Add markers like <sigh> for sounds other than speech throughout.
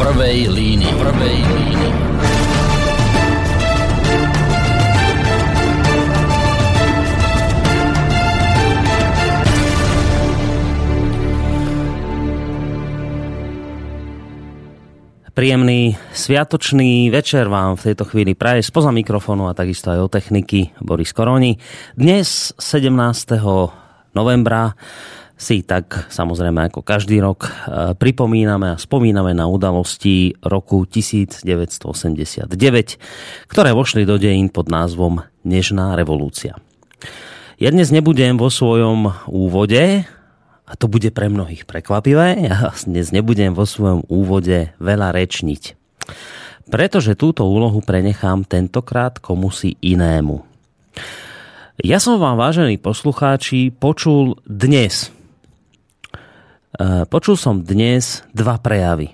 prvej línii. Prvej línii. Príjemný sviatočný večer vám v tejto chvíli praje spoza mikrofónu a takisto aj o techniky Boris Koroni. Dnes 17. novembra si tak samozrejme ako každý rok e, pripomíname a spomíname na udalosti roku 1989, ktoré vošli do dejín pod názvom Nežná revolúcia. Ja dnes nebudem vo svojom úvode a to bude pre mnohých prekvapivé, ja dnes nebudem vo svojom úvode veľa rečniť. Pretože túto úlohu prenechám tentokrát komusi inému. Ja som vám, vážení poslucháči, počul dnes. E, počul som dnes dva prejavy.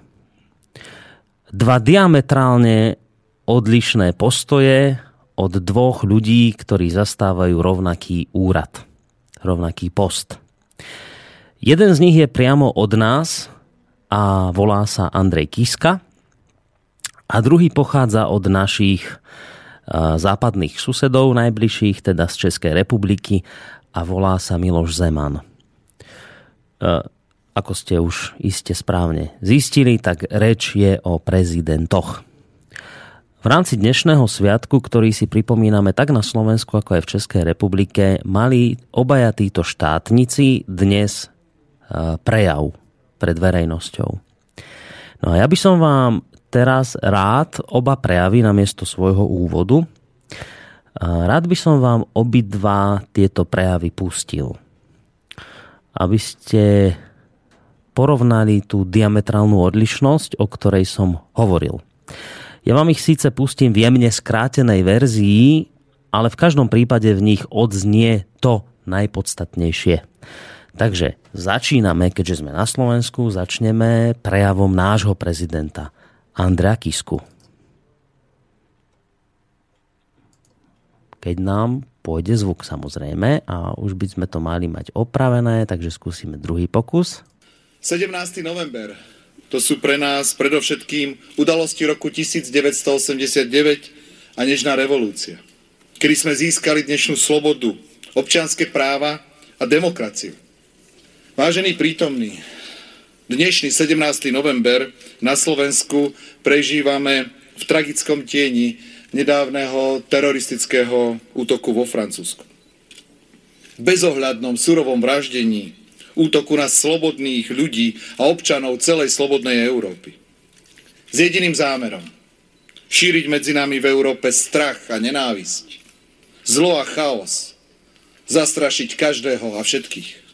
Dva diametrálne odlišné postoje od dvoch ľudí, ktorí zastávajú rovnaký úrad, rovnaký post. Jeden z nich je priamo od nás a volá sa Andrej Kiska a druhý pochádza od našich západných susedov najbližších, teda z Českej republiky a volá sa Miloš Zeman. Ako ste už iste správne zistili, tak reč je o prezidentoch. V rámci dnešného sviatku, ktorý si pripomíname tak na Slovensku, ako aj v Českej republike, mali obaja títo štátnici dnes prejav pred verejnosťou. No a ja by som vám teraz rád oba prejavy na miesto svojho úvodu. Rád by som vám obidva tieto prejavy pustil. Aby ste porovnali tú diametrálnu odlišnosť, o ktorej som hovoril. Ja vám ich síce pustím v jemne skrátenej verzii, ale v každom prípade v nich odznie to najpodstatnejšie. Takže začíname, keďže sme na Slovensku, začneme prejavom nášho prezidenta Andrea Kisku. Keď nám pôjde zvuk samozrejme a už by sme to mali mať opravené, takže skúsime druhý pokus. 17. november. To sú pre nás predovšetkým udalosti roku 1989 a nežná revolúcia, kedy sme získali dnešnú slobodu, občianske práva a demokraciu. Vážení prítomní, dnešný 17. november na Slovensku prežívame v tragickom tieni nedávneho teroristického útoku vo Francúzsku. Bezohľadnom surovom vraždení útoku na slobodných ľudí a občanov celej slobodnej Európy. S jediným zámerom. Šíriť medzi nami v Európe strach a nenávisť. Zlo a chaos. Zastrašiť každého a všetkých.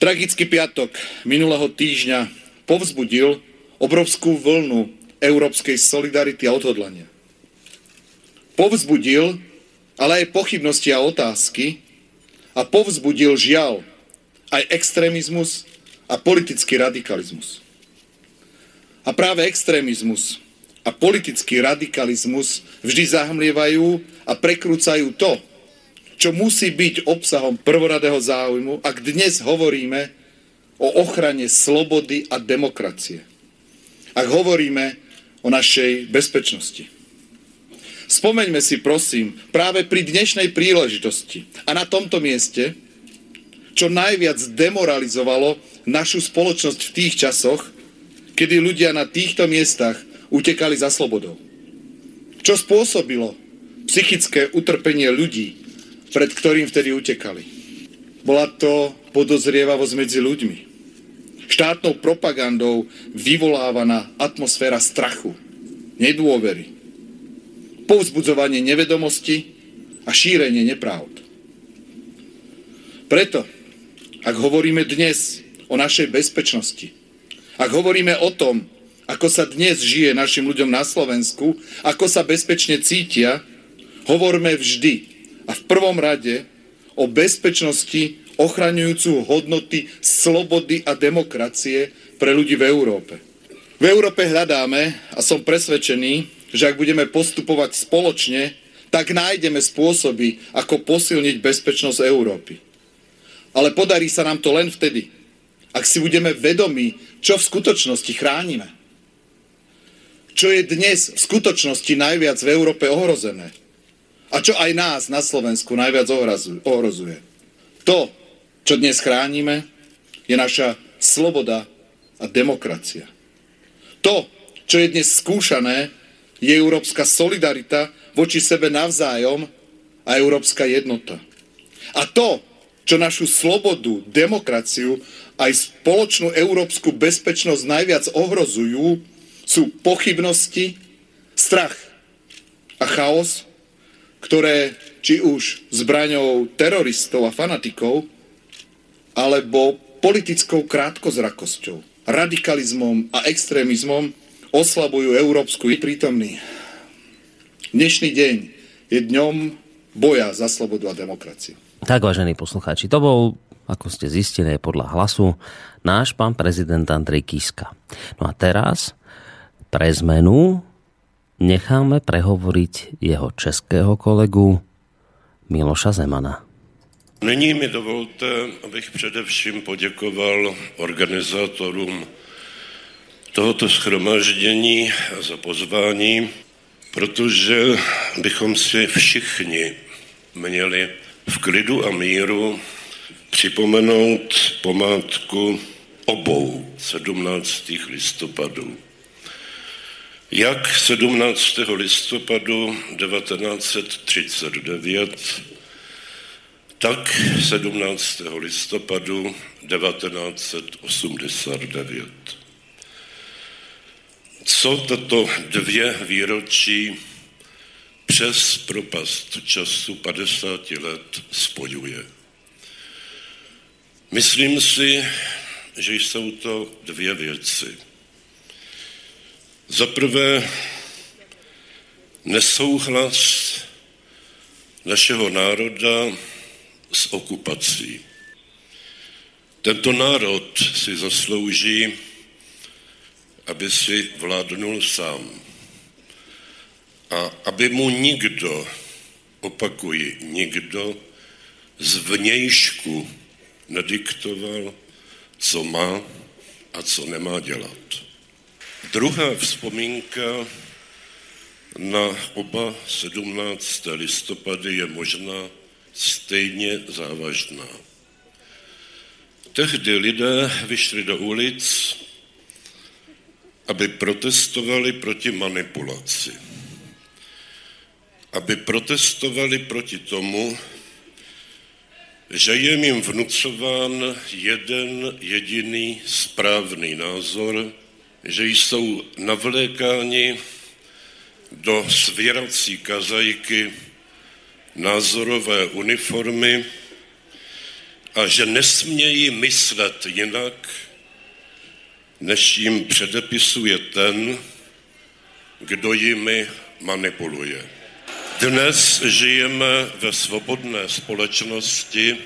Tragický piatok minulého týždňa povzbudil obrovskú vlnu európskej solidarity a odhodlania. Povzbudil ale aj pochybnosti a otázky a povzbudil žiaľ aj extrémizmus a politický radikalizmus. A práve extrémizmus a politický radikalizmus vždy zahmlievajú a prekrúcajú to, čo musí byť obsahom prvoradého záujmu, ak dnes hovoríme o ochrane slobody a demokracie. Ak hovoríme o našej bezpečnosti. Spomeňme si, prosím, práve pri dnešnej príležitosti a na tomto mieste, čo najviac demoralizovalo našu spoločnosť v tých časoch, kedy ľudia na týchto miestach utekali za slobodou. Čo spôsobilo psychické utrpenie ľudí, pred ktorým vtedy utekali. Bola to podozrievavosť medzi ľuďmi. Štátnou propagandou vyvolávaná atmosféra strachu, nedôvery, povzbudzovanie nevedomosti a šírenie nepravd. Preto, ak hovoríme dnes o našej bezpečnosti, ak hovoríme o tom, ako sa dnes žije našim ľuďom na Slovensku, ako sa bezpečne cítia, hovorme vždy a v prvom rade o bezpečnosti ochraňujúcu hodnoty slobody a demokracie pre ľudí v Európe. V Európe hľadáme a som presvedčený, že ak budeme postupovať spoločne, tak nájdeme spôsoby, ako posilniť bezpečnosť Európy. Ale podarí sa nám to len vtedy, ak si budeme vedomi, čo v skutočnosti chránime. čo je dnes v skutočnosti najviac v Európe ohrozené a čo aj nás na Slovensku najviac ohrozuje. To, čo dnes chránime, je naša sloboda a demokracia. To, čo je dnes skúšané, je európska solidarita voči sebe navzájom a európska jednota. A to, čo našu slobodu, demokraciu aj spoločnú európsku bezpečnosť najviac ohrozujú, sú pochybnosti, strach a chaos, ktoré či už zbraňou teroristov a fanatikov, alebo politickou krátkozrakosťou, radikalizmom a extrémizmom oslabujú európsku i prítomný. Dnešný deň je dňom boja za slobodu a demokraciu. Tak, vážení poslucháči, to bol, ako ste zistili podľa hlasu, náš pán prezident Andrej Kiska. No a teraz pre zmenu necháme prehovoriť jeho českého kolegu Miloša Zemana. Nyní mi dovolte, abych především poděkoval organizátorům tohoto schromaždění za pozvání, protože bychom si všichni měli v klidu a míru připomenout památku obou 17. listopadů. Jak 17. listopadu 1939, tak 17. listopadu 1989. Co tato dvě výročí přes propast času 50 let spojuje? Myslím si, že jsou to dvě věci. Za prvé, nesouhlas našeho národa s okupací. Tento národ si zaslouží, aby si vládnul sám. A aby mu nikdo, opakuji, z vnějšku nediktoval, co má a co nemá dělat. Druhá vzpomínka na oba 17. listopady je možná stejně závažná. Tehdy lidé vyšli do ulic, aby protestovali proti manipulaci. Aby protestovali proti tomu, že je jim vnucován jeden jediný správný názor, že jsou navlékáni do svěrací kazajky názorové uniformy a že nesmějí myslet jinak, než jim předepisuje ten, kdo jimi manipuluje. Dnes žijeme ve svobodné společnosti,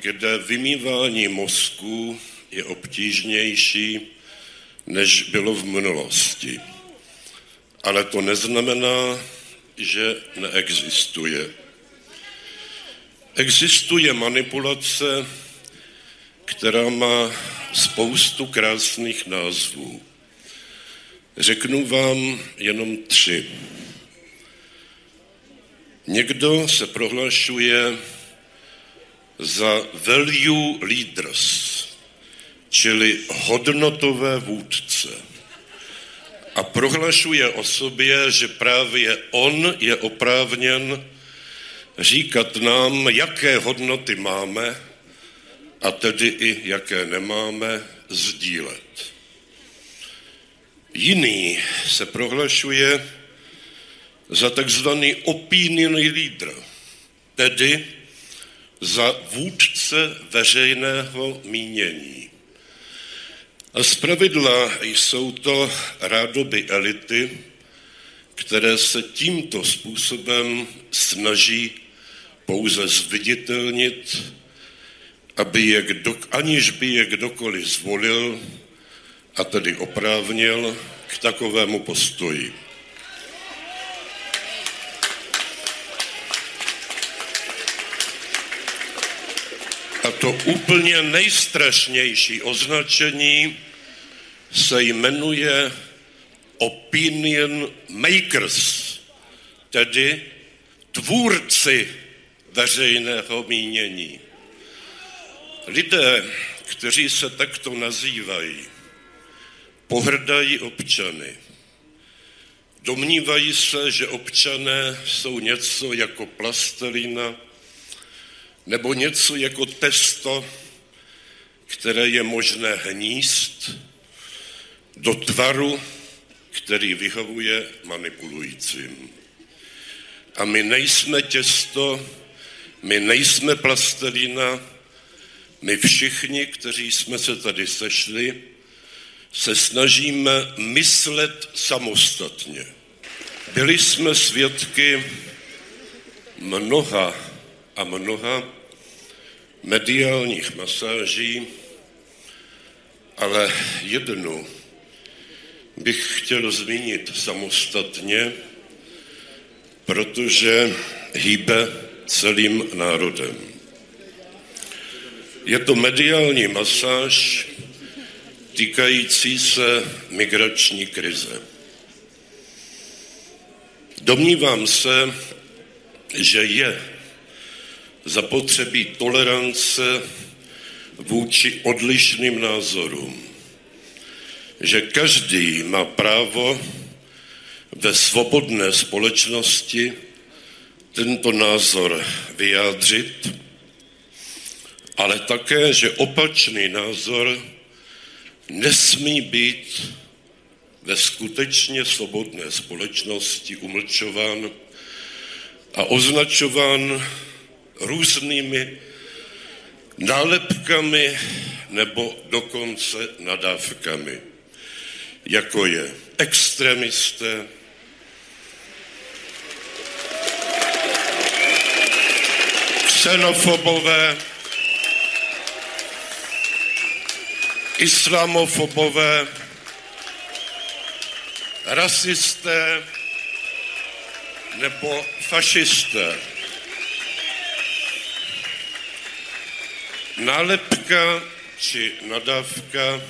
kde vymývání mozku je obtížnější, než bylo v minulosti. Ale to neznamená, že neexistuje. Existuje manipulace, která má spoustu krásných názvů. Řeknu vám jenom tři. Někdo se prohlašuje za value leaders, čili hodnotové vůdce. A prohlašuje o sobě, že právě on je oprávněn říkat nám, jaké hodnoty máme a tedy i jaké nemáme sdílet. Jiný se prohlašuje za takzvaný opinion leader, tedy za vůdce veřejného mínění. A zpravidla jsou to rádoby elity, které se tímto způsobem snaží pouze zviditelnit, aby je kdo, aniž by je kdokoliv zvolil a tedy oprávnil k takovému postoji. To úplně nejstrašnější označení se jmenuje opinion makers, tedy tvůrci veřejného mínění. Lidé, kteří se takto nazývají, pohrdají občany. Domnívají se, že občané jsou něco jako plastelina nebo něco jako testo, které je možné hníst do tvaru, který vyhovuje manipulujícím. A my nejsme těsto, my nejsme plastelina, my všichni, kteří jsme se tady sešli, se snažíme myslet samostatně. Byli jsme svědky mnoha a mnoha mediálních masáží, ale jednu bych chtěl zmínit samostatně, protože hýbe celým národem. Je to mediální masáž týkající se migrační krize. Domnívám se, že je zapotřebí tolerance vůči odlišným názorům. Že každý má právo ve svobodné společnosti tento názor vyjádřit, ale také, že opačný názor nesmí být ve skutečně svobodné společnosti umlčován a označován různými nálepkami nebo dokonce nadávkami, jako je extremisté, xenofobové, islamofobové, rasisté nebo fašisté. Nálepka či nadávka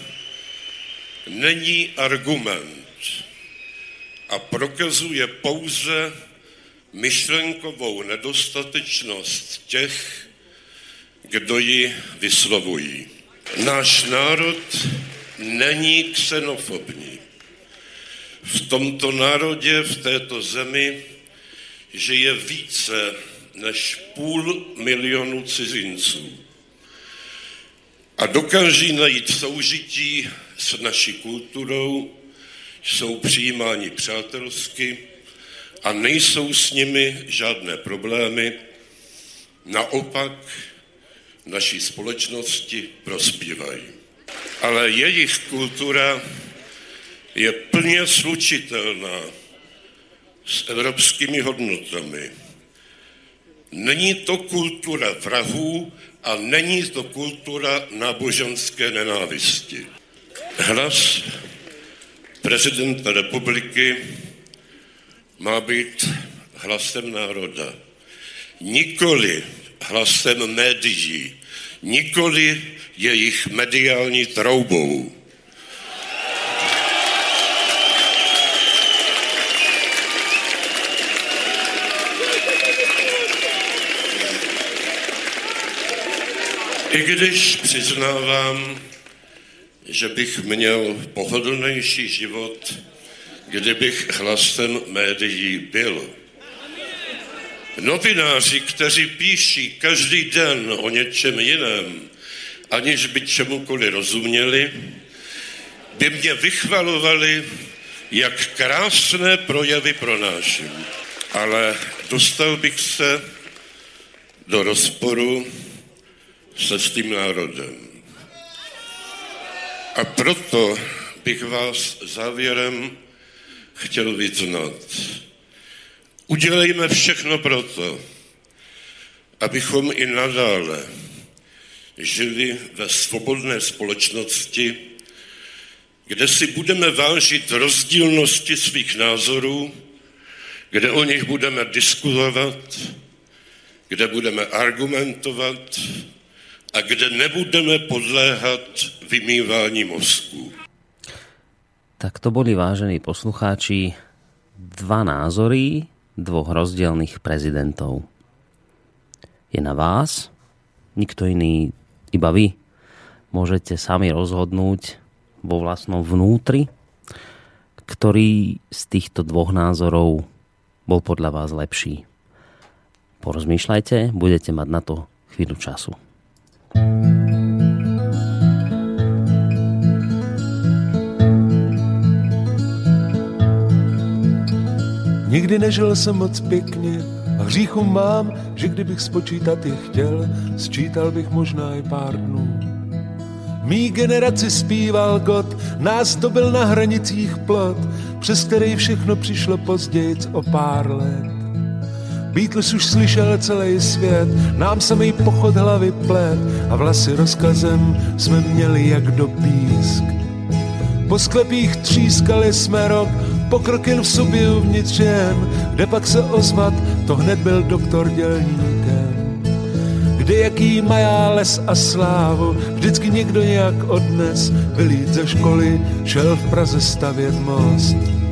není argument a prokazuje pouze myšlenkovou nedostatečnost těch, kdo ji vyslovují. Náš národ není xenofobní. V tomto národě, v této zemi, žije více než půl milionu cizinců a dokáží najít soužití s naší kulturou, jsou přijímáni přátelsky a nejsou s nimi žádné problémy. Naopak naší společnosti prospívají. Ale jejich kultura je plně slučitelná s evropskými hodnotami. Není to kultura vrahů a není to kultura náboženské nenávisti. Hlas prezidenta republiky má být hlasem národa. Nikoli hlasem médií, nikoli jejich mediální troubou. I když přiznávám, že bych měl pohodlnější život, kdybych hlasem médií byl. Novináři, kteří píší každý den o něčem jiném, aniž by čemukoliv rozuměli, by mě vychvalovali, jak krásné projevy pronáším. Ale dostal bych se do rozporu se s tím národem. A proto bych vás závěrem chtěl vyznat. Udělejme všechno proto, abychom i nadále žili ve svobodné společnosti, kde si budeme vážit rozdílnosti svých názorů, kde o nich budeme diskutovat, kde budeme argumentovat a kde nebudeme podléhat vymývání mozků. Tak to boli vážení poslucháči dva názory dvoch rozdielných prezidentov. Je na vás, nikto iný, iba vy, môžete sami rozhodnúť vo vlastnom vnútri, ktorý z týchto dvoch názorov bol podľa vás lepší. Porozmýšľajte, budete mať na to chvíľu času. Nikdy nežil jsem moc pěkně a hříchu mám, že kdybych spočítat je chtěl, sčítal bych možná i pár dnů. Mí generaci zpíval God, nás to byl na hranicích plot, přes který všechno přišlo později o pár let. Beatles už slyšel celý svět, nám samý pochod hlavy plet a vlasy rozkazem jsme měli jak do písk. Po sklepích třískali jsme rok, pokrok jen v sobě uvnitř jen, kde pak se ozvat, to hned byl doktor dělníkem. Kde jaký mají les a slávu, vždycky někdo nějak odnes, vylít ze školy, šel v Praze stavět most.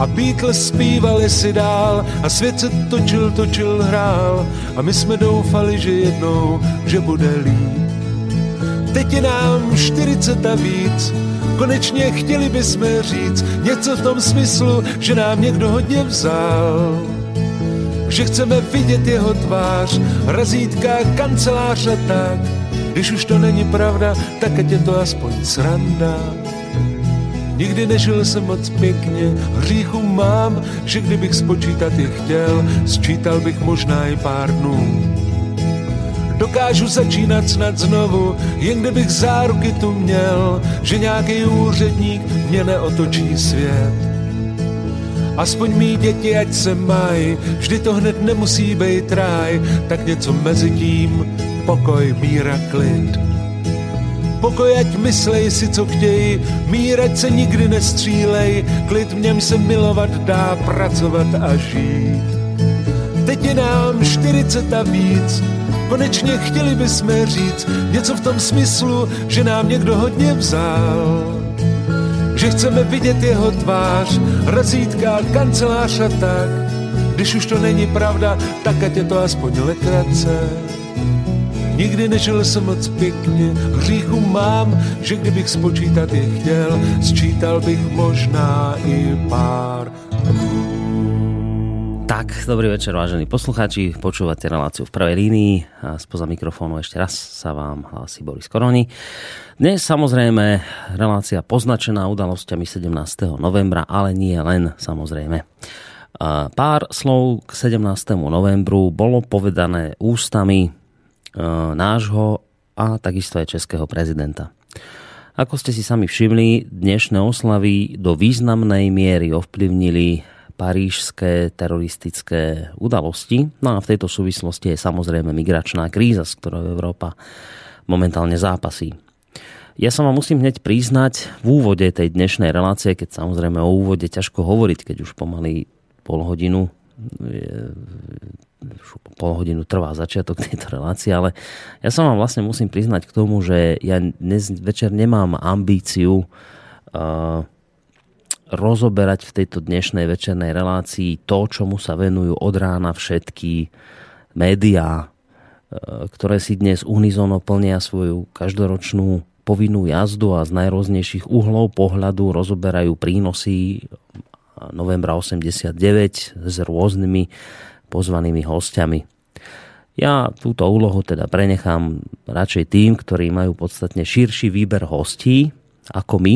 A Beatles zpívali si dál a svět se točil, točil, hrál a my jsme doufali, že jednou, že bude líp. Teď je nám 40 a víc, konečně chtěli bychom říct něco v tom smyslu, že nám někdo hodně vzal. Že chceme vidět jeho tvář, razítka, kancelář a tak. Když už to není pravda, tak ať je to aspoň sranda. Nikdy nežil jsem moc pěkně, hříchu mám, že kdybych spočítat je chtěl, sčítal bych možná i pár dnů. Dokážu začínat snad znovu, jen kdybych záruky tu měl, že nějaký úředník mě neotočí svět. Aspoň mý děti, ať se mají, vždy to hned nemusí být ráj, tak něco mezi tím, pokoj, míra, klid. Pokoj, ať myslej si, co chtějí, mír, ať se nikdy nestřílej, klid v něm se milovat dá, pracovat a žít. Teď je nám 40 a víc, konečně chtěli bychom říct něco v tom smyslu, že nám někdo hodně vzal. Že chceme vidět jeho tvář, razítka, kancelář a tak. Když už to není pravda, tak ať je to aspoň letrace. Nikdy nežil jsem moc pěkně, hříchu mám, že kdybych spočítat je chtěl, sčítal bych možná i pár Tak, dobrý večer, vážení poslucháči. Počúvate reláciu v prvej línii a spoza mikrofónu ešte raz sa vám hlási Boris Koroni. Dnes samozrejme relácia poznačená udalosťami 17. novembra, ale nie len samozrejme. Pár slov k 17. novembru bolo povedané ústami nášho a takisto aj českého prezidenta. Ako ste si sami všimli, dnešné oslavy do významnej miery ovplyvnili parížské teroristické udalosti. No a v tejto súvislosti je samozrejme migračná kríza, s ktorou Európa momentálne zápasí. Ja sa vám musím hneď priznať v úvode tej dnešnej relácie, keď samozrejme o úvode ťažko hovoriť, keď už pomaly pol hodinu pol hodinu trvá začiatok tejto relácie, ale ja sa vám vlastne musím priznať k tomu, že ja dnes večer nemám ambíciu uh, rozoberať v tejto dnešnej večernej relácii to, čomu sa venujú od rána všetky médiá, e, ktoré si dnes unizono plnia svoju každoročnú povinnú jazdu a z najrôznejších uhlov pohľadu rozoberajú prínosy novembra 89 s rôznymi pozvanými hostiami. Ja túto úlohu teda prenechám radšej tým, ktorí majú podstatne širší výber hostí ako my,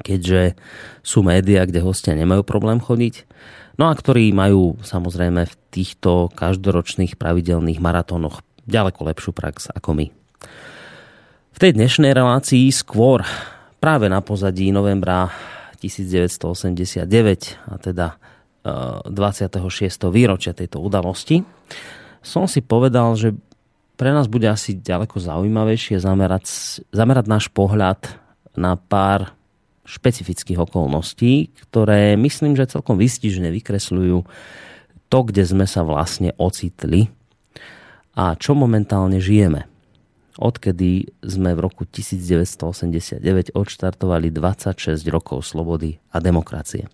keďže sú médiá, kde hostia nemajú problém chodiť. No a ktorí majú samozrejme v týchto každoročných pravidelných maratónoch ďaleko lepšiu prax ako my. V tej dnešnej relácii skôr práve na pozadí novembra 1989 a teda 26. E, výročia tejto udalosti som si povedal, že pre nás bude asi ďaleko zaujímavejšie zamerať, zamerať náš pohľad na pár špecifických okolností, ktoré myslím, že celkom vystižne vykresľujú to, kde sme sa vlastne ocitli a čo momentálne žijeme. Odkedy sme v roku 1989 odštartovali 26 rokov slobody a demokracie.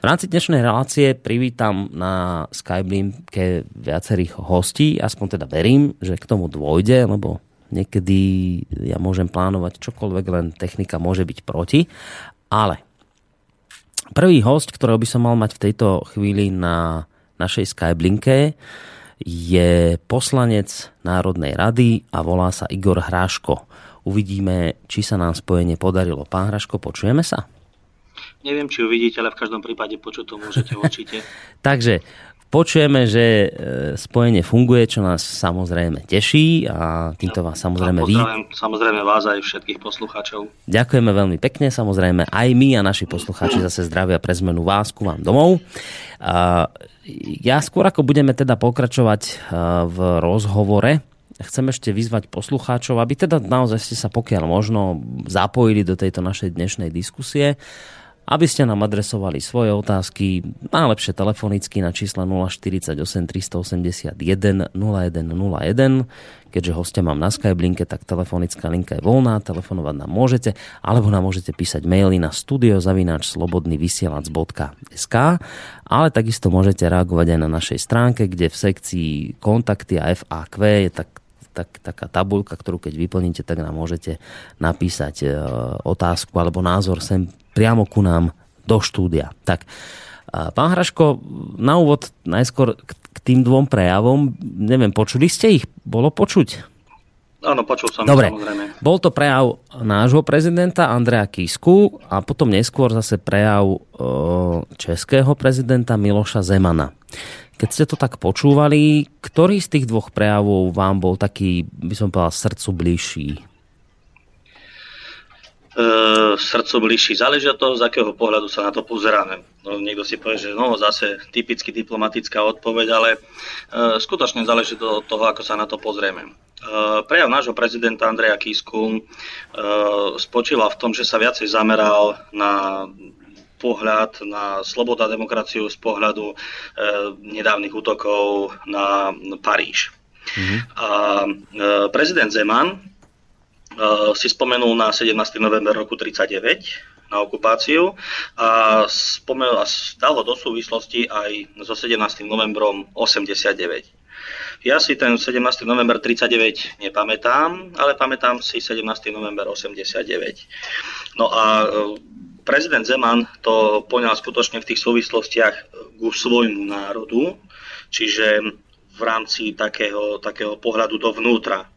V rámci dnešnej relácie privítam na Skyblinke viacerých hostí, aspoň teda verím, že k tomu dôjde, lebo niekedy ja môžem plánovať čokoľvek, len technika môže byť proti. Ale prvý host, ktorého by som mal mať v tejto chvíli na našej Skyblinke, je poslanec Národnej rady a volá sa Igor Hráško. Uvidíme, či sa nám spojenie podarilo. Pán Hráško, počujeme sa? Neviem, či uvidíte, ale v každom prípade počuť to môžete určite. <laughs> Takže počujeme, že e, spojenie funguje, čo nás samozrejme teší a týmto vás samozrejme ví. Samozrejme vás aj všetkých poslucháčov. Ďakujeme veľmi pekne, samozrejme aj my a naši poslucháči zase zdravia pre zmenu vás ku vám domov. Ja skôr ako budeme teda pokračovať e, v rozhovore, chcem ešte vyzvať poslucháčov, aby teda naozaj ste sa pokiaľ možno zapojili do tejto našej dnešnej diskusie aby ste nám adresovali svoje otázky, najlepšie telefonicky na čísle 048 381 0101. Keďže hostia mám na Skyblinke, tak telefonická linka je voľná, telefonovať nám môžete, alebo nám môžete písať maily na studiozavináčslobodnyvysielac.sk ale takisto môžete reagovať aj na našej stránke, kde v sekcii kontakty a FAQ je tak tak, taká tabuľka, ktorú keď vyplníte, tak nám môžete napísať e, otázku alebo názor sem priamo ku nám do štúdia. Tak, pán Hraško, na úvod najskôr k tým dvom prejavom, neviem, počuli ste ich? Bolo počuť? Áno, počul som, Dobre. samozrejme. Bol to prejav nášho prezidenta Andreja Kisku a potom neskôr zase prejav e, českého prezidenta Miloša Zemana. Keď ste to tak počúvali, ktorý z tých dvoch prejavov vám bol taký, by som povedal, srdcu bližší? e, srdco bližší. Záleží od toho, z akého pohľadu sa na to pozeráme. No, niekto si povie, že no, zase typicky diplomatická odpoveď, ale e, skutočne záleží to od toho, ako sa na to pozrieme. E, prejav nášho prezidenta Andreja Kisku spočíval v tom, že sa viacej zameral na pohľad na slobodu a demokraciu z pohľadu e, nedávnych útokov na Paríž. Mm-hmm. A e, prezident Zeman Eh, si spomenul na 17. november roku 39 na okupáciu a, spomenul, a dal ho do súvislosti aj so 17. novembrom 89. Ja si ten 17. november 39 nepamätám, ale pamätám si 17. november 89. No a prezident Zeman to poňal skutočne v tých súvislostiach ku svojmu národu, čiže v rámci takého, takého pohľadu dovnútra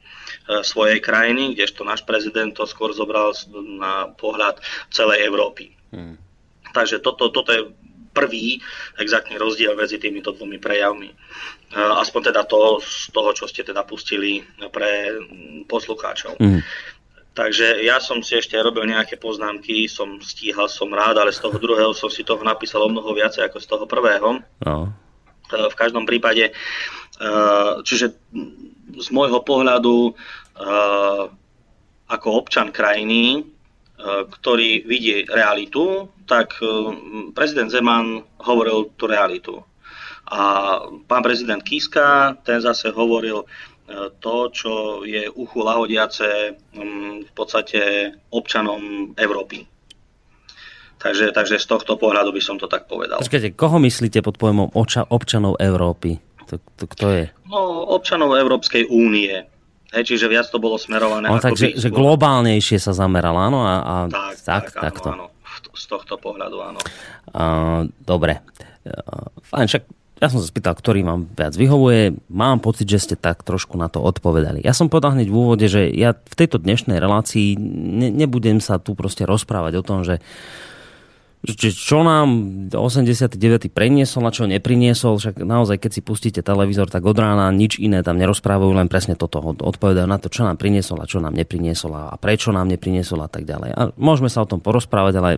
E, svojej krajiny, kdežto náš prezident to skôr zobral na pohľad celej Európy. Hmm. Takže toto, toto je prvý exaktný rozdiel medzi týmito dvomi prejavmi. E, aspoň teda to z toho, čo ste teda pustili pre poslucháčov. Hmm. Takže ja som si ešte robil nejaké poznámky, som stíhal, som rád, ale z toho druhého som si toho napísal o mnoho viacej ako z toho prvého. No. E, v každom prípade, čiže z môjho pohľadu uh, ako občan krajiny, ktorý vidí realitu, tak prezident Zeman hovoril tú realitu. A pán prezident Kiska, ten zase hovoril to, čo je uchu lahodiace um, v podstate občanom Európy. Takže, takže z tohto pohľadu by som to tak povedal. Počkajte, koho myslíte pod pojmom občanov Európy? To, to, kto je? No, občanov Európskej únie. Hej, čiže viac to bolo smerované. No, takže že globálnejšie sa zameral, áno? A, a tak, tak, tak, takto. Áno, áno. Z tohto pohľadu, áno. Uh, dobre. Uh, fajn, však ja som sa spýtal, ktorý vám viac vyhovuje. Mám pocit, že ste tak trošku na to odpovedali. Ja som povedal hneď v úvode, že ja v tejto dnešnej relácii ne, nebudem sa tu proste rozprávať o tom, že čo nám 89. preniesol a čo nepriniesol, však naozaj keď si pustíte televízor, tak od rána nič iné tam nerozprávajú, len presne toto. Odpovedajú na to, čo nám priniesol a čo nám nepriniesol a prečo nám nepriniesol a tak ďalej. A môžeme sa o tom porozprávať, ale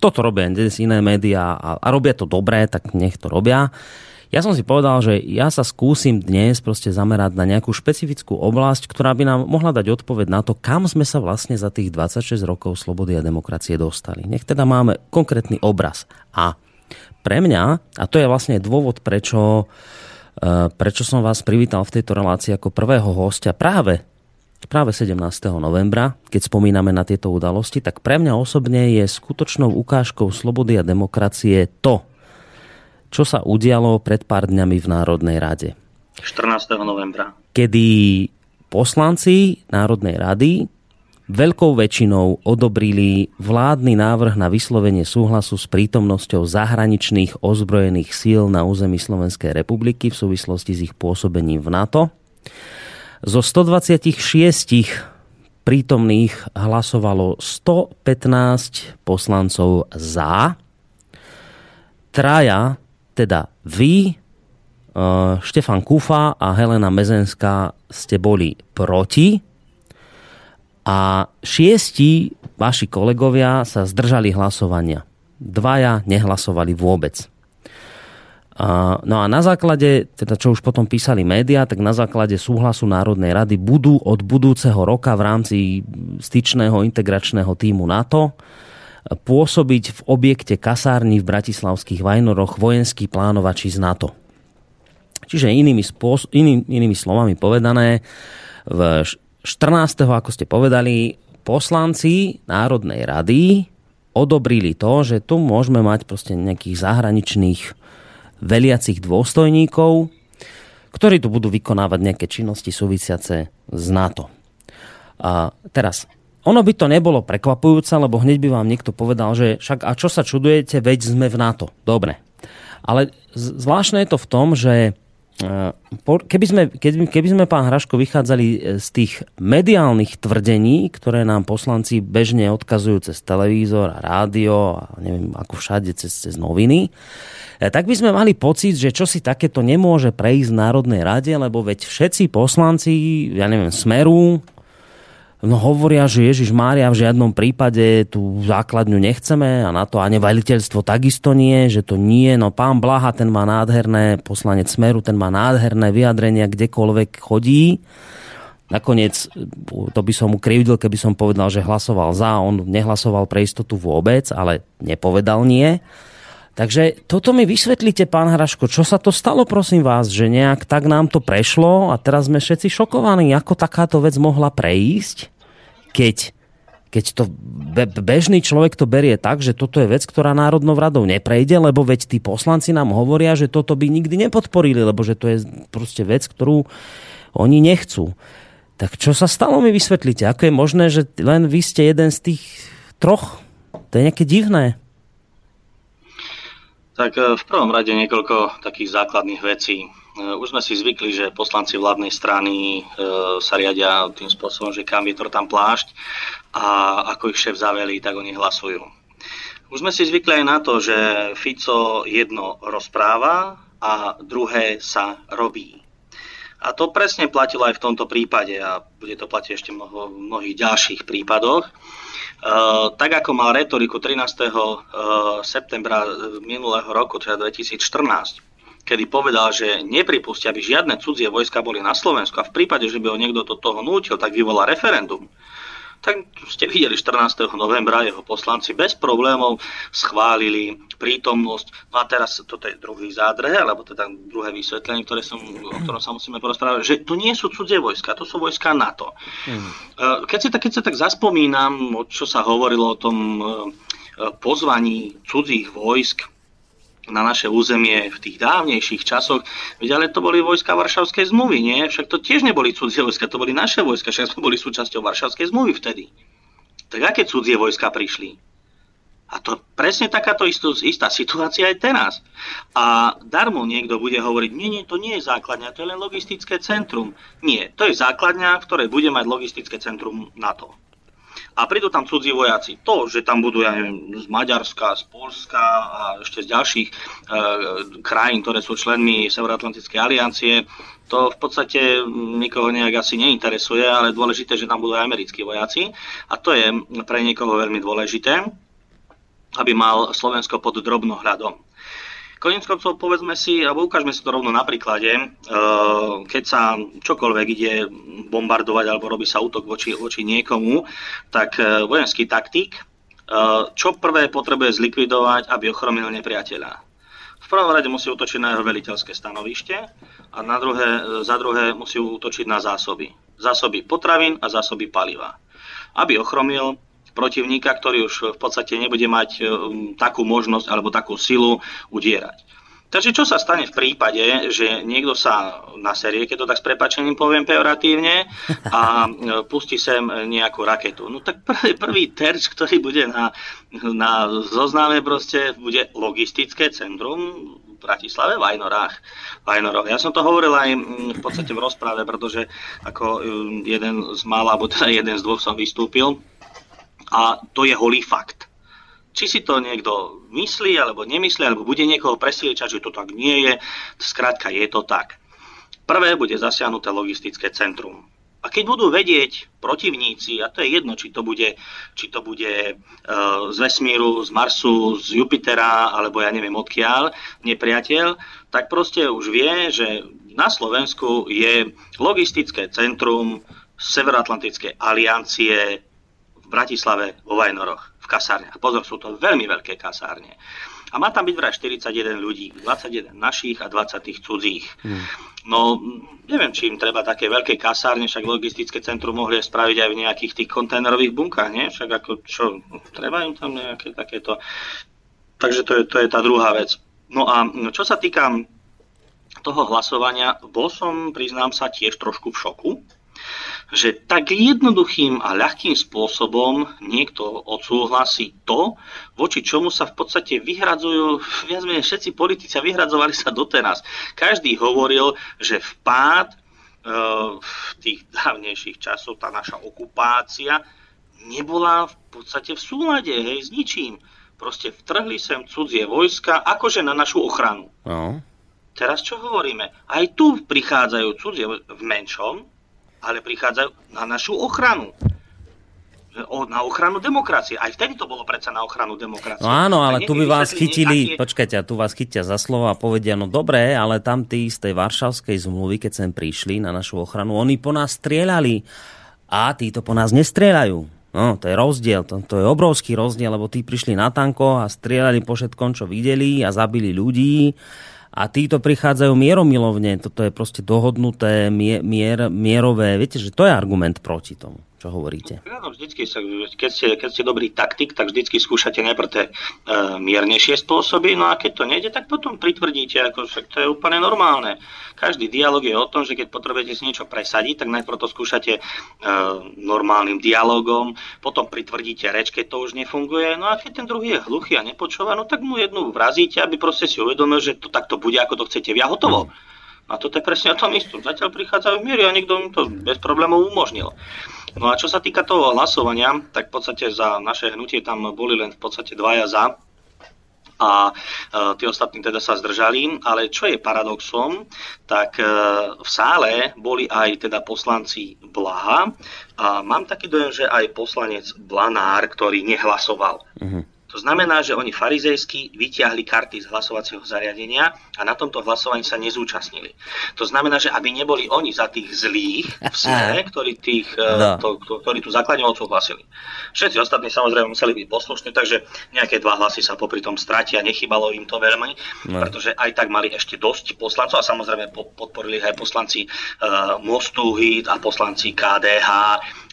toto robia dnes iné médiá a, a robia to dobré, tak nech to robia. Ja som si povedal, že ja sa skúsim dnes proste zamerať na nejakú špecifickú oblasť, ktorá by nám mohla dať odpoveď na to, kam sme sa vlastne za tých 26 rokov slobody a demokracie dostali. Nech teda máme konkrétny obraz. A pre mňa, a to je vlastne dôvod, prečo, e, prečo som vás privítal v tejto relácii ako prvého hostia práve práve 17. novembra, keď spomíname na tieto udalosti, tak pre mňa osobne je skutočnou ukážkou slobody a demokracie to, čo sa udialo pred pár dňami v Národnej rade. 14. novembra. Kedy poslanci Národnej rady veľkou väčšinou odobrili vládny návrh na vyslovenie súhlasu s prítomnosťou zahraničných ozbrojených síl na území Slovenskej republiky v súvislosti s ich pôsobením v NATO. Zo 126 prítomných hlasovalo 115 poslancov za. Traja, teda vy, e, Štefan Kufa a Helena Mezenská ste boli proti a šiesti vaši kolegovia sa zdržali hlasovania. Dvaja nehlasovali vôbec. No a na základe, teda čo už potom písali médiá, tak na základe súhlasu Národnej rady budú od budúceho roka v rámci styčného integračného týmu NATO pôsobiť v objekte kasárny v Bratislavských Vajnoroch vojenskí plánovači z NATO. Čiže inými, spôsob, iný, inými slovami povedané, v 14. ako ste povedali, poslanci Národnej rady odobrili to, že tu môžeme mať proste nejakých zahraničných veliacich dôstojníkov, ktorí tu budú vykonávať nejaké činnosti súvisiace s NATO. A teraz, ono by to nebolo prekvapujúce, lebo hneď by vám niekto povedal, že však a čo sa čudujete, veď sme v NATO. Dobre. Ale zvláštne je to v tom, že keby sme, keby, keby sme, pán Hraško, vychádzali e, z tých mediálnych tvrdení, ktoré nám poslanci bežne odkazujú cez televízor a rádio a neviem, ako všade cez, cez noviny, e, tak by sme mali pocit, že čo si takéto nemôže prejsť v Národnej rade, lebo veď všetci poslanci, ja neviem, Smeru, no hovoria, že Ježiš Mária v žiadnom prípade tú základňu nechceme a na to ani valiteľstvo takisto nie, že to nie. No pán Blaha, ten má nádherné, poslanec Smeru, ten má nádherné vyjadrenia, kdekoľvek chodí. Nakoniec, to by som mu krivdil, keby som povedal, že hlasoval za, on nehlasoval pre istotu vôbec, ale nepovedal nie. Takže toto mi vysvetlíte, pán Hraško, čo sa to stalo, prosím vás, že nejak tak nám to prešlo a teraz sme všetci šokovaní, ako takáto vec mohla prejsť? Keď keď to bežný človek to berie tak, že toto je vec, ktorá národnou radou neprejde, lebo veď tí poslanci nám hovoria, že toto by nikdy nepodporili, lebo že to je proste vec, ktorú oni nechcú. Tak čo sa stalo, mi vysvetlíte? Ako je možné, že len vy ste jeden z tých troch? To je nejaké divné. Tak e, v prvom rade niekoľko takých základných vecí. E, už sme si zvykli, že poslanci vládnej strany e, sa riadia tým spôsobom, že kam vietor tam plášť a ako ich šéf zavelí, tak oni hlasujú. Už sme si zvykli aj na to, že Fico jedno rozpráva a druhé sa robí. A to presne platilo aj v tomto prípade a bude to platiť ešte mnoho, v mnohých ďalších prípadoch. Uh, tak ako mal retoriku 13. Uh, septembra minulého roku, teda 2014, kedy povedal, že nepripustia, aby žiadne cudzie vojska boli na Slovensku a v prípade, že by ho niekto do toho nútil, tak vyvolá referendum, tak ste videli 14. novembra jeho poslanci bez problémov schválili prítomnosť. No a teraz toto je druhý zádrhe, alebo teda druhé vysvetlenie, ktoré som, o ktorom sa musíme porozprávať, že to nie sú cudzie vojska, to sú vojska NATO. Mm. Keď, si tak, keď sa tak zaspomínam, o čo sa hovorilo o tom e, pozvaní cudzích vojsk na naše územie v tých dávnejších časoch. Veď ale to boli vojska Varšavskej zmluvy, nie? Však to tiež neboli cudzie vojska, to boli naše vojska, však sme boli súčasťou Varšavskej zmluvy vtedy. Tak aké cudzie vojska prišli? A to presne takáto istú, istá situácia aj teraz. A darmo niekto bude hovoriť, nie, nie, to nie je základňa, to je len logistické centrum. Nie, to je základňa, v ktorej bude mať logistické centrum NATO a prídu tam cudzí vojaci. To, že tam budú, ja neviem, z Maďarska, z Polska a ešte z ďalších e, krajín, ktoré sú členmi Severoatlantickej aliancie, to v podstate nikoho nejak asi neinteresuje, ale dôležité, že tam budú aj americkí vojaci a to je pre niekoho veľmi dôležité, aby mal Slovensko pod drobnohľadom. Konec koncov povedzme si, alebo ukážme si to rovno na príklade, e, keď sa čokoľvek ide bombardovať alebo robí sa útok voči, voči niekomu, tak e, vojenský taktik, e, čo prvé potrebuje zlikvidovať, aby ochromil nepriateľa. V prvom rade musí útočiť na jeho veliteľské stanovište a na druhé, za druhé musí útočiť na zásoby. zásoby potravín a zásoby paliva. Aby ochromil protivníka, ktorý už v podstate nebude mať um, takú možnosť alebo takú silu udierať. Takže čo sa stane v prípade, že niekto sa naserie, keď to tak s prepačením poviem pejoratívne, a e, pustí sem nejakú raketu. No tak prvý, prvý terč, ktorý bude na, na zozname proste, bude logistické centrum v Bratislave, v Ajnorách. Vajnorov. Ja som to hovoril aj v podstate v rozprave, pretože ako um, jeden z mála, alebo teda jeden z dvoch som vystúpil a to je holý fakt. Či si to niekto myslí, alebo nemyslí, alebo bude niekoho presviečať, že to tak nie je, skrátka je to tak. Prvé bude zasiahnuté logistické centrum. A keď budú vedieť protivníci, a to je jedno, či to bude, či to bude e, z vesmíru, z Marsu, z Jupitera, alebo ja neviem odkiaľ, nepriateľ, tak proste už vie, že na Slovensku je logistické centrum Severoatlantickej aliancie Bratislave vo Vajnoroch, v kasárniach. Pozor, sú to veľmi veľké kasárne. A má tam byť vraj 41 ľudí, 21 našich a 20 tých cudzích. Hmm. No, neviem, či im treba také veľké kasárne, však logistické centrum mohli spraviť aj v nejakých tých kontajnerových bunkách, nie? Však ako, čo, treba im tam nejaké takéto... Takže to je, to je tá druhá vec. No a čo sa týka toho hlasovania, bol som, priznám sa, tiež trošku v šoku, že tak jednoduchým a ľahkým spôsobom niekto odsúhlasí to, voči čomu sa v podstate vyhradzujú, viac menej všetci politici vyhradzovali sa doteraz. Každý hovoril, že vpád e, v tých dávnejších časoch, tá naša okupácia, nebola v podstate v súlade hej, s ničím. Proste vtrhli sem cudzie vojska, akože na našu ochranu. No. Teraz čo hovoríme? Aj tu prichádzajú cudzie v menšom, ale prichádzajú na našu ochranu na ochranu demokracie. Aj vtedy to bolo predsa na ochranu demokracie. No áno, ale tu by vás chytili, nejaké... počkajte, tu vás chytia za slovo a povedia, no dobré, ale tam tí z tej Varšavskej zmluvy, keď sem prišli na našu ochranu, oni po nás strieľali a títo po nás nestrieľajú. No, to je rozdiel, to, to je obrovský rozdiel, lebo tí prišli na tanko a strieľali po všetkom, čo videli a zabili ľudí a títo prichádzajú mieromilovne. Toto je proste dohodnuté mier, mierové. Viete, že to je argument proti tomu čo hovoríte. Áno, vždycky sa, keď, ste, keď ste dobrý taktik, tak vždycky skúšate najprv tie e, miernejšie spôsoby, no a keď to nejde, tak potom pritvrdíte, ako však to je úplne normálne. Každý dialog je o tom, že keď potrebujete si niečo presadiť, tak najprv to skúšate e, normálnym dialogom, potom pritvrdíte reč, keď to už nefunguje, no a keď ten druhý je hluchý a nepočúva, no tak mu jednu vrazíte, aby proste si uvedomil, že to takto bude, ako to chcete vy a hotovo. A toto je presne o tom istom. Zatiaľ prichádzajú miery a niekto im to bez problémov umožnil. No a čo sa týka toho hlasovania, tak v podstate za naše hnutie tam boli len v podstate dvaja za a e, tí ostatní teda sa zdržali. Ale čo je paradoxom, tak e, v sále boli aj teda poslanci Blaha a mám taký dojem, že aj poslanec Blanár, ktorý nehlasoval. Uh-huh. To znamená, že oni farizejsky vyťahli karty z hlasovacieho zariadenia a na tomto hlasovaní sa nezúčastnili. To znamená, že aby neboli oni za tých zlých v smere, <laughs> ktorí, tých, e, no. to, to, ktorí tú základňu odsúhlasili. Všetci ostatní samozrejme museli byť poslušní, takže nejaké dva hlasy sa popri tom stratia, nechybalo im to veľmi, no. pretože aj tak mali ešte dosť poslancov a samozrejme podporili aj poslanci uh, Mostu Hit a poslanci KDH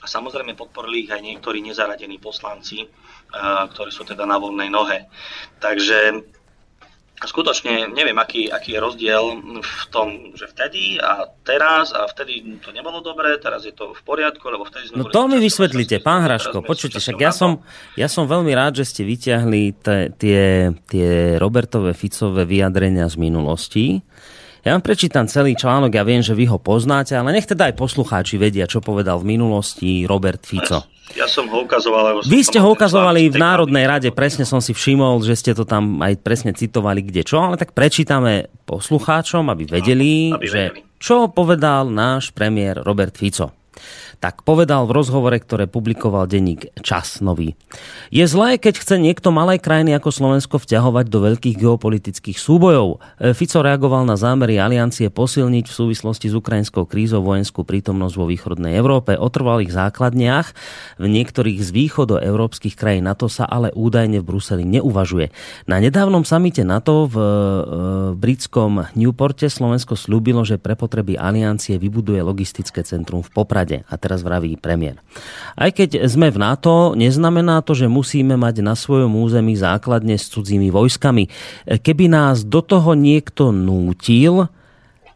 a samozrejme podporili ich aj niektorí nezaradení poslanci ktorí sú teda na voľnej nohe. Takže skutočne neviem, aký, aký je rozdiel v tom, že vtedy a teraz a vtedy to nebolo dobré, teraz je to v poriadku, lebo vtedy sme No to mi vysvetlíte, pán Hraško, počujte, však ja som, ja som veľmi rád, že ste vyťahli tie, tie Robertové Ficové vyjadrenia z minulosti. Ja vám prečítam celý článok, ja viem, že vy ho poznáte, ale nech teda aj poslucháči vedia, čo povedal v minulosti Robert Fico. Ja som ho ukazoval. Vy ste ho ukazovali v Národnej rade, presne som si všimol, že ste to tam aj presne citovali kde čo, ale tak prečítame poslucháčom, aby vedeli, aby že vedeli. čo povedal náš premiér Robert Fico. Tak povedal v rozhovore, ktoré publikoval denník Čas nový. Je zlé, keď chce niekto malé krajiny ako Slovensko vťahovať do veľkých geopolitických súbojov. E, Fico reagoval na zámery aliancie posilniť v súvislosti s ukrajinskou krízou vojenskú prítomnosť vo východnej Európe. O trvalých základniach v niektorých z východoeurópskych krajín NATO sa ale údajne v Bruseli neuvažuje. Na nedávnom samite NATO v e, britskom Newporte Slovensko slúbilo, že pre potreby aliancie vybuduje logistické centrum v Poprade. A teraz vraví premiér. Aj keď sme v NATO, neznamená to, že musíme mať na svojom území základne s cudzími vojskami. Keby nás do toho niekto nútil,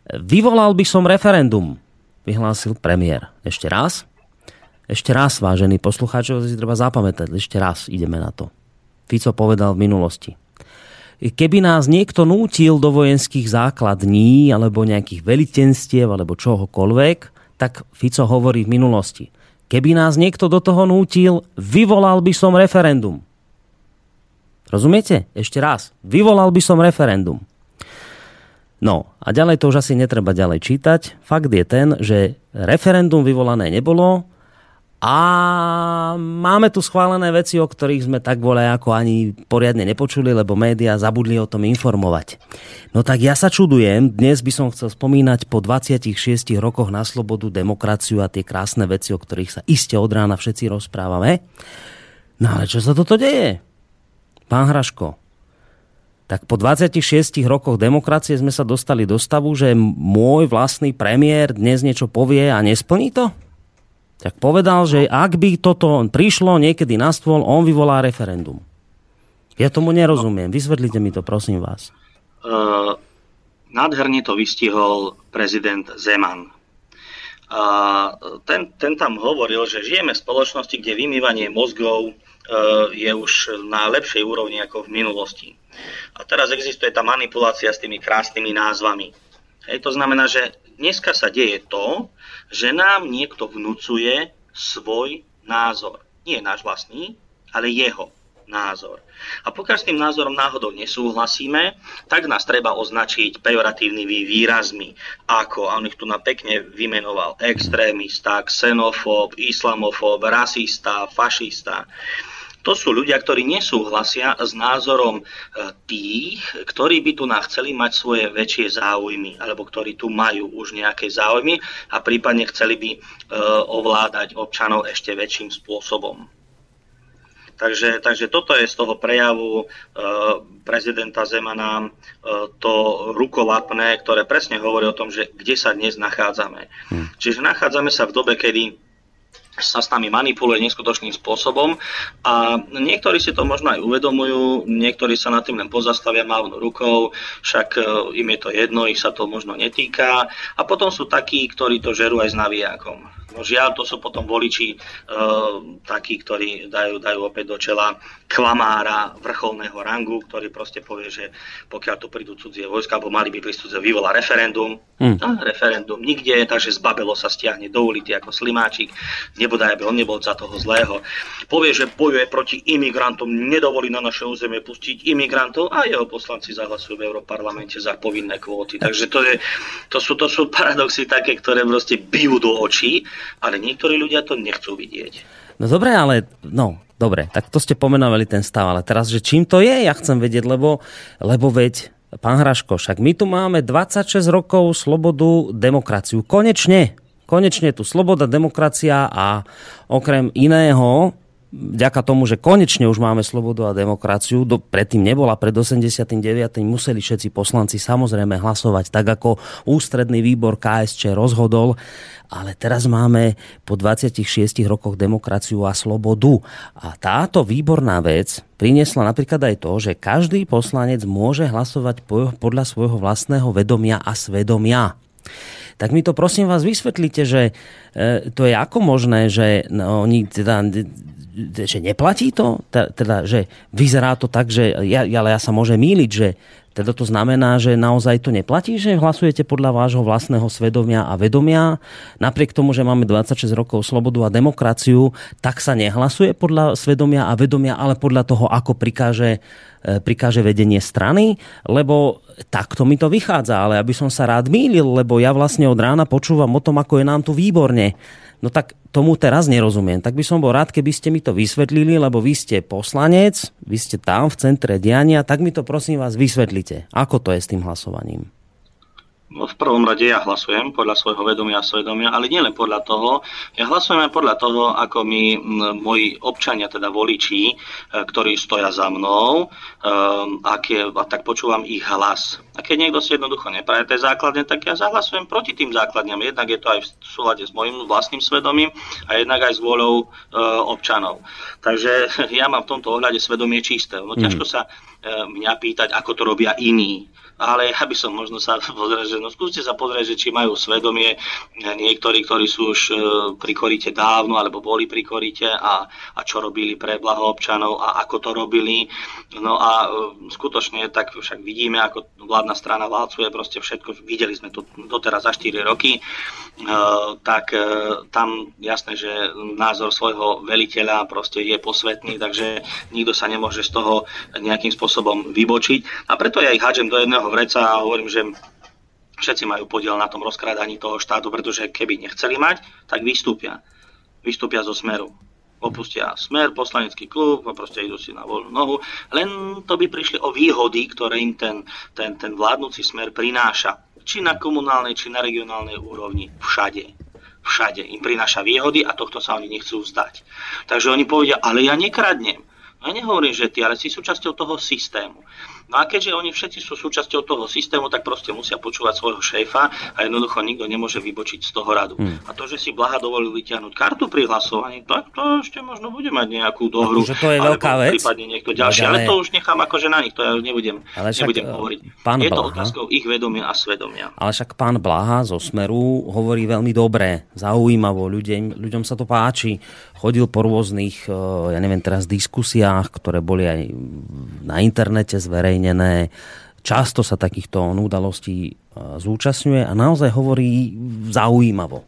vyvolal by som referendum, vyhlásil premiér. Ešte raz? Ešte raz, vážení poslucháčov, si treba zapamätať. Ešte raz ideme na to. Fico povedal v minulosti. Keby nás niekto nútil do vojenských základní alebo nejakých velitenstiev alebo čohokoľvek, tak Fico hovorí v minulosti. Keby nás niekto do toho nútil, vyvolal by som referendum. Rozumiete? Ešte raz. Vyvolal by som referendum. No a ďalej to už asi netreba ďalej čítať. Fakt je ten, že referendum vyvolané nebolo, a máme tu schválené veci, o ktorých sme tak vole ako ani poriadne nepočuli, lebo médiá zabudli o tom informovať. No tak ja sa čudujem, dnes by som chcel spomínať po 26 rokoch na slobodu, demokraciu a tie krásne veci, o ktorých sa iste od rána všetci rozprávame. No ale čo sa toto deje? Pán Hraško, tak po 26 rokoch demokracie sme sa dostali do stavu, že môj vlastný premiér dnes niečo povie a nesplní to? Tak povedal, že ak by toto prišlo niekedy na stôl, on vyvolá referendum. Ja tomu nerozumiem. Vysvetlite mi to, prosím vás. Uh, nádherne to vystihol prezident Zeman. A ten, ten tam hovoril, že žijeme v spoločnosti, kde vymývanie mozgov uh, je už na lepšej úrovni ako v minulosti. A teraz existuje tá manipulácia s tými krásnymi názvami. Hej, to znamená, že dneska sa deje to, že nám niekto vnúcuje svoj názor. Nie náš vlastný, ale jeho názor. A pokiaľ s tým názorom náhodou nesúhlasíme, tak nás treba označiť pejoratívnymi výrazmi, ako, a on ich tu na pekne vymenoval, extrémista, xenofób, islamofób, rasista, fašista to sú ľudia, ktorí nesúhlasia s názorom e, tých, ktorí by tu na chceli mať svoje väčšie záujmy, alebo ktorí tu majú už nejaké záujmy a prípadne chceli by e, ovládať občanov ešte väčším spôsobom. Takže, takže toto je z toho prejavu e, prezidenta Zemana e, to rukolapné, ktoré presne hovorí o tom, že kde sa dnes nachádzame. Hmm. Čiže nachádzame sa v dobe, kedy sa s nami manipuluje neskutočným spôsobom a niektorí si to možno aj uvedomujú, niektorí sa nad tým len pozastavia mávnu rukou, však e, im je to jedno, ich sa to možno netýka a potom sú takí, ktorí to žerú aj s navijákom. No žiaľ, to sú potom voliči e, takí, ktorí dajú, dajú opäť do čela klamára vrcholného rangu, ktorý proste povie, že pokiaľ tu prídu cudzie vojska, alebo mali by prísť cudzie, vyvolá referendum. Hmm. A referendum nikde, takže zbabelo sa stiahne do ulity ako slimáčik, nebodaj aby on nebol za toho zlého. Povie, že bojuje proti imigrantom, nedovolí na naše územie pustiť imigrantov a jeho poslanci zahlasujú v Európarlamente za povinné kvóty. Takže to, je, to, sú, to sú paradoxy také, ktoré proste bijú do očí ale niektorí ľudia to nechcú vidieť. No dobre, ale no, dobre, tak to ste pomenovali ten stav, ale teraz, že čím to je, ja chcem vedieť, lebo, lebo veď, pán Hraško, však my tu máme 26 rokov slobodu, demokraciu. Konečne, konečne tu sloboda, demokracia a okrem iného vďaka tomu, že konečne už máme slobodu a demokraciu, do, predtým nebola, pred 89. museli všetci poslanci samozrejme hlasovať tak, ako ústredný výbor KSČ rozhodol, ale teraz máme po 26 rokoch demokraciu a slobodu. A táto výborná vec priniesla napríklad aj to, že každý poslanec môže hlasovať podľa svojho vlastného vedomia a svedomia tak mi to prosím vás vysvetlite, že e, to je ako možné, že no, oni teda že neplatí to? Teda, že vyzerá to tak, že ja, ale ja sa môžem míliť, že Teda to znamená, že naozaj to neplatí, že hlasujete podľa vášho vlastného svedomia a vedomia. Napriek tomu, že máme 26 rokov slobodu a demokraciu, tak sa nehlasuje podľa svedomia a vedomia, ale podľa toho, ako prikáže, e, prikáže vedenie strany, lebo takto mi to vychádza, ale aby som sa rád mýlil, lebo ja vlastne od rána počúvam o tom, ako je nám tu výborne No tak tomu teraz nerozumiem. Tak by som bol rád, keby ste mi to vysvetlili, lebo vy ste poslanec, vy ste tam v centre diania, tak mi to prosím vás vysvetlite. Ako to je s tým hlasovaním? No, v prvom rade ja hlasujem podľa svojho vedomia a svedomia, ale nielen podľa toho. Ja hlasujem aj podľa toho, ako mi moji občania, teda voliči, e, ktorí stoja za mnou, um, aké, a tak počúvam ich hlas. A keď niekto si jednoducho nepraje tie základne, tak ja zahlasujem proti tým základňam. Jednak je to aj v súlade s mojim vlastným svedomím a jednak aj s vôľou uh, občanov. Takže <laughs> ja mám v tomto ohľade svedomie čisté. No ťažko mhm. sa uh, mňa pýtať, ako to robia iní ale ja by som možno sa <laughs> pozrel, že no skúste sa pozrieť, že či majú svedomie niektorí, ktorí sú už e, pri korite dávno, alebo boli pri korite a, a čo robili pre blaho občanov a ako to robili. No a e, skutočne tak však vidíme, ako vládna strana válcuje proste všetko, videli sme to doteraz za 4 roky, e, tak tam jasné, že názor svojho veliteľa proste je posvetný, takže nikto sa nemôže z toho nejakým spôsobom vybočiť. A preto ja ich hádžem do jedného jedného vreca a hovorím, že všetci majú podiel na tom rozkrádaní toho štátu, pretože keby nechceli mať, tak vystúpia. Vystúpia zo smeru. Opustia smer, poslanecký klub a proste idú si na voľnú nohu. Len to by prišli o výhody, ktoré im ten, ten, ten vládnúci smer prináša. Či na komunálnej, či na regionálnej úrovni. Všade všade. Im prináša výhody a tohto sa oni nechcú vzdať. Takže oni povedia, ale ja nekradnem. Ja nehovorím, že ty, ale si súčasťou toho systému. No a keďže oni všetci sú súčasťou toho systému, tak proste musia počúvať svojho šéfa a jednoducho nikto nemôže vybočiť z toho radu. Hmm. A to, že si Blaha dovolil vyťahnuť kartu pri hlasovaní, tak to ešte možno bude mať nejakú dohru. Že to je veľká vec. Prípadne niekto ďalší, ale, ale to už nechám akože na nich, to ja nebudem, ale však, nebudem hovoriť. Pán je Blaha, to otázkou ich vedomia a svedomia. Ale však pán Blaha zo Smeru hovorí veľmi dobre, zaujímavo, ľuďom, ľuďom sa to páči chodil po rôznych, eh, ja neviem teraz, diskusiách, ktoré boli aj na internete zverejnené. Často sa takýchto udalostí eh, zúčastňuje a naozaj hovorí zaujímavo.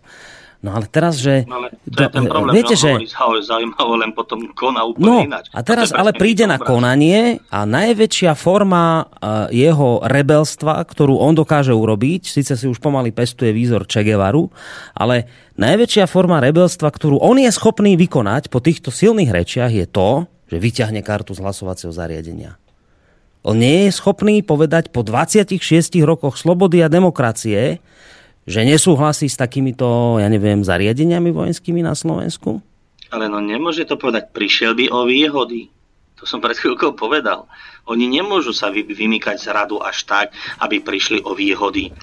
No ale teraz, že... No, ale to je ten problém, viete, že... Hovorí zaujímavo, len potom koná úplne no, ináč. A teraz ale príde na konanie a najväčšia forma uh, jeho rebelstva, ktorú on dokáže urobiť, síce si už pomaly pestuje výzor Che Guevaru, ale najväčšia forma rebelstva, ktorú on je schopný vykonať po týchto silných rečiach je to, že vyťahne kartu z hlasovacieho zariadenia. On nie je schopný povedať po 26 rokoch slobody a demokracie, že nesúhlasí s takýmito, ja neviem, zariadeniami vojenskými na Slovensku? Ale no nemôže to povedať, prišiel by o výhody. To som pred chvíľkou povedal. Oni nemôžu sa vymýkať z radu až tak, aby prišli o výhody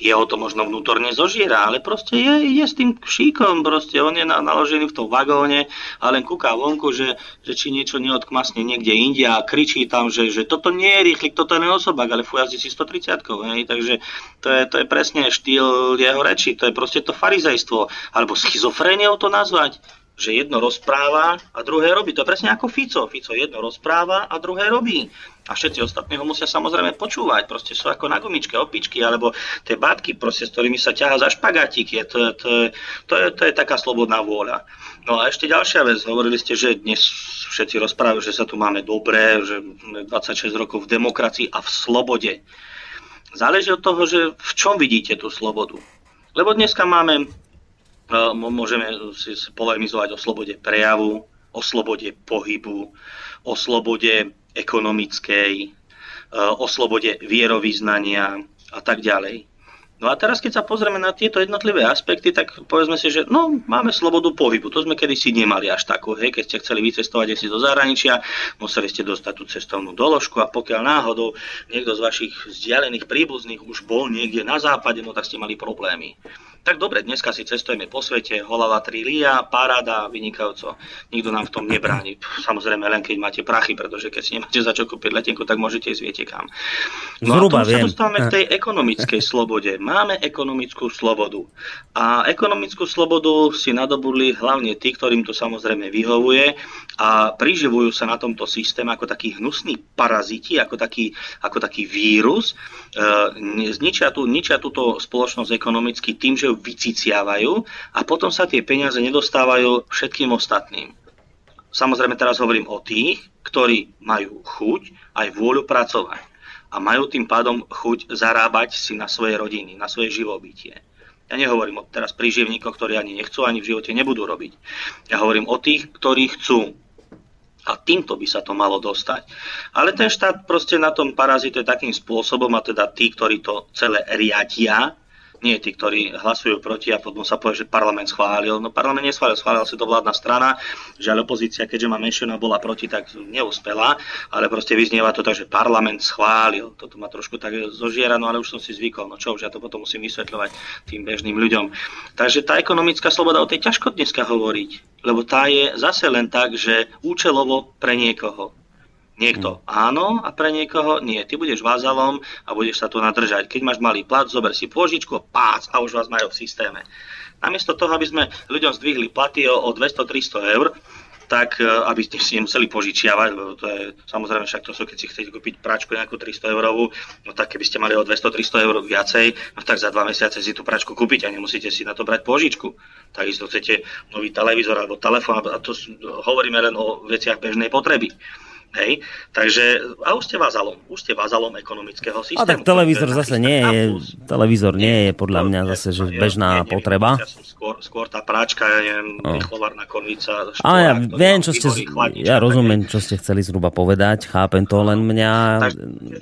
jeho to možno vnútorne zožiera, ale proste je, je s tým šíkom, proste on je naložený v tom vagóne a len kúka vonku, že, že či niečo neodkmasne niekde inde a kričí tam, že, že toto nie je rýchlik, toto je osobák, ale fujazdí si 130 hej? takže to je, to je presne štýl jeho reči, to je proste to farizejstvo, alebo schizofréniou to nazvať že jedno rozpráva a druhé robí. To je presne ako Fico. Fico jedno rozpráva a druhé robí. A všetci ostatní ho musia samozrejme počúvať. Proste sú ako na gumičke, opičky, alebo tie bátky, proste, s ktorými sa ťaha za špagátik. Je, to, to, to, je, to je taká slobodná vôľa. No a ešte ďalšia vec. Hovorili ste, že dnes všetci rozprávajú, že sa tu máme dobré, že 26 rokov v demokracii a v slobode. Záleží od toho, že v čom vidíte tú slobodu. Lebo dneska máme môžeme si polemizovať o slobode prejavu, o slobode pohybu, o slobode ekonomickej, e, o slobode vierovýznania a tak ďalej. No a teraz, keď sa pozrieme na tieto jednotlivé aspekty, tak povedzme si, že no, máme slobodu pohybu. To sme kedysi nemali až takú. Hej, keď ste chceli vycestovať si do zahraničia, museli ste dostať tú cestovnú doložku a pokiaľ náhodou niekto z vašich vzdialených príbuzných už bol niekde na západe, no tak ste mali problémy. Tak dobre, dneska si cestujeme po svete, holava trilia, paráda, vynikajúco. Nikto nám v tom nebráni. Samozrejme len keď máte prachy, pretože keď si nemáte za čo kúpiť letenku, tak môžete ísť viete kam. No Zhruba a tu sa viem. dostávame k tej ekonomickej slobode. Máme ekonomickú slobodu. A ekonomickú slobodu si nadobudli hlavne tí, ktorým to samozrejme vyhovuje a priživujú sa na tomto systéme ako takí hnusní paraziti, ako taký, ako taký vírus. E, zničia, tú, ničia túto spoločnosť ekonomicky tým, že ju vyciciavajú a potom sa tie peniaze nedostávajú všetkým ostatným. Samozrejme teraz hovorím o tých, ktorí majú chuť aj vôľu pracovať a majú tým pádom chuť zarábať si na svoje rodiny, na svoje živobytie. Ja nehovorím teraz príživníkoch, ktorí ani nechcú, ani v živote nebudú robiť. Ja hovorím o tých, ktorí chcú. A týmto by sa to malo dostať. Ale ten štát proste na tom parazituje takým spôsobom, a teda tí, ktorí to celé riadia, nie tí, ktorí hlasujú proti a potom sa povie, že parlament schválil. No parlament neschválil, schválila si to vládna strana, že ale opozícia, keďže má menšinu a bola proti, tak neúspela, ale proste vyznieva to tak, že parlament schválil. Toto ma trošku tak zožierano, ale už som si zvykol. No čo už, ja to potom musím vysvetľovať tým bežným ľuďom. Takže tá ekonomická sloboda, o tej ťažko dneska hovoriť, lebo tá je zase len tak, že účelovo pre niekoho. Niekto áno a pre niekoho nie. Ty budeš vázalom a budeš sa tu nadržať. Keď máš malý plat, zober si pôžičku, pác a už vás majú v systéme. Namiesto toho, aby sme ľuďom zdvihli platy o, o 200-300 eur, tak e, aby ste si nemuseli požičiavať, lebo to je samozrejme však to sú, keď si chcete kúpiť práčku nejakú 300 eurovú, no tak keby ste mali o 200-300 eur viacej, no tak za dva mesiace si tú práčku kúpiť a nemusíte si na to brať požičku. Takisto chcete nový televízor alebo telefón, a to hovoríme len o veciach bežnej potreby. Hej, takže a už ste vázalom, už ste vázalom ekonomického systému. A tak televízor zase nie je, televízor nie je podľa mňa zase že bežná ja, potreba. Ja som skôr, skôr tá práčka, ja neviem, no. vychovárna konvica. A ja viem, čo ste, ja rozumiem, čo ste chceli zhruba povedať, chápem to, len mňa... Tak,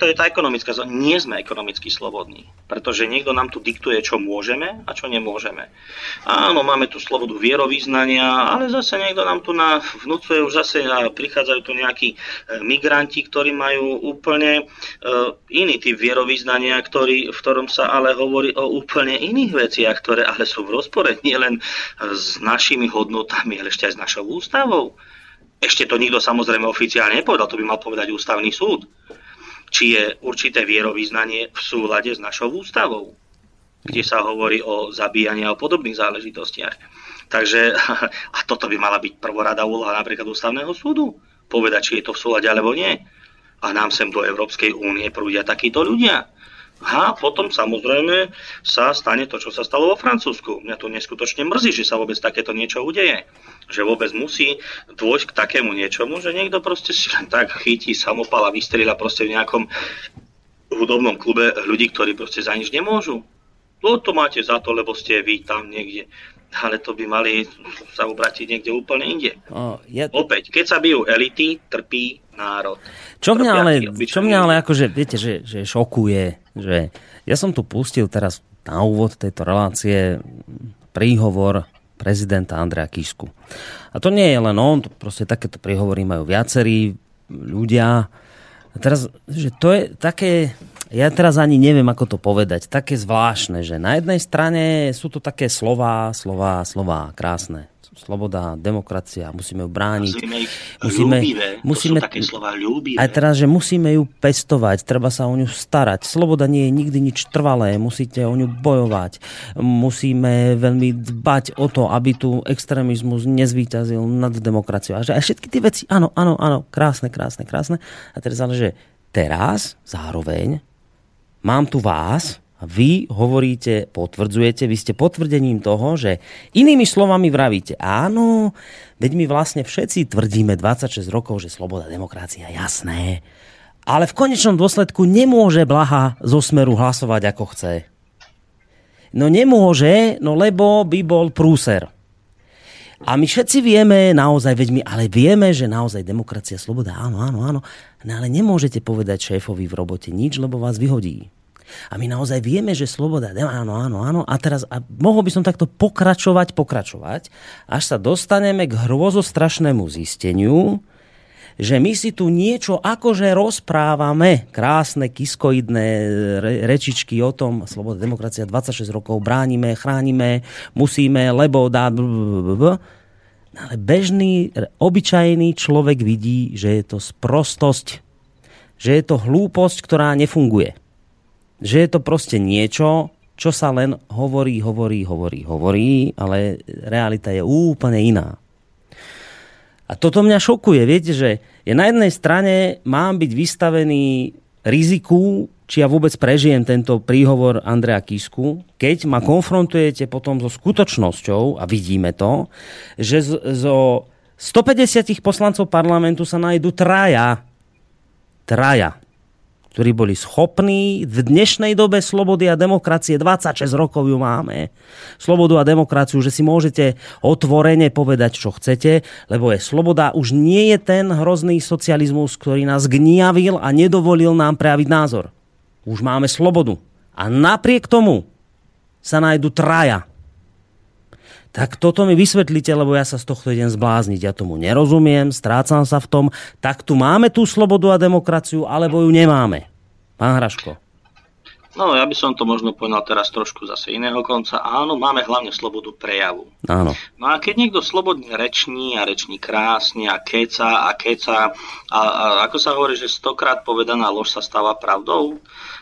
to je tá ekonomická, nie sme ekonomicky slobodní, pretože niekto nám tu diktuje, čo môžeme a čo nemôžeme. Áno, máme tu slobodu vierovýznania, ale zase niekto nám tu na, vnúcuje už zase prichádzajú tu nejakí migranti, ktorí majú úplne uh, iný typ vierovýznania, ktorý, v ktorom sa ale hovorí o úplne iných veciach, ktoré ale sú v rozpore nielen s našimi hodnotami, ale ešte aj s našou ústavou. Ešte to nikto samozrejme oficiálne nepovedal, to by mal povedať ústavný súd. Či je určité vierovýznanie v súlade s našou ústavou, kde sa hovorí o zabíjaní a o podobných záležitostiach. Takže, <laughs> a toto by mala byť prvorada úloha napríklad ústavného súdu povedať, či je to v súlade alebo nie. A nám sem do Európskej únie prúdia takíto ľudia. A potom samozrejme sa stane to, čo sa stalo vo Francúzsku. Mňa to neskutočne mrzí, že sa vôbec takéto niečo udeje. Že vôbec musí dôjsť k takému niečomu, že niekto proste si len tak chytí samopal a vystrieľa proste v nejakom hudobnom klube ľudí, ktorí proste za nič nemôžu. No to máte za to, lebo ste vy tam niekde ale to by mali sa obratiť niekde úplne inde. O, ja... Opäť, keď sa bijú elity, trpí národ. Čo mňa ale, čo mňa ale akože, viete, že, že šokuje, že ja som tu pustil teraz na úvod tejto relácie príhovor prezidenta Andrea Kisku. A to nie je len on, to proste takéto príhovory majú viacerí ľudia. A teraz, že to je také, ja teraz ani neviem, ako to povedať, také zvláštne, že na jednej strane sú to také slova, slova, slova krásne. Sloboda, demokracia, musíme ju brániť. Musíme, musíme, to sú také slova ľúbivé. Aj teraz, že musíme ju pestovať, treba sa o ňu starať. Sloboda nie je nikdy nič trvalé, musíte o ňu bojovať. Musíme veľmi dbať o to, aby tu extrémizmus nezvýťazil nad demokraciou. A že aj všetky tie veci, áno, áno, áno, krásne, krásne, krásne. A teraz ale, že teraz zároveň mám tu vás vy hovoríte, potvrdzujete, vy ste potvrdením toho, že inými slovami vravíte, áno, veď my vlastne všetci tvrdíme 26 rokov, že sloboda, demokracia, jasné. Ale v konečnom dôsledku nemôže Blaha zo Smeru hlasovať ako chce. No nemôže, no lebo by bol prúser. A my všetci vieme, naozaj, veď my, ale vieme, že naozaj demokracia, sloboda, áno, áno, áno. No ale nemôžete povedať šéfovi v robote nič, lebo vás vyhodí. A my naozaj vieme, že sloboda, áno, áno, áno. A teraz a mohol by som takto pokračovať, pokračovať, až sa dostaneme k hrôzostrašnému zisteniu, že my si tu niečo akože rozprávame, krásne kiskoidné rečičky o tom, sloboda, demokracia 26 rokov bránime, chránime, musíme, lebo dá... Ale bežný, obyčajný človek vidí, že je to sprostosť, že je to hlúposť, ktorá nefunguje. Že je to proste niečo, čo sa len hovorí, hovorí, hovorí, hovorí, ale realita je úplne iná. A toto mňa šokuje, viete, že je na jednej strane mám byť vystavený riziku, či ja vôbec prežijem tento príhovor Andrea Kisku, keď ma konfrontujete potom so skutočnosťou, a vidíme to, že zo 150 poslancov parlamentu sa nájdú traja, traja, ktorí boli schopní v dnešnej dobe slobody a demokracie, 26 rokov ju máme, slobodu a demokraciu, že si môžete otvorene povedať, čo chcete, lebo je sloboda, už nie je ten hrozný socializmus, ktorý nás gniavil a nedovolil nám prejaviť názor. Už máme slobodu. A napriek tomu sa nájdu traja. Tak toto mi vysvetlite, lebo ja sa z tohto idem zblázniť. Ja tomu nerozumiem, strácam sa v tom. Tak tu máme tú slobodu a demokraciu, alebo ju nemáme. Pán Hraško. No, ja by som to možno povedal teraz trošku zase iného konca. Áno, máme hlavne slobodu prejavu. Áno. No a keď niekto slobodne reční a reční krásne a keca a keca a, a ako sa hovorí, že stokrát povedaná lož sa stáva pravdou,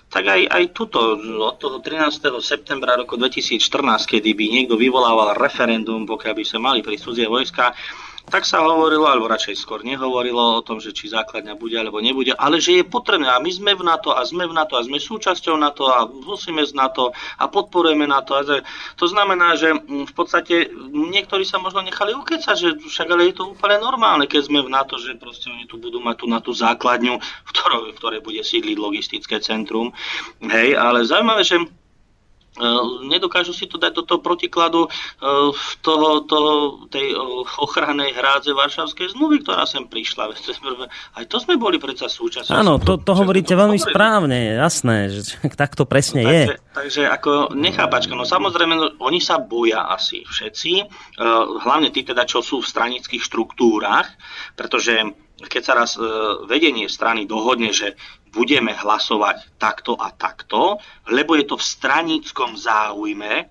tak aj, aj tuto od toho 13. septembra roku 2014, kedy by niekto vyvolával referendum, pokiaľ by sa mali pri cudzie vojska, tak sa hovorilo, alebo radšej skôr nehovorilo o tom, že či základňa bude alebo nebude, ale že je potrebné a my sme v NATO a sme v NATO a sme súčasťou NATO a musíme z NATO a podporujeme NATO. A to znamená, že mm, v podstate niektorí sa možno nechali ukecať, že však ale je to úplne normálne, keď sme v NATO, že proste oni tu budú mať tú základňu, v ktorej, v ktorej bude sídliť logistické centrum. Hej, ale zaujímavé, že nedokážu si to dať do toho protikladu eh, toho, toho, tej eh, ochrannej hrádze Varšavskej zmluvy, ktorá sem prišla. <laughs> Aj to sme boli predsa súčasťou. Áno, to, to hovoríte to veľmi hovorili. správne, jasné, že <laughs> tak to presne no, je. Takže, takže ako nechápačka, no samozrejme, no, oni sa boja asi všetci, hlavne tí teda, čo sú v stranických štruktúrach, pretože keď sa raz vedenie strany dohodne, že budeme hlasovať takto a takto, lebo je to v straníckom záujme,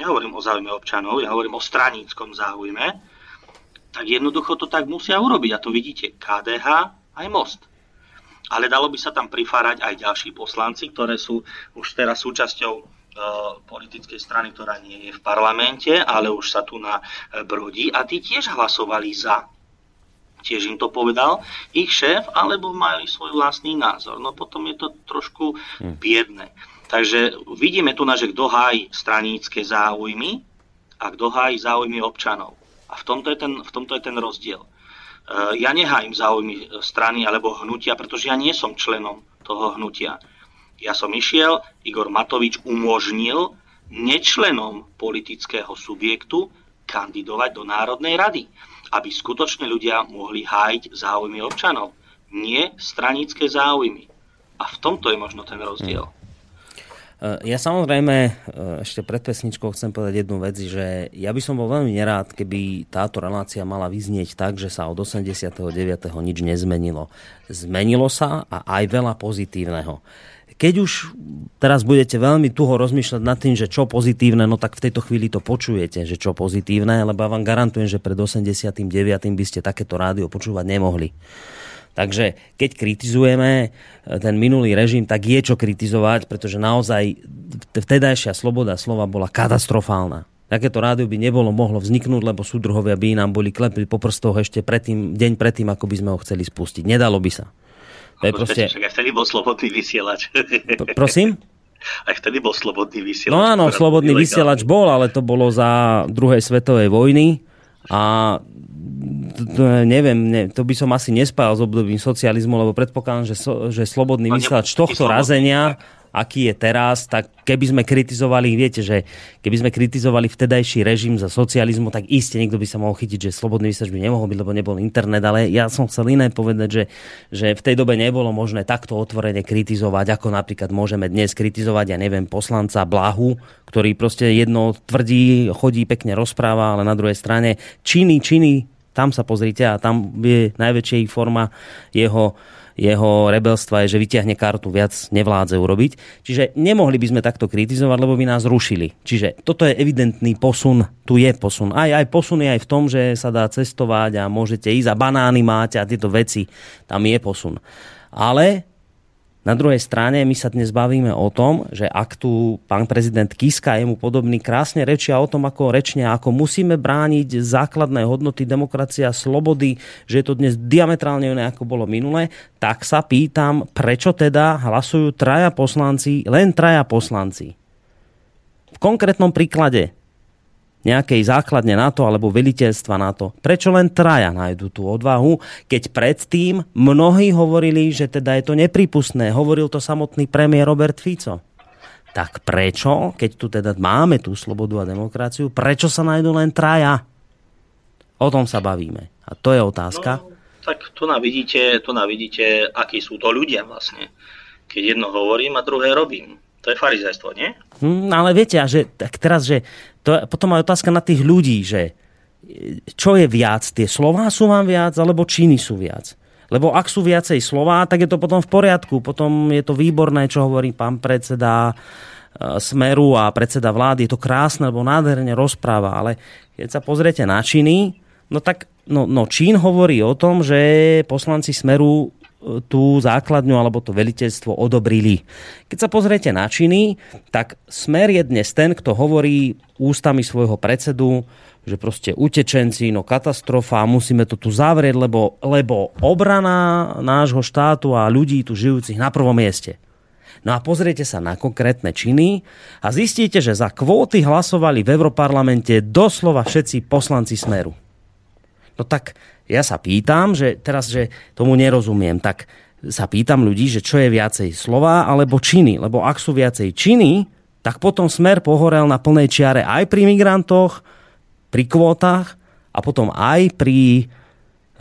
nehovorím o záujme občanov, ja hovorím o straníckom záujme, tak jednoducho to tak musia urobiť. A to vidíte KDH aj Most. Ale dalo by sa tam prifárať aj ďalší poslanci, ktoré sú už teraz súčasťou e, politickej strany, ktorá nie je v parlamente, ale už sa tu na e, brodí a tí tiež hlasovali za tiež im to povedal ich šéf, alebo mali svoj vlastný názor. No potom je to trošku hm. biedne. Takže vidíme tu na, že kto hájí stranícke záujmy a kto hájí záujmy občanov. A v tomto je ten, v tomto je ten rozdiel. E, ja nehájim záujmy strany alebo hnutia, pretože ja nie som členom toho hnutia. Ja som išiel, Igor Matovič umožnil nečlenom politického subjektu kandidovať do Národnej rady aby skutočne ľudia mohli hájiť záujmy občanov, nie stranické záujmy. A v tomto je možno ten rozdiel. Hmm. Ja samozrejme e, ešte pred pesničkou chcem povedať jednu vec, že ja by som bol veľmi nerád, keby táto relácia mala vyznieť tak, že sa od 89. nič nezmenilo. Zmenilo sa a aj veľa pozitívneho keď už teraz budete veľmi tuho rozmýšľať nad tým, že čo pozitívne, no tak v tejto chvíli to počujete, že čo pozitívne, lebo ja vám garantujem, že pred 89. by ste takéto rádio počúvať nemohli. Takže keď kritizujeme eh, ten minulý režim, tak je čo kritizovať, pretože naozaj vtedajšia sloboda slova bola katastrofálna. Takéto rádio by nebolo mohlo vzniknúť, lebo súdruhovia by nám boli klepli po prstoch ešte predtým, deň predtým, ako by sme ho chceli spustiť. Nedalo by sa. To je proste... Však aj vtedy bol slobodný vysielač. Prosím? <laughs> Aj vtedy bol slobodný vysielač. No áno, slobodný vysielač bol, ale to bolo za druhej svetovej vojny a neviem, ne, to by som asi nespájal s obdobím socializmu, lebo predpokladám, že, so, že slobodný no, vysielač tohto razenia aký je teraz, tak keby sme kritizovali, viete, že keby sme kritizovali vtedajší režim za socializmu, tak iste niekto by sa mohol chytiť, že slobodný vysielač by nemohol byť, lebo nebol internet, ale ja som chcel iné povedať, že, že v tej dobe nebolo možné takto otvorene kritizovať, ako napríklad môžeme dnes kritizovať, ja neviem, poslanca Blahu, ktorý proste jedno tvrdí, chodí, pekne rozpráva, ale na druhej strane činy, činy Tam sa pozrite a tam je najväčšia forma jeho jeho rebelstva je, že vyťahne kartu, viac nevládze urobiť. Čiže nemohli by sme takto kritizovať, lebo by nás rušili. Čiže toto je evidentný posun, tu je posun. Aj, aj posun je aj v tom, že sa dá cestovať a môžete ísť a banány máte a tieto veci, tam je posun. Ale na druhej strane my sa dnes bavíme o tom, že ak tu pán prezident Kiska a jemu podobný krásne rečia o tom, ako rečne, ako musíme brániť základné hodnoty demokracia slobody, že je to dnes diametrálne iné, ako bolo minulé, tak sa pýtam, prečo teda hlasujú traja poslanci, len traja poslanci. V konkrétnom príklade nejakej základne NATO alebo veliteľstva NATO. Prečo len traja nájdu tú odvahu, keď predtým mnohí hovorili, že teda je to nepripustné. Hovoril to samotný premiér Robert Fico. Tak prečo, keď tu teda máme tú slobodu a demokraciu, prečo sa nájdu len traja? O tom sa bavíme. A to je otázka. No, tak tu navidíte, tu navidíte, akí sú to ľudia vlastne. Keď jedno hovorím a druhé robím. To je farizajstvo, nie? Hmm, ale viete, a že tak teraz, že to potom aj otázka na tých ľudí, že čo je viac, tie slová sú vám viac, alebo činy sú viac. Lebo ak sú viacej slová, tak je to potom v poriadku. Potom je to výborné, čo hovorí pán predseda e, Smeru a predseda vlády. Je to krásne, lebo nádherne rozpráva. Ale keď sa pozriete na činy, no tak no, no Čín hovorí o tom, že poslanci Smeru tú základňu alebo to veliteľstvo odobrili. Keď sa pozriete na činy, tak Smer je dnes ten, kto hovorí ústami svojho predsedu, že proste utečenci, no katastrofa, musíme to tu zavrieť, lebo, lebo obrana nášho štátu a ľudí tu žijúcich na prvom mieste. No a pozriete sa na konkrétne činy a zistíte, že za kvóty hlasovali v Europarlamente doslova všetci poslanci Smeru. No tak ja sa pýtam, že teraz, že tomu nerozumiem, tak sa pýtam ľudí, že čo je viacej slova alebo činy. Lebo ak sú viacej činy, tak potom smer pohorel na plnej čiare aj pri migrantoch, pri kvótach a potom aj pri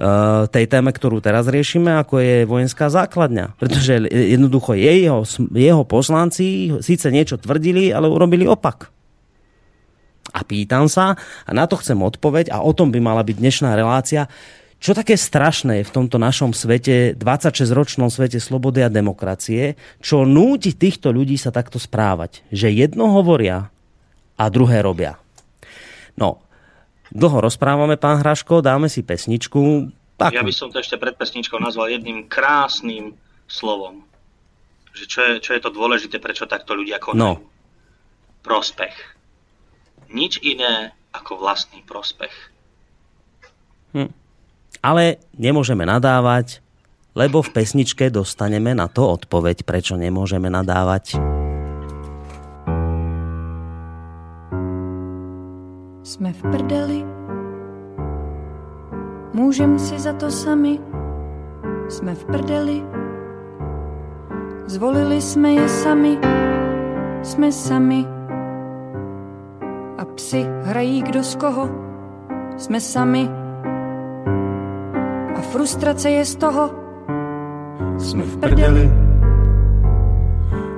uh, tej téme, ktorú teraz riešime, ako je vojenská základňa. Pretože jednoducho jeho, jeho poslanci síce niečo tvrdili, ale urobili opak. A pýtam sa, a na to chcem odpoveď, a o tom by mala byť dnešná relácia, čo také strašné je v tomto našom svete, 26-ročnom svete slobody a demokracie, čo núti týchto ľudí sa takto správať? Že jedno hovoria a druhé robia. No, dlho rozprávame, pán Hraško, dáme si pesničku. Tak. Ja by som to ešte pred pesničkou nazval jedným krásnym slovom. Že čo, je, čo je to dôležité, prečo takto ľudia konajú. No. Prospech. Nič iné ako vlastný prospech. Hm ale nemôžeme nadávať, lebo v pesničke dostaneme na to odpoveď, prečo nemôžeme nadávať. Jsme v prdeli, můžem si za to sami, jsme v prdeli, zvolili jsme je sami, jsme sami. A psi hrají kdo z koho, jsme sami frustrace je z toho. Jsme v prdeli,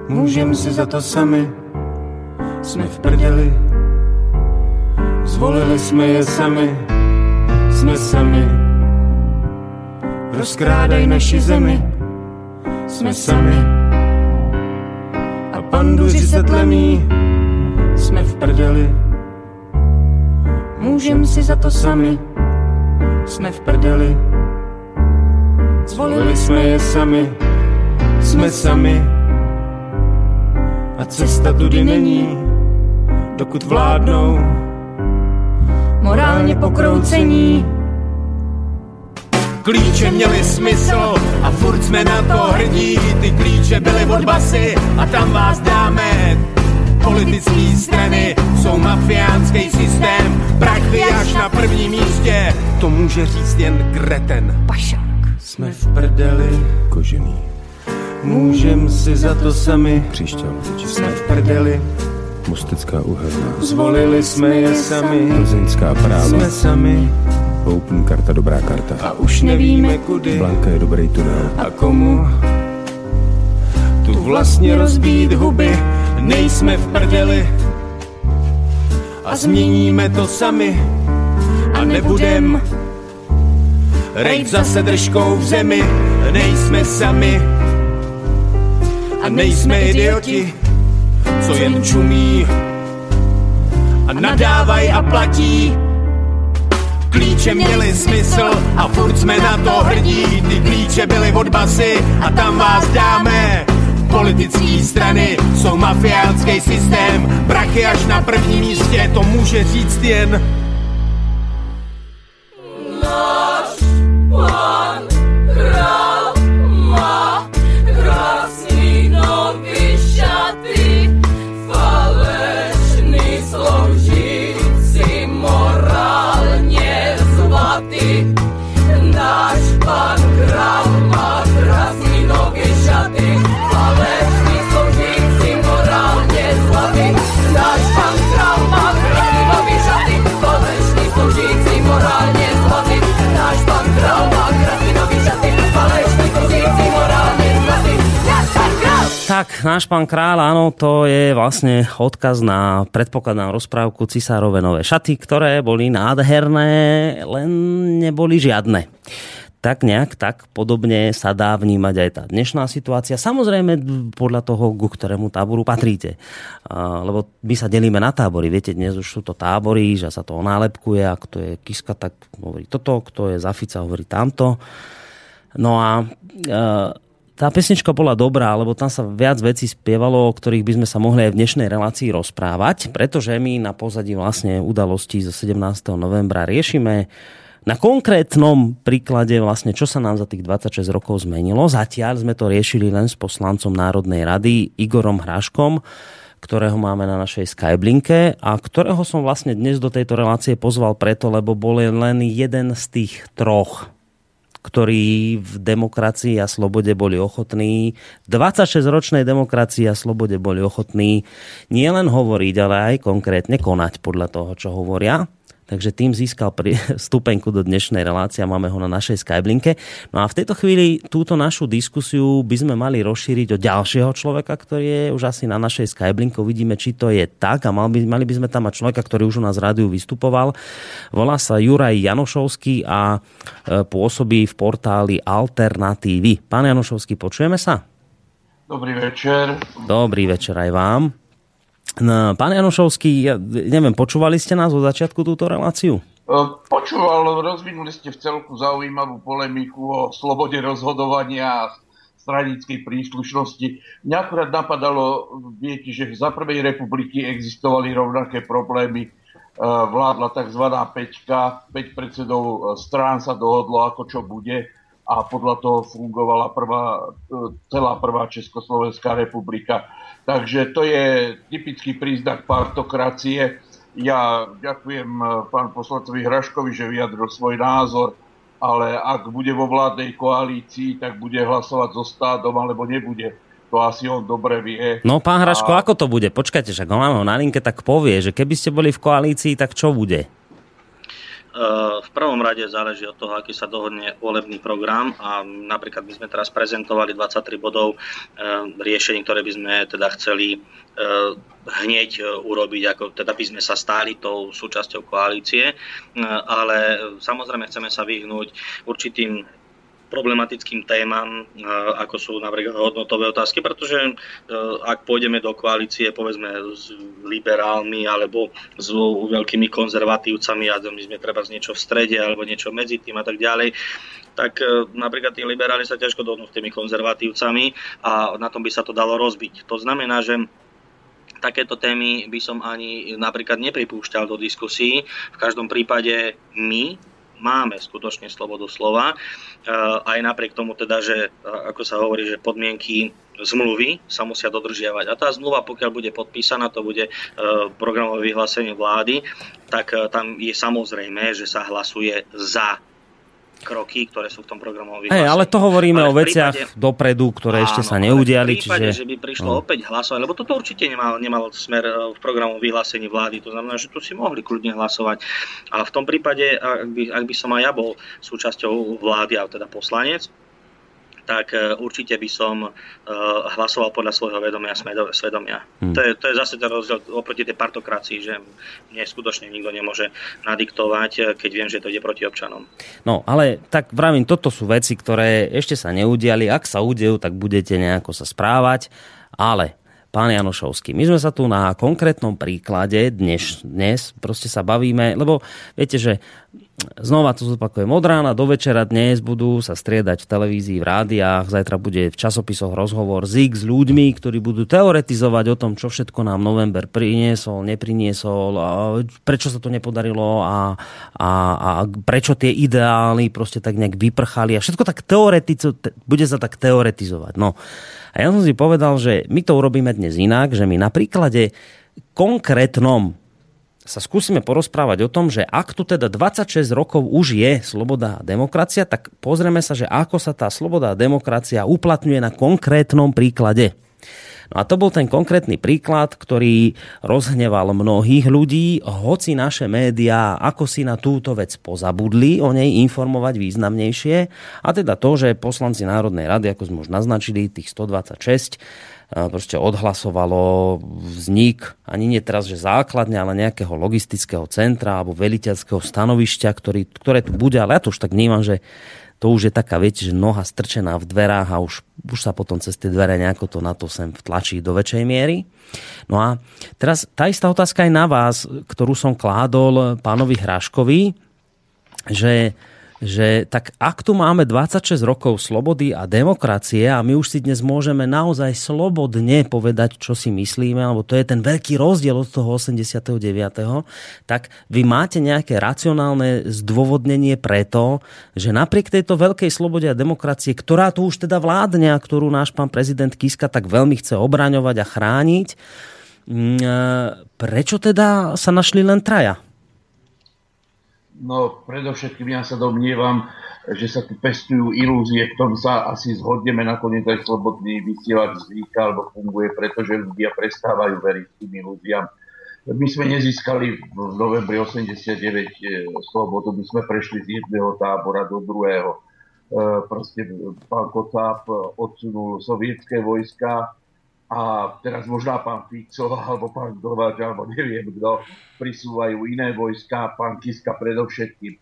můžem si za to sami. Jsme v prdeli, zvolili jsme je sami. Jsme sami, rozkrádaj naši zemi. Jsme sami a panduři se tlemí. Jsme v prdeli, můžem si za to sami. Jsme v prdeli, Zvolili jsme je sami, jsme sami. A cesta tudy není, dokud vládnou morálně pokroucení. Klíče měly smysl a furt jsme na to hrdí. Ty klíče byly od basy a tam vás dáme. Politické strany jsou mafiánský systém. Prachy až na prvním místě, to může říct jen Greten. Paša. Jsme v prdeli kožený. Můžem si za to sami. Příšťal, Jsme v prdeli. Mostecká uhelná. Zvolili jsme je sami. Plzeňská práva. Jsme sami. Open karta, dobrá karta. A už nevíme kudy. Blanka je dobrý tunel. A komu? Tu vlastně rozbít huby. Nejsme v prdeli. A změníme to sami. A nebudem Rejt zase držkou v zemi, nejsme sami. A nejsme idioti, co jen čumí a nadávaj a platí. Klíče měly smysl a furt jsme na to hrdí. Ty klíče byly od basy a tam vás dáme. Politické strany jsou mafiánský systém. Prachy až na prvním místě, to může říct jen Tak, náš pán kráľ, áno, to je vlastne odkaz na predpokladnú rozprávku Cisárove nové šaty, ktoré boli nádherné, len neboli žiadne. Tak nejak tak podobne sa dá vnímať aj tá dnešná situácia. Samozrejme podľa toho, ku ktorému táboru patríte. Lebo my sa delíme na tábory. Viete, dnes už sú to tábory, že sa to onálepkuje. A kto je Kiska, tak hovorí toto. Kto je Zafica, hovorí tamto. No a e, tá pesnička bola dobrá, lebo tam sa viac vecí spievalo, o ktorých by sme sa mohli aj v dnešnej relácii rozprávať, pretože my na pozadí vlastne udalostí zo 17. novembra riešime na konkrétnom príklade vlastne, čo sa nám za tých 26 rokov zmenilo. Zatiaľ sme to riešili len s poslancom Národnej rady Igorom Hráškom, ktorého máme na našej Skyblinke a ktorého som vlastne dnes do tejto relácie pozval preto, lebo bol len jeden z tých troch ktorí v demokracii a slobode boli ochotní, 26-ročnej demokracii a slobode boli ochotní nielen hovoriť, ale aj konkrétne konať podľa toho, čo hovoria. Takže tým získal pri, <laughs> stupenku do dnešnej relácie a máme ho na našej Skyblinke. No a v tejto chvíli túto našu diskusiu by sme mali rozšíriť o ďalšieho človeka, ktorý je už asi na našej Skyblinke. Uvidíme, či to je tak a mal by, mali by sme tam mať človeka, ktorý už u nás rádiu vystupoval. Volá sa Juraj Janošovský a e, pôsobí v portáli Alternatívy. Pán Janošovský, počujeme sa? Dobrý večer. Dobrý večer aj vám. Pán Janošovský, ja neviem, počúvali ste nás od začiatku túto reláciu? E, Počúval, rozvinuli ste v celku zaujímavú polemiku o slobode rozhodovania a stranickej príslušnosti. Mňa akurát napadalo, viete, že za prvej republiky existovali rovnaké problémy. E, Vládla tzv. peťka, 5 predsedov e, strán sa dohodlo, ako čo bude a podľa toho fungovala prvá, celá prvá Československá republika. Takže to je typický príznak partokracie. Ja ďakujem eh, pán poslancovi Hraškovi, že vyjadril svoj názor, ale ak bude vo vládnej koalícii, tak bude hlasovať so stádom, alebo nebude. To asi on dobre vie. No pán Hraško, a... ako to bude? Počkajte, že ho máme ho na linke, tak povie, že keby ste boli v koalícii, tak čo bude? V prvom rade záleží od toho, aký sa dohodne volebný program a napríklad by sme teraz prezentovali 23 bodov riešení, ktoré by sme teda chceli hneď urobiť, ako teda by sme sa stáli tou súčasťou koalície, ale samozrejme chceme sa vyhnúť určitým problematickým témam, ako sú napríklad hodnotové otázky, pretože ak pôjdeme do koalície, povedzme, s liberálmi alebo s veľkými konzervatívcami a my sme treba z niečo v strede alebo niečo medzi tým a tak ďalej, tak napríklad tí liberáli sa ťažko dohodnú s tými konzervatívcami a na tom by sa to dalo rozbiť. To znamená, že takéto témy by som ani napríklad nepripúšťal do diskusí. V každom prípade my, máme skutočne slobodu slova. Aj napriek tomu teda, že ako sa hovorí, že podmienky zmluvy sa musia dodržiavať. A tá zmluva, pokiaľ bude podpísaná, to bude programové vyhlásenie vlády, tak tam je samozrejme, že sa hlasuje za kroky, ktoré sú v tom programovom vyhlásení. Hey, ale to hovoríme ale o veciach prípade, dopredu, ktoré áno, ešte sa neudiali. V prípade, čiže... že by prišlo no. opäť hlasovať, lebo toto určite nemal, nemal smer e, v programovom vyhlásení vlády, to znamená, že tu si mohli kľudne hlasovať. A v tom prípade, ak by, ak by som aj ja bol súčasťou vlády, a teda poslanec, tak e, určite by som e, hlasoval podľa svojho vedomia, svedomia. Hmm. To, je, to je zase ten rozdiel oproti tej partokracii, že mne skutočne nikto nemôže nadiktovať, e, keď viem, že to ide proti občanom. No, ale tak vravím, toto sú veci, ktoré ešte sa neudiali. Ak sa udejú, tak budete nejako sa správať, ale pán Janošovský. My sme sa tu na konkrétnom príklade dnes, dnes proste sa bavíme, lebo viete, že znova to zopakujem, od rána do večera dnes budú sa striedať v televízii, v rádiách, zajtra bude v časopisoch rozhovor s x ľuďmi, ktorí budú teoretizovať o tom, čo všetko nám november priniesol, nepriniesol, prečo sa to nepodarilo a, a, a prečo tie ideály proste tak nejak vyprchali a všetko tak teoretizo, bude sa tak teoretizovať. No. A ja som si povedal, že my to urobíme dnes inak, že my na príklade konkrétnom sa skúsime porozprávať o tom, že ak tu teda 26 rokov už je sloboda a demokracia, tak pozrieme sa, že ako sa tá sloboda a demokracia uplatňuje na konkrétnom príklade. No a to bol ten konkrétny príklad, ktorý rozhneval mnohých ľudí, hoci naše médiá ako si na túto vec pozabudli o nej informovať významnejšie. A teda to, že poslanci Národnej rady, ako sme už naznačili, tých 126, proste odhlasovalo vznik, ani nie teraz, že základne, ale nejakého logistického centra alebo veliteľského stanovišťa, ktorý, ktoré tu bude, ale ja to už tak vnímam, že to už je taká, viete, že noha strčená v dverách a už, už sa potom cez tie dvere nejako to na to sem vtlačí do väčšej miery. No a teraz tá istá otázka aj na vás, ktorú som kládol pánovi Hraškovi, že že tak ak tu máme 26 rokov slobody a demokracie a my už si dnes môžeme naozaj slobodne povedať, čo si myslíme, alebo to je ten veľký rozdiel od toho 89. tak vy máte nejaké racionálne zdôvodnenie preto, že napriek tejto veľkej slobode a demokracie, ktorá tu už teda vládne a ktorú náš pán prezident Kiska tak veľmi chce obraňovať a chrániť, mm, e, prečo teda sa našli len traja? No, predovšetkým ja sa domnievam, že sa tu pestujú ilúzie, v tom sa asi zhodneme, nakoniec aj slobodný vysielač vzniká alebo funguje, pretože ľudia prestávajú veriť tým ilúziám. My sme nezískali v novembri 89 eh, slobodu, my sme prešli z jedného tábora do druhého. Eh, proste pán Kocáb odsunul sovietské vojska, a teraz možná pán Fico alebo pán Glováč alebo neviem kto prisúvajú iné vojska, pán Kiska predovšetkým.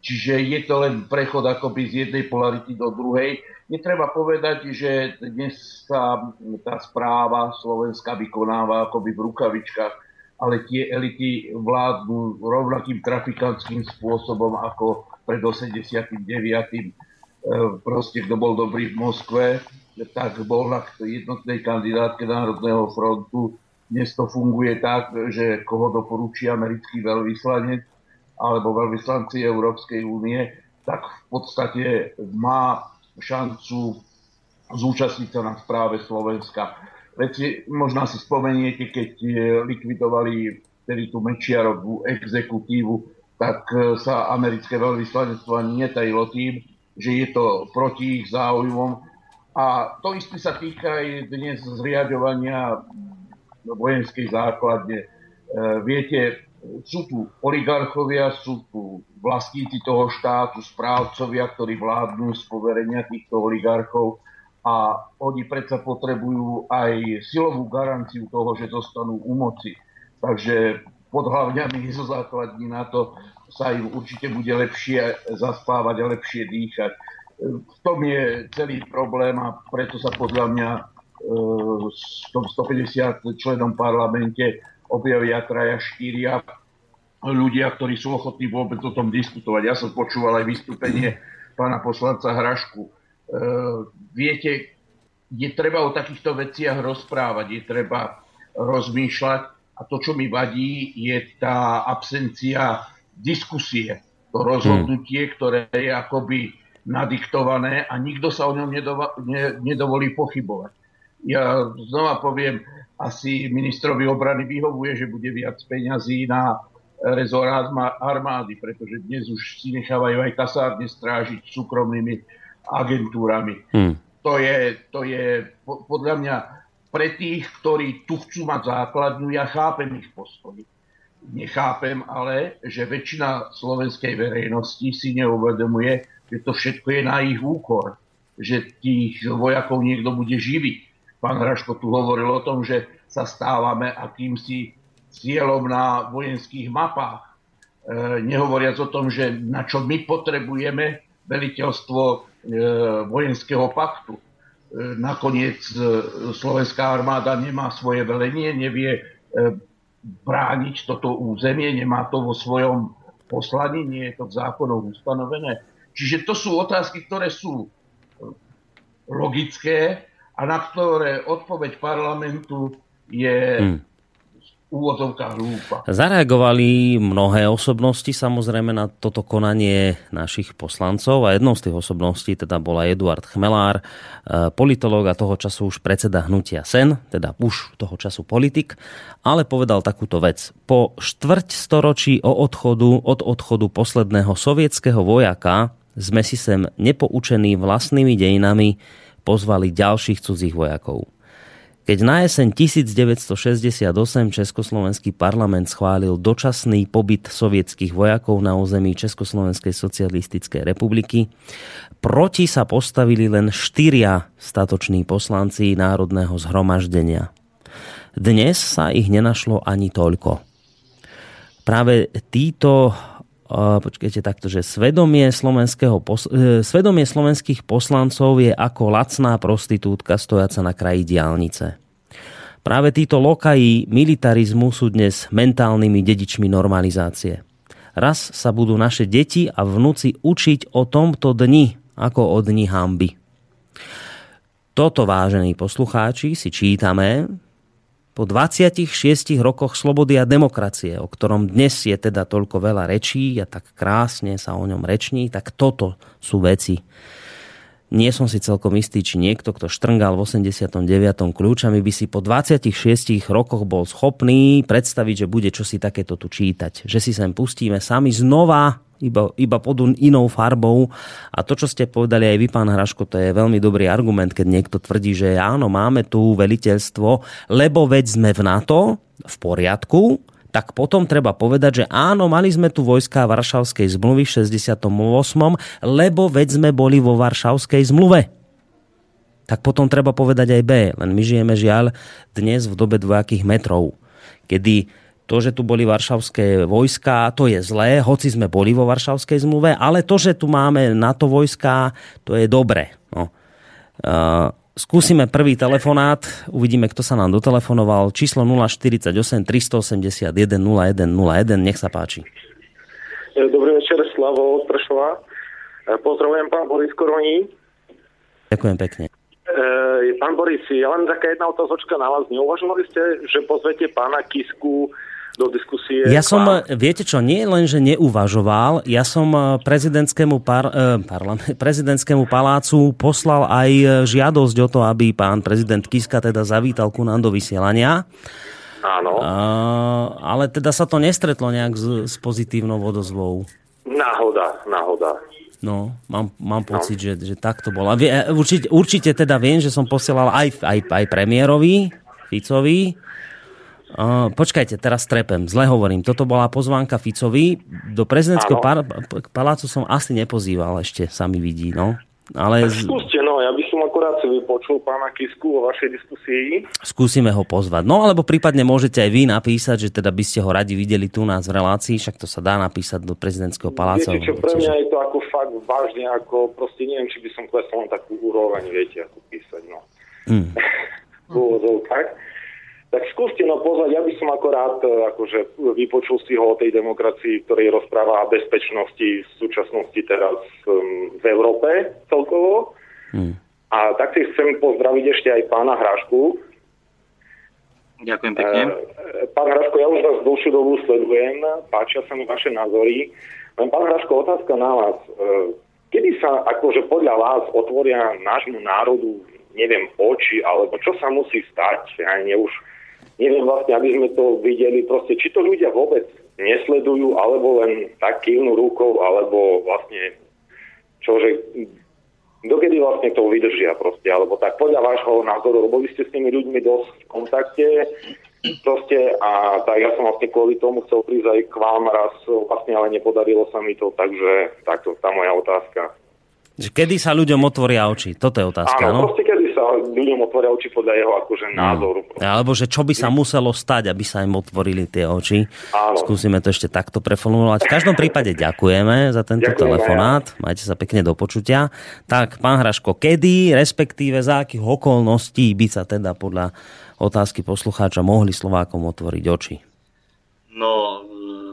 Čiže je to len prechod akoby z jednej polarity do druhej. Netreba povedať, že dnes sa tá správa Slovenska vykonáva akoby v rukavičkách, ale tie elity vládnu rovnakým trafikantským spôsobom ako pred 89. E, proste kto bol dobrý v Moskve, tak bol na jednotnej kandidátke Národného frontu. Dnes to funguje tak, že koho doporučí americký veľvyslanec alebo veľvyslanci Európskej únie, tak v podstate má šancu zúčastniť sa na správe Slovenska. Veď možná si spomeniete, keď likvidovali tedy tú Mečiarovú exekutívu, tak sa americké veľvyslanectvo ani netajilo tým, že je to proti ich záujmom a to isté sa týka aj dnes zriadovania vojenskej základne. E, viete, sú tu oligarchovia, sú tu vlastníci toho štátu, správcovia, ktorí vládnu z poverenia týchto oligarchov a oni predsa potrebujú aj silovú garanciu toho, že dostanú u moci. Takže pod hlavňami zo základní na to sa im určite bude lepšie zaspávať a lepšie dýchať v tom je celý problém a preto sa podľa mňa e, v tom 150 členom parlamente objavia traja, štyria ľudia, ktorí sú ochotní vôbec o tom diskutovať. Ja som počúval aj vystúpenie pána poslanca Hrašku. E, viete, je treba o takýchto veciach rozprávať, je treba rozmýšľať a to, čo mi vadí, je tá absencia diskusie, to rozhodnutie, ktoré je akoby nadiktované a nikto sa o ňom nedova, ne, nedovolí pochybovať. Ja znova poviem, asi ministrovi obrany vyhovuje, že bude viac peňazí na rezort armády, pretože dnes už si nechávajú aj kasárne strážiť súkromnými agentúrami. Hmm. To je, to je podľa mňa pre tých, ktorí tu chcú mať základňu, ja chápem ich postoj. Nechápem ale, že väčšina slovenskej verejnosti si neuvedomuje, že to všetko je na ich úkor. že tých vojakov niekto bude živiť. Pán Hraško tu hovoril o tom, že sa stávame akýmsi cieľom na vojenských mapách. E, nehovoriac o tom, že na čo my potrebujeme veliteľstvo e, vojenského paktu. E, nakoniec e, slovenská armáda nemá svoje velenie, nevie e, brániť toto územie, nemá to vo svojom poslaní, nie je to v zákonoch ustanovené. Čiže to sú otázky, ktoré sú logické a na ktoré odpoveď parlamentu je hmm úvodzovkách hlúpa. Zareagovali mnohé osobnosti samozrejme na toto konanie našich poslancov a jednou z tých osobností teda bola Eduard Chmelár, e, politológ a toho času už predseda hnutia SEN, teda už toho času politik, ale povedal takúto vec. Po štvrť storočí o odchodu, od odchodu posledného sovietského vojaka sme si sem nepoučení vlastnými dejinami pozvali ďalších cudzích vojakov. Keď na jeseň 1968 Československý parlament schválil dočasný pobyt sovietských vojakov na území Československej socialistickej republiky, proti sa postavili len štyria statoční poslanci Národného zhromaždenia. Dnes sa ich nenašlo ani toľko. Práve títo počkajte takto, že svedomie, slovenského, e, svedomie slovenských poslancov je ako lacná prostitútka stojaca na kraji diálnice. Práve títo lokají militarizmu sú dnes mentálnymi dedičmi normalizácie. Raz sa budú naše deti a vnúci učiť o tomto dni ako o dni hamby. Toto, vážení poslucháči, si čítame po 26 rokoch slobody a demokracie, o ktorom dnes je teda toľko veľa rečí a tak krásne sa o ňom reční, tak toto sú veci. Nie som si celkom istý, či niekto, kto štrngal v 89. kľúčami, by si po 26 rokoch bol schopný predstaviť, že bude čosi takéto tu čítať. Že si sem pustíme sami znova iba, iba pod inou farbou. A to, čo ste povedali aj vy, pán Hraško, to je veľmi dobrý argument, keď niekto tvrdí, že áno, máme tu veliteľstvo, lebo veď sme v NATO, v poriadku, tak potom treba povedať, že áno, mali sme tu vojska Varšavskej zmluvy v 68., lebo veď sme boli vo Varšavskej zmluve. Tak potom treba povedať aj B, len my žijeme žiaľ dnes v dobe dvojakých metrov, kedy to, že tu boli varšavské vojska, to je zlé, hoci sme boli vo Varšavskej zmluve, ale to, že tu máme NATO vojska, to je dobre. No. Uh, skúsime prvý telefonát, uvidíme, kto sa nám dotelefonoval. Číslo 048 381 0101, nech sa páči. E, dobrý večer, Slavo od Pršova. E, pozdravujem pán Boris Koroní. Ďakujem pekne. E, pán Boris, ja len taká jedna otázočka na vás. Neuvažovali ste, že pozvete pána Kisku do diskusie. Ja som, viete čo, nie len, že neuvažoval, ja som eh, prezidentskému, par, eh, parlament, <laughs> prezidentskému palácu poslal aj žiadosť o to, aby pán prezident Kiska teda zavítal ku nám do vysielania. Áno. ale teda sa to nestretlo nejak s, s pozitívnou vodozvou. Náhoda, náhoda. No, mám, mám pocit, no. že, že tak to bolo. Určite, určite teda viem, že som posielal aj, aj, aj premiérovi, Ficovi, Uh, počkajte, teraz trepem, zle hovorím. Toto bola pozvánka Ficovi. Do prezidentského par- palácu som asi nepozýval ešte, sami vidí, no. Ale... Tak skúste, no, ja by som akorát si vypočul pána Kisku o vašej diskusii. Skúsime ho pozvať. No, alebo prípadne môžete aj vy napísať, že teda by ste ho radi videli tu nás v relácii, však to sa dá napísať do prezidentského paláca. Viete čo, pre mňa je to ako fakt vážne, ako proste neviem, či by som klesol na takú úroveň, viete, ako písať, no. Mm. <laughs> v tak skúste no pozvať, ja by som akorát e, akože vypočul si ho o tej demokracii, ktorej rozpráva o bezpečnosti v súčasnosti teraz um, v Európe celkovo. Hmm. A tak si chcem pozdraviť ešte aj pána Hrašku. Ďakujem pekne. E, pán Hraško, ja už vás dlhšiu dobu sledujem, páčia sa mi vaše názory. Len pán Hraško, otázka na vás. E, kedy sa akože podľa vás otvoria nášmu národu, neviem, oči, alebo čo sa musí stať? Ja nie už neviem vlastne, aby sme to videli, proste, či to ľudia vôbec nesledujú, alebo len tak kývnu rukou, alebo vlastne, čože, dokedy vlastne to vydržia proste, alebo tak podľa vášho názoru, lebo vy ste s tými ľuďmi dosť v kontakte, proste a tak ja som vlastne kvôli tomu chcel prísť aj k vám raz, vlastne ale nepodarilo sa mi to, takže takto tá moja otázka. Že kedy sa ľuďom otvoria oči? Toto je otázka, Áno, no? proste kedy sa ľuďom otvoria oči podľa jeho akože názoru. Alebo že čo by sa muselo stať, aby sa im otvorili tie oči. Áno. Skúsime to ešte takto preformulovať. V každom prípade ďakujeme za tento Ďakujeme. telefonát. Majte sa pekne do počutia. Tak, pán Hraško, kedy, respektíve za akých okolností by sa teda podľa otázky poslucháča mohli Slovákom otvoriť oči? No, mm,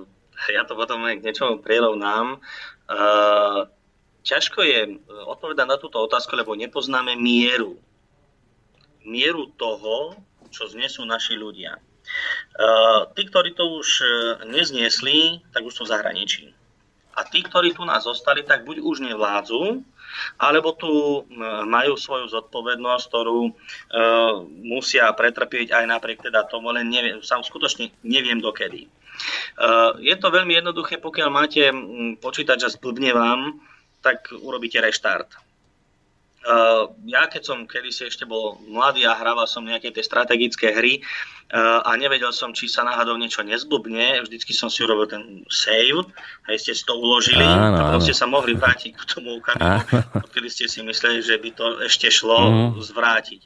ja to potom k niečomu prirovnám. Uh, ťažko je e, odpovedať na túto otázku, lebo nepoznáme mieru. Mieru toho, čo znesú naši ľudia. Uh, tí, ktorí to už e, nezniesli, tak už sú v zahraničí. A tí, ktorí tu nás zostali, tak buď už nevládzu, alebo tu majú svoju zodpovednosť, ktorú uh, musia pretrpieť aj napriek teda tomu, len neviem, sám skutočne neviem dokedy. Uh, je to veľmi jednoduché, pokiaľ máte počítač a zblbne vám, tak urobíte reštart. Uh, ja keď som kedysi ešte bol mladý a hrával som nejaké tie strategické hry uh, a nevedel som, či sa náhodou niečo nezblbne, vždycky som si urobil ten save, hej, ste si to uložili Áno, a áno. ste sa mohli vrátiť k tomu okamihu, odkedy ste si mysleli, že by to ešte šlo Mhm. zvrátiť.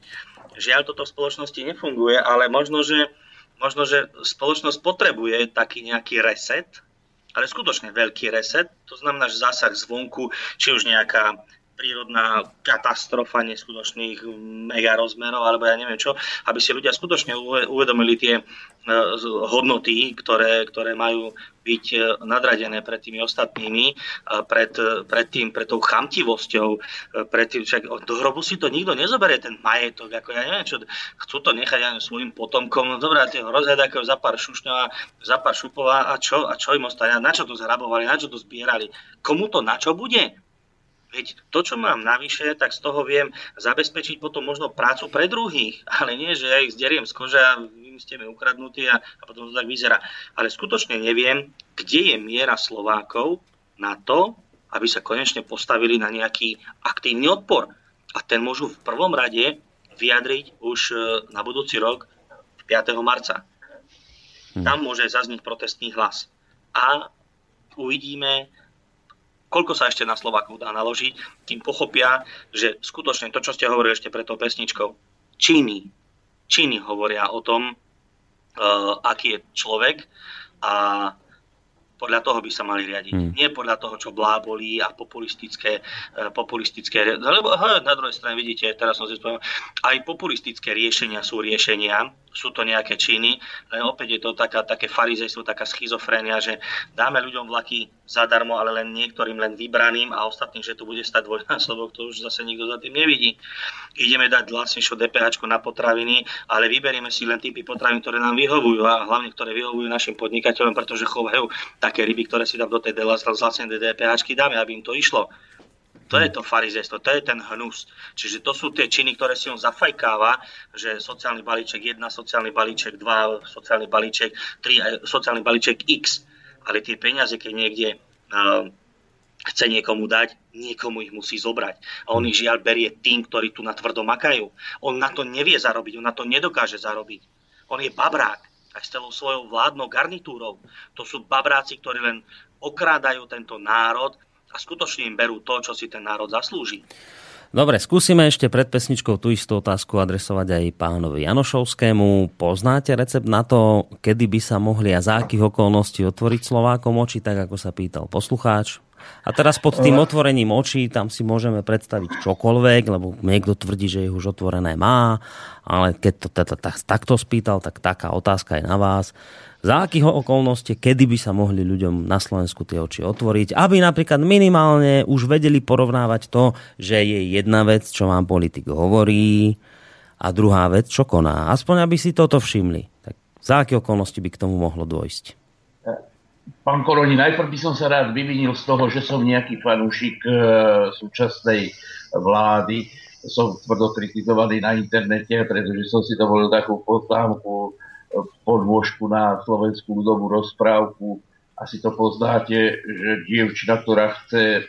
Žiaľ, toto v spoločnosti nefunguje, ale možno, že, možno, že spoločnosť potrebuje taký nejaký reset, ale skutočne veľký reset, to znamená, že zásah zvonku, či už nejaká prírodná katastrofa neskutočných mega rozmerov, alebo ja neviem čo, aby si ľudia skutočne uve- uvedomili tie e, hodnoty, ktoré, ktoré majú byť e, nadradené pred tými ostatnými, a pred, e, pred, tým, pred tou chamtivosťou, e, pred tým, však do hrobu si to nikto nezoberie, ten majetok, ako ja neviem čo, chcú to nechať aj svojim potomkom, no dobré, tie rozhľadákajú za pár šušňov za pár šupov a čo, a čo im ostane, na čo to zhrabovali, na čo to zbierali, komu to na čo bude? Veď to, čo mám navyše, tak z toho viem zabezpečiť potom možno prácu pre druhých, <laughs> ale nie, že ja ich zderiem z kože a vy ste mi ukradnutí a, a potom to tak vyzerá. Ale skutočne neviem, kde je miera Slovákov na to, aby sa konečne postavili na nejaký aktívny odpor. A ten môžu v prvom rade vyjadriť už e, na budúci rok 5. marca. Tam môže zazniť protestný hlas. A uvidíme, koľko sa ešte na Slovákov dá naložiť, kým pochopia, že skutočne to, čo ste hovorili ešte pred tou pesničkou, činy, činy hovoria o tom, uh, aký je človek a podľa toho by sa mali riadiť. Hmm. Nie podľa toho, čo blábolí a populistické, eh, populistické lebo na druhej strane vidíte, teraz som si spomenul, aj populistické riešenia sú riešenia, sú to nejaké činy, len opäť je to taká, také farizejstvo, taká schizofrénia, že dáme ľuďom vlaky zadarmo, ale len niektorým, len vybraným a ostatným, že to bude stať dvojnásobok, to už zase nikto za tým nevidí. Ideme dať lacnejšie DPH na potraviny, ale vyberieme si len typy potravín, ktoré nám vyhovujú a hlavne ktoré vyhovujú našim podnikateľom, pretože chovajú také ryby, ktoré si tam do tej zlacenej DPH dáme, aby im to išlo. To je to farizejstvo, to je ten hnus. Čiže to sú tie činy, ktoré si on zafajkáva, že sociálny balíček 1, sociálny balíček 2, sociálny balíček 3 a sociálny balíček X. Ale tie peniaze, keď niekde uh, chce niekomu dať, niekomu ich musí zobrať. A on ich žiaľ berie tým, ktorí tu na tvrdo makajú. On na to nevie zarobiť, on na to nedokáže zarobiť. On je babrák aj s celou svojou vládnou garnitúrou. To sú babráci, ktorí len okrádajú tento národ a skutočne im berú to, čo si ten národ zaslúži. Dobre, skúsime ešte pred pesničkou tú istú otázku adresovať aj pánovi Janošovskému. Poznáte recept na to, kedy by sa mohli a za akých okolností otvoriť Slovákom oči, tak ako sa pýtal poslucháč? A teraz pod tým otvorením očí tam si môžeme predstaviť čokoľvek, lebo niekto tvrdí, že ich už otvorené má, ale keď to teda takto spýtal, tak taká otázka je na vás. Za akých okolností, kedy by sa mohli ľuďom na Slovensku tie oči otvoriť, aby napríklad minimálne už vedeli porovnávať to, že je jedna vec, čo vám politik hovorí a druhá vec, čo koná. Aspoň aby si toto všimli. Tak za aké okolnosti by k tomu mohlo dôjsť? Pán Koroni, najprv by som sa rád vyvinil z toho, že som nejaký fanúšik e, súčasnej vlády. Som tvrdo kritizovaný na internete, pretože som si dovolil takú poznámku podôžku na slovenskú ľudovú rozprávku. Asi to poznáte, že dievčina, ktorá chce e,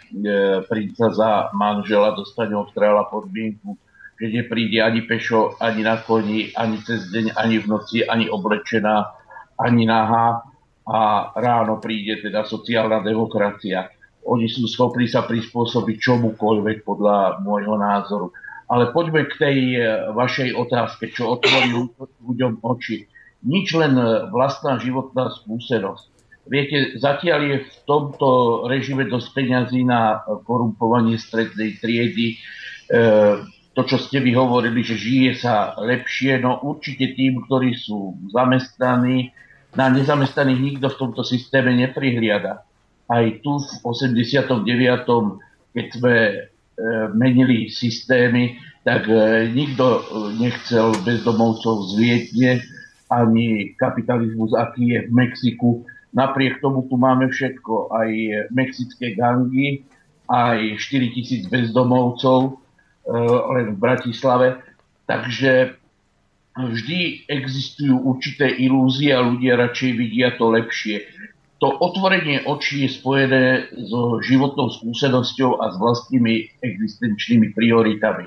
princa za manžela, dostane od kráľa podmienku, že nepríde ani pešo, ani na koni, ani cez deň, ani v noci, ani oblečená, ani nahá a ráno príde teda sociálna demokracia. oni sú schopní sa prispôsobiť čomukoľvek podľa môjho názoru. Ale poďme k tej e, vašej otázke, čo otvorí ľuďom oči. Nič len vlastná životná skúsenosť. Viete, zatiaľ je v tomto režime dosť peňazí na korumpovanie strednej triedy. E, to, čo ste vy hovorili, že žije sa lepšie, no určite tým, ktorí sú zamestnaní, na nezamestnaných nikto v tomto systéme neprihliada aj tu v 89. keď sme e, menili systémy, tak e, nikto e, nechcel bezdomovcov z Vietne, ani kapitalizmus, aký je v Mexiku. Napriek tomu tu máme všetko, aj mexické gangy, aj 4000 bezdomovcov len v Bratislave. Takže vždy existujú určité ilúzie a ľudia radšej vidia to lepšie to otvorenie očí je spojené so životnou skúsenosťou a s vlastnými existenčnými prioritami.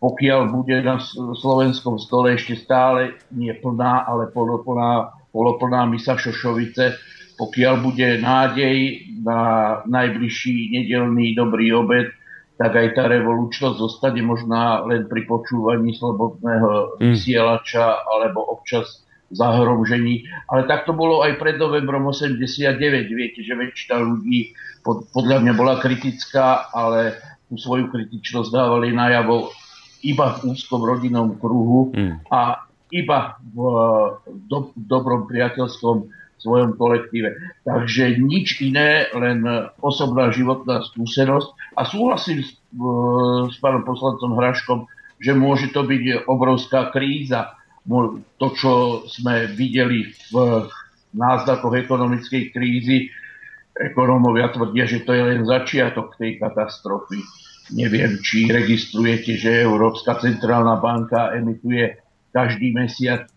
Pokiaľ bude na slovenskom stole ešte stále nie plná, ale poloplná, poloplná misa Šošovice, pokiaľ bude nádej na najbližší nedelný dobrý obed, tak aj tá revolučnosť zostane možná len pri počúvaní slobodného mm. vysielača alebo občas zahromžení. Ale tak to bolo aj pred novembrom 89. Viete, že väčšina ľudí pod, podľa mňa bola kritická, ale tú svoju kritičnosť dávali najavo iba v úzkom rodinnom kruhu mm. a iba v do, dobrom priateľskom svojom kolektíve. Takže nič iné, len osobná životná skúsenosť. A súhlasím s, s pánom poslancom Hraškom, že môže to byť obrovská kríza to, čo sme videli v náznakoch ekonomickej krízy, ekonómovia tvrdia, že to je len začiatok tej katastrofy. Neviem, či registrujete, že Európska centrálna banka emituje každý mesiac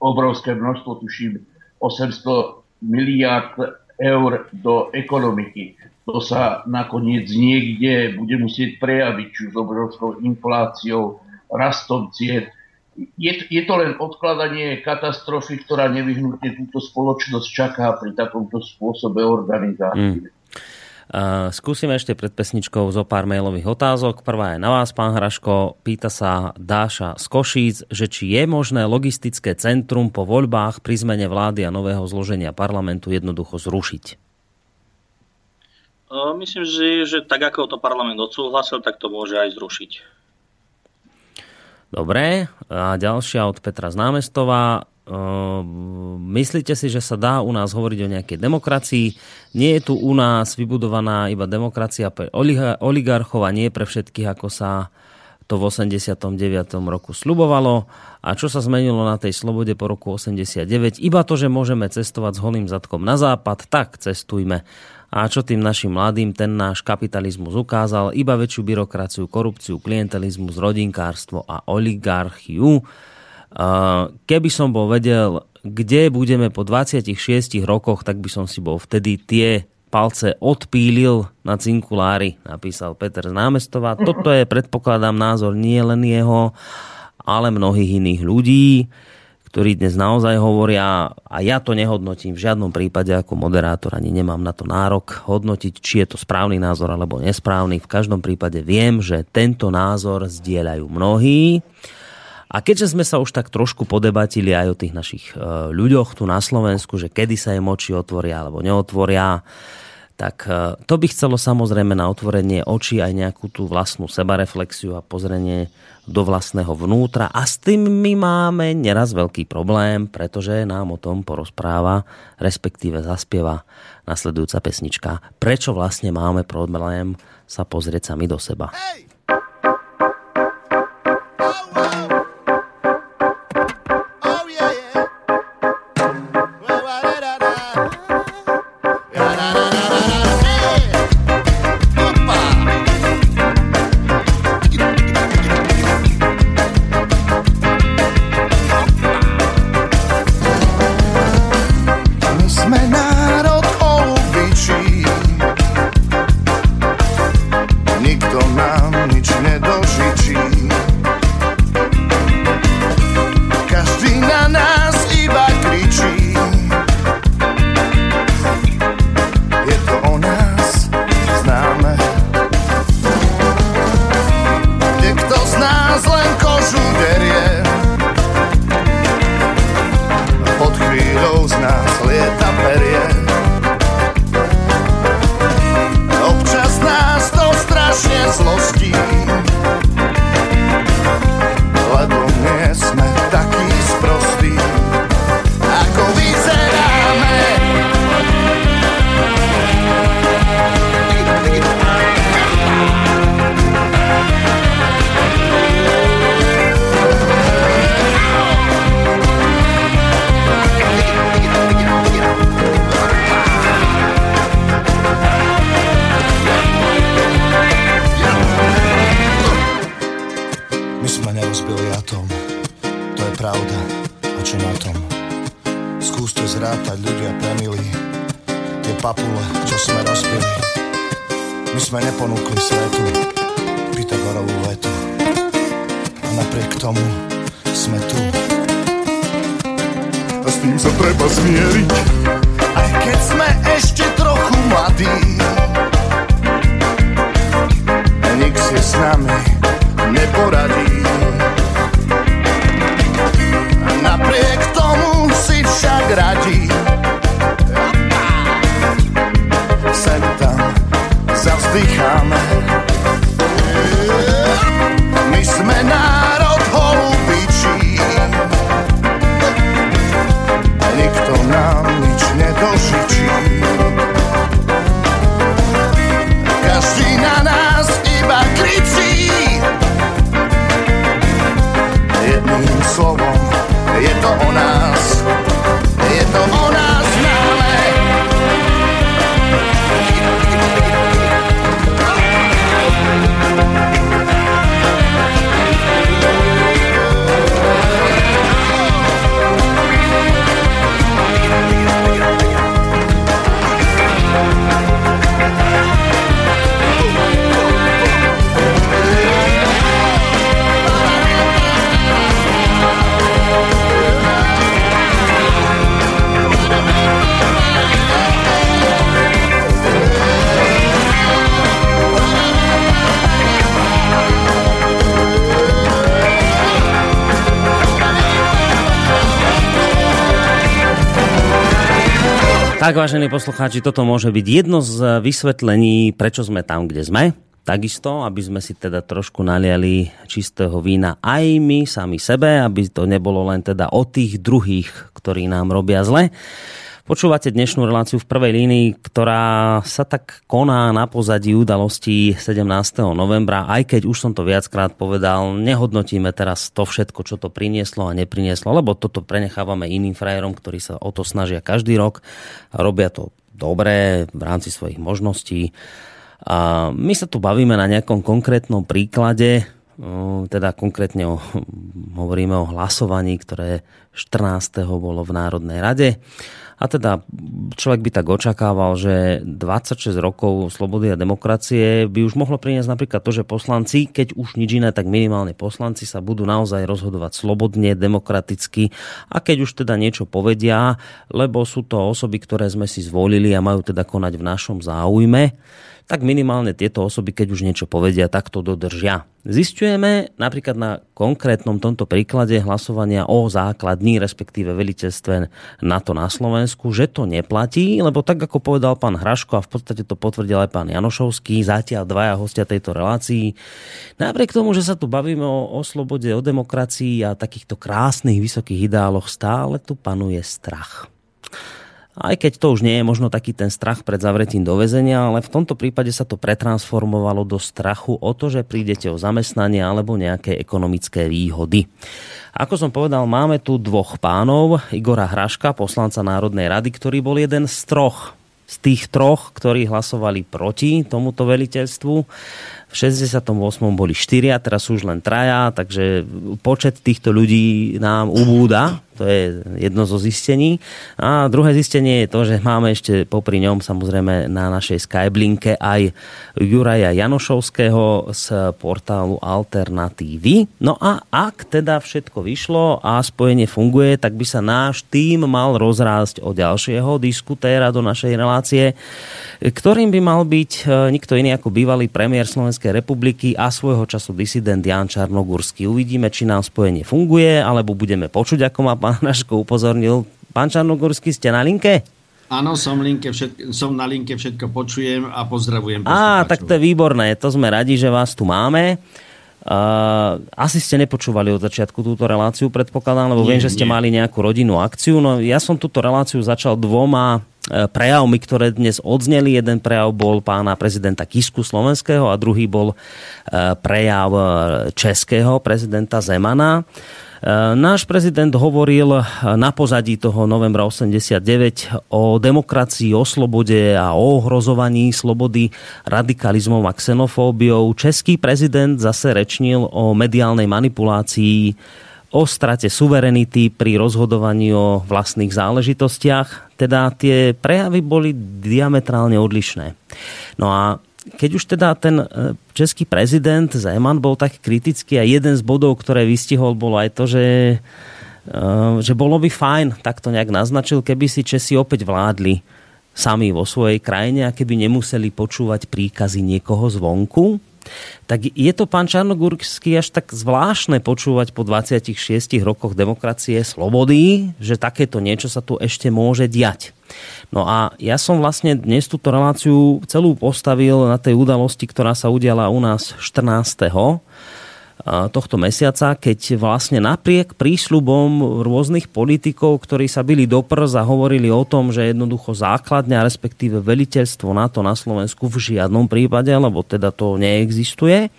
obrovské množstvo, tuším 800 miliard eur do ekonomiky. To sa nakoniec niekde bude musieť prejaviť, či už obrovskou infláciou, rastom cien je, je to len odkladanie katastrofy, ktorá nevyhnutne túto spoločnosť čaká pri takomto spôsobe organizácie. Mm. Skúsime ešte pred pesničkou zo pár mailových otázok. Prvá je na vás, pán Hraško. Pýta sa Dáša z Košíc, že či je možné logistické centrum po voľbách pri zmene vlády a nového zloženia parlamentu jednoducho zrušiť. Myslím, že, že tak ako to parlament odsúhlasil, tak to môže aj zrušiť. Dobre, a ďalšia od Petra z Námestova. Ehm, myslíte si, že sa dá u nás hovoriť o nejakej demokracii? Nie je tu u nás vybudovaná iba demokracia pre oligarchov a nie pre všetkých, ako sa to v 89. roku slubovalo. A čo sa zmenilo na tej slobode po roku 89? Iba to, že môžeme cestovať s holým zadkom na západ, tak cestujme. A čo tým našim mladým ten náš kapitalizmus ukázal? Iba väčšiu byrokraciu, korupciu, klientelizmus, rodinkárstvo a oligarchiu. Keby som bol vedel, kde budeme po 26 rokoch, tak by som si bol vtedy tie palce odpílil na cinkulári, napísal Peter z námestova. Toto je, predpokladám, názor nie len jeho, ale mnohých iných ľudí ktorí dnes naozaj hovoria, a ja to nehodnotím v žiadnom prípade ako moderátor, ani nemám na to nárok hodnotiť, či je to správny názor alebo nesprávny. V každom prípade viem, že tento názor zdieľajú mnohí. A keďže sme sa už tak trošku podebatili aj o tých našich e, ľuďoch tu na Slovensku, že kedy sa im oči otvoria alebo neotvoria, tak e, to by chcelo samozrejme na otvorenie očí aj nejakú tú vlastnú sebareflexiu a pozrenie do vlastného vnútra a s tým my máme neraz veľký problém, pretože nám o tom porozpráva, respektíve zaspieva nasledujúca pesnička. Prečo vlastne máme problém sa pozrieť sami do seba? Hey! Tak, vážení poslucháči, toto môže byť jedno z vysvetlení, prečo sme tam, kde sme. Takisto, aby sme si teda trošku naliali čistého vína aj my sami sebe, aby to nebolo len teda o tých druhých, ktorí nám robia zle. Počúvate dnešnú reláciu v prvej línii, ktorá sa tak koná na pozadí udalostí 17. novembra, aj keď už som to viackrát povedal, nehodnotíme teraz to všetko, čo to prinieslo a neprinieslo, lebo toto prenechávame iným frajerom, ktorí sa o to snažia každý rok a robia to dobre v rámci svojich možností. A my sa tu bavíme na nejakom konkrétnom príklade, teda konkrétne o, hovoríme o hlasovaní, ktoré 14. bolo v Národnej rade. A teda človek by tak očakával, že 26 rokov slobody a demokracie by už mohlo priniesť napríklad to, že poslanci, keď už nič iné, tak minimálne poslanci sa budú naozaj rozhodovať slobodne, demokraticky a keď už teda niečo povedia, lebo sú to osoby, ktoré sme si zvolili a majú teda konať v našom záujme, tak minimálne tieto osoby, keď už niečo povedia, tak to dodržia. Zistujeme napríklad na konkrétnom tomto príklade hlasovania o základní, respektíve veliteľstve NATO na Slovensku, že to neplatí, lebo tak ako povedal pán Hraško a v podstate to potvrdil aj pán Janošovský, zatiaľ dvaja hostia tejto relácii, napriek tomu, že sa tu bavíme o, o slobode, o demokracii a takýchto krásnych vysokých ideáloch, stále tu panuje strach. Aj keď to už nie je možno taký ten strach pred zavretím do väzenia, ale v tomto prípade sa to pretransformovalo do strachu o to, že prídete o zamestnanie alebo nejaké ekonomické výhody. Ako som povedal, máme tu dvoch pánov, Igora Hraška, poslanca Národnej rady, ktorý bol jeden z troch z tých troch, ktorí hlasovali proti tomuto veliteľstvu. V 68. boli štyria, teraz sú už len traja, takže počet týchto ľudí nám ubúda to je jedno zo zistení. A druhé zistenie je to, že máme ešte popri ňom samozrejme na našej Skyblinke aj Juraja Janošovského z portálu Alternatívy. No a ak teda všetko vyšlo a spojenie funguje, tak by sa náš tým mal rozrásť o ďalšieho diskutéra do našej relácie, ktorým by mal byť e, nikto iný ako bývalý premiér Slovenskej republiky a svojho času disident Jan Čarnogurský. Uvidíme, či nám spojenie funguje, alebo budeme počuť, ako má pán Naško upozornil. Pán Čarnogorský, ste na linke? Áno, som, linke, všetko, som na linke, všetko počujem a pozdravujem. Á, tak to je výborné, to sme radi, že vás tu máme. Uh, asi ste nepočúvali od začiatku túto reláciu, predpokladám, lebo nie, viem, že ste nie. mali nejakú rodinnú akciu. No ja som túto reláciu začal dvoma e, prejavmi, ktoré dnes odzneli. Jeden prejav bol pána prezidenta Kisku slovenského a druhý bol e, prejav e, českého prezidenta Zemana. Náš prezident hovoril na pozadí toho novembra 89 o demokracii, o slobode a o ohrozovaní slobody radikalizmom a xenofóbiou. Český prezident zase rečnil o mediálnej manipulácii o strate suverenity pri rozhodovaní o vlastných záležitostiach. Teda tie prejavy boli diametrálne odlišné. No a keď už teda ten e, český prezident Zeman bol tak kritický a jeden z bodov, ktoré vystihol, bolo aj to, že, e, že bolo by fajn, tak to nejak naznačil, keby si Česi opäť vládli sami vo svojej krajine a keby nemuseli počúvať príkazy niekoho zvonku tak je to pán Čarnogurský až tak zvláštne počúvať po 26 rokoch demokracie slobody, že takéto niečo sa tu ešte môže diať. No a ja som vlastne dnes túto reláciu celú postavil na tej udalosti, ktorá sa udiala u nás 14 tohto mesiaca, keď vlastne napriek prísľubom rôznych politikov, ktorí sa byli do prs a hovorili o tom, že jednoducho základňa, respektíve veliteľstvo NATO na Slovensku v žiadnom prípade, lebo teda to neexistuje,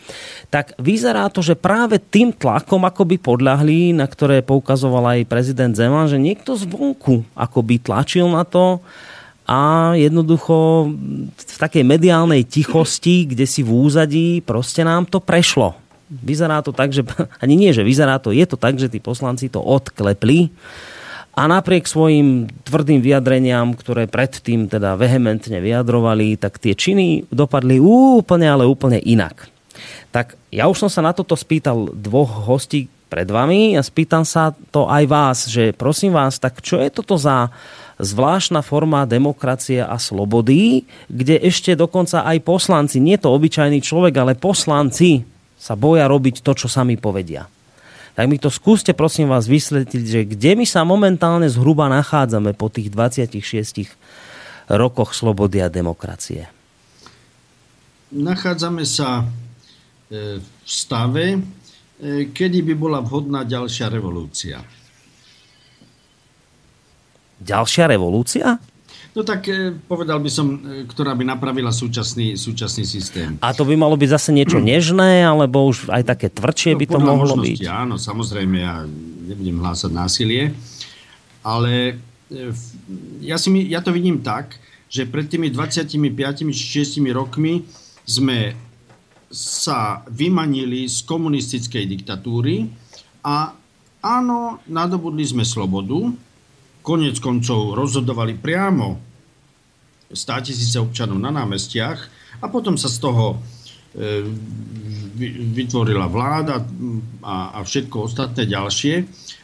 tak vyzerá to, že práve tým tlakom akoby podľahli, na ktoré poukazoval aj prezident Zeman, že niekto zvonku akoby tlačil na to, a jednoducho v takej mediálnej tichosti, kde si v úzadí, proste nám to prešlo vyzerá to tak, že <laughs> ani nie, že vyzerá to, je to tak, že tí poslanci to odklepli a napriek svojim tvrdým vyjadreniam, ktoré predtým teda vehementne vyjadrovali, tak tie činy dopadli úplne, ale úplne inak. Tak ja už som sa na toto spýtal dvoch hostí pred vami a spýtam sa to aj vás, že prosím vás, tak čo je toto za zvláštna forma demokracie a slobody, kde ešte dokonca aj poslanci, nie to obyčajný človek, ale poslanci sa boja robiť to, čo sami povedia. Tak mi to skúste prosím vás vysvetliť, že kde my sa momentálne zhruba nachádzame po tých 26 rokoch slobody a demokracie? Nachádzame sa e, v stave, e, kedy by bola vhodná ďalšia revolúcia. Ďalšia revolúcia? No tak e, povedal by som, e, ktorá by napravila súčasný, súčasný systém. A to by malo byť zase niečo <clears throat> nežné, alebo už aj také tvrdšie no, by to mohlo byť? Áno, samozrejme, ja nebudem hlásať násilie, ale e, ja, si, ja to vidím tak, že pred tými 25 či 6 rokmi sme sa vymanili z komunistickej diktatúry a áno, nadobudli sme slobodu, konec koncov rozhodovali priamo tisíce občanov na námestiach a potom sa z toho e, vytvorila vláda a, a všetko ostatné ďalšie.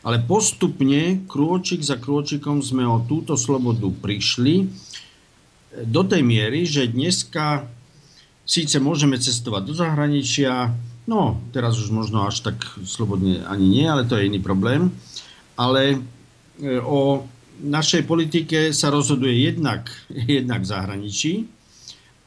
Ale postupne, krôčik za krôčikom sme o túto slobodu prišli e, do tej miery, že dneska síce môžeme cestovať do zahraničia, no teraz už možno až tak slobodne ani nie, ale to je iný problém, ale o našej politike sa rozhoduje jednak, jednak v zahraničí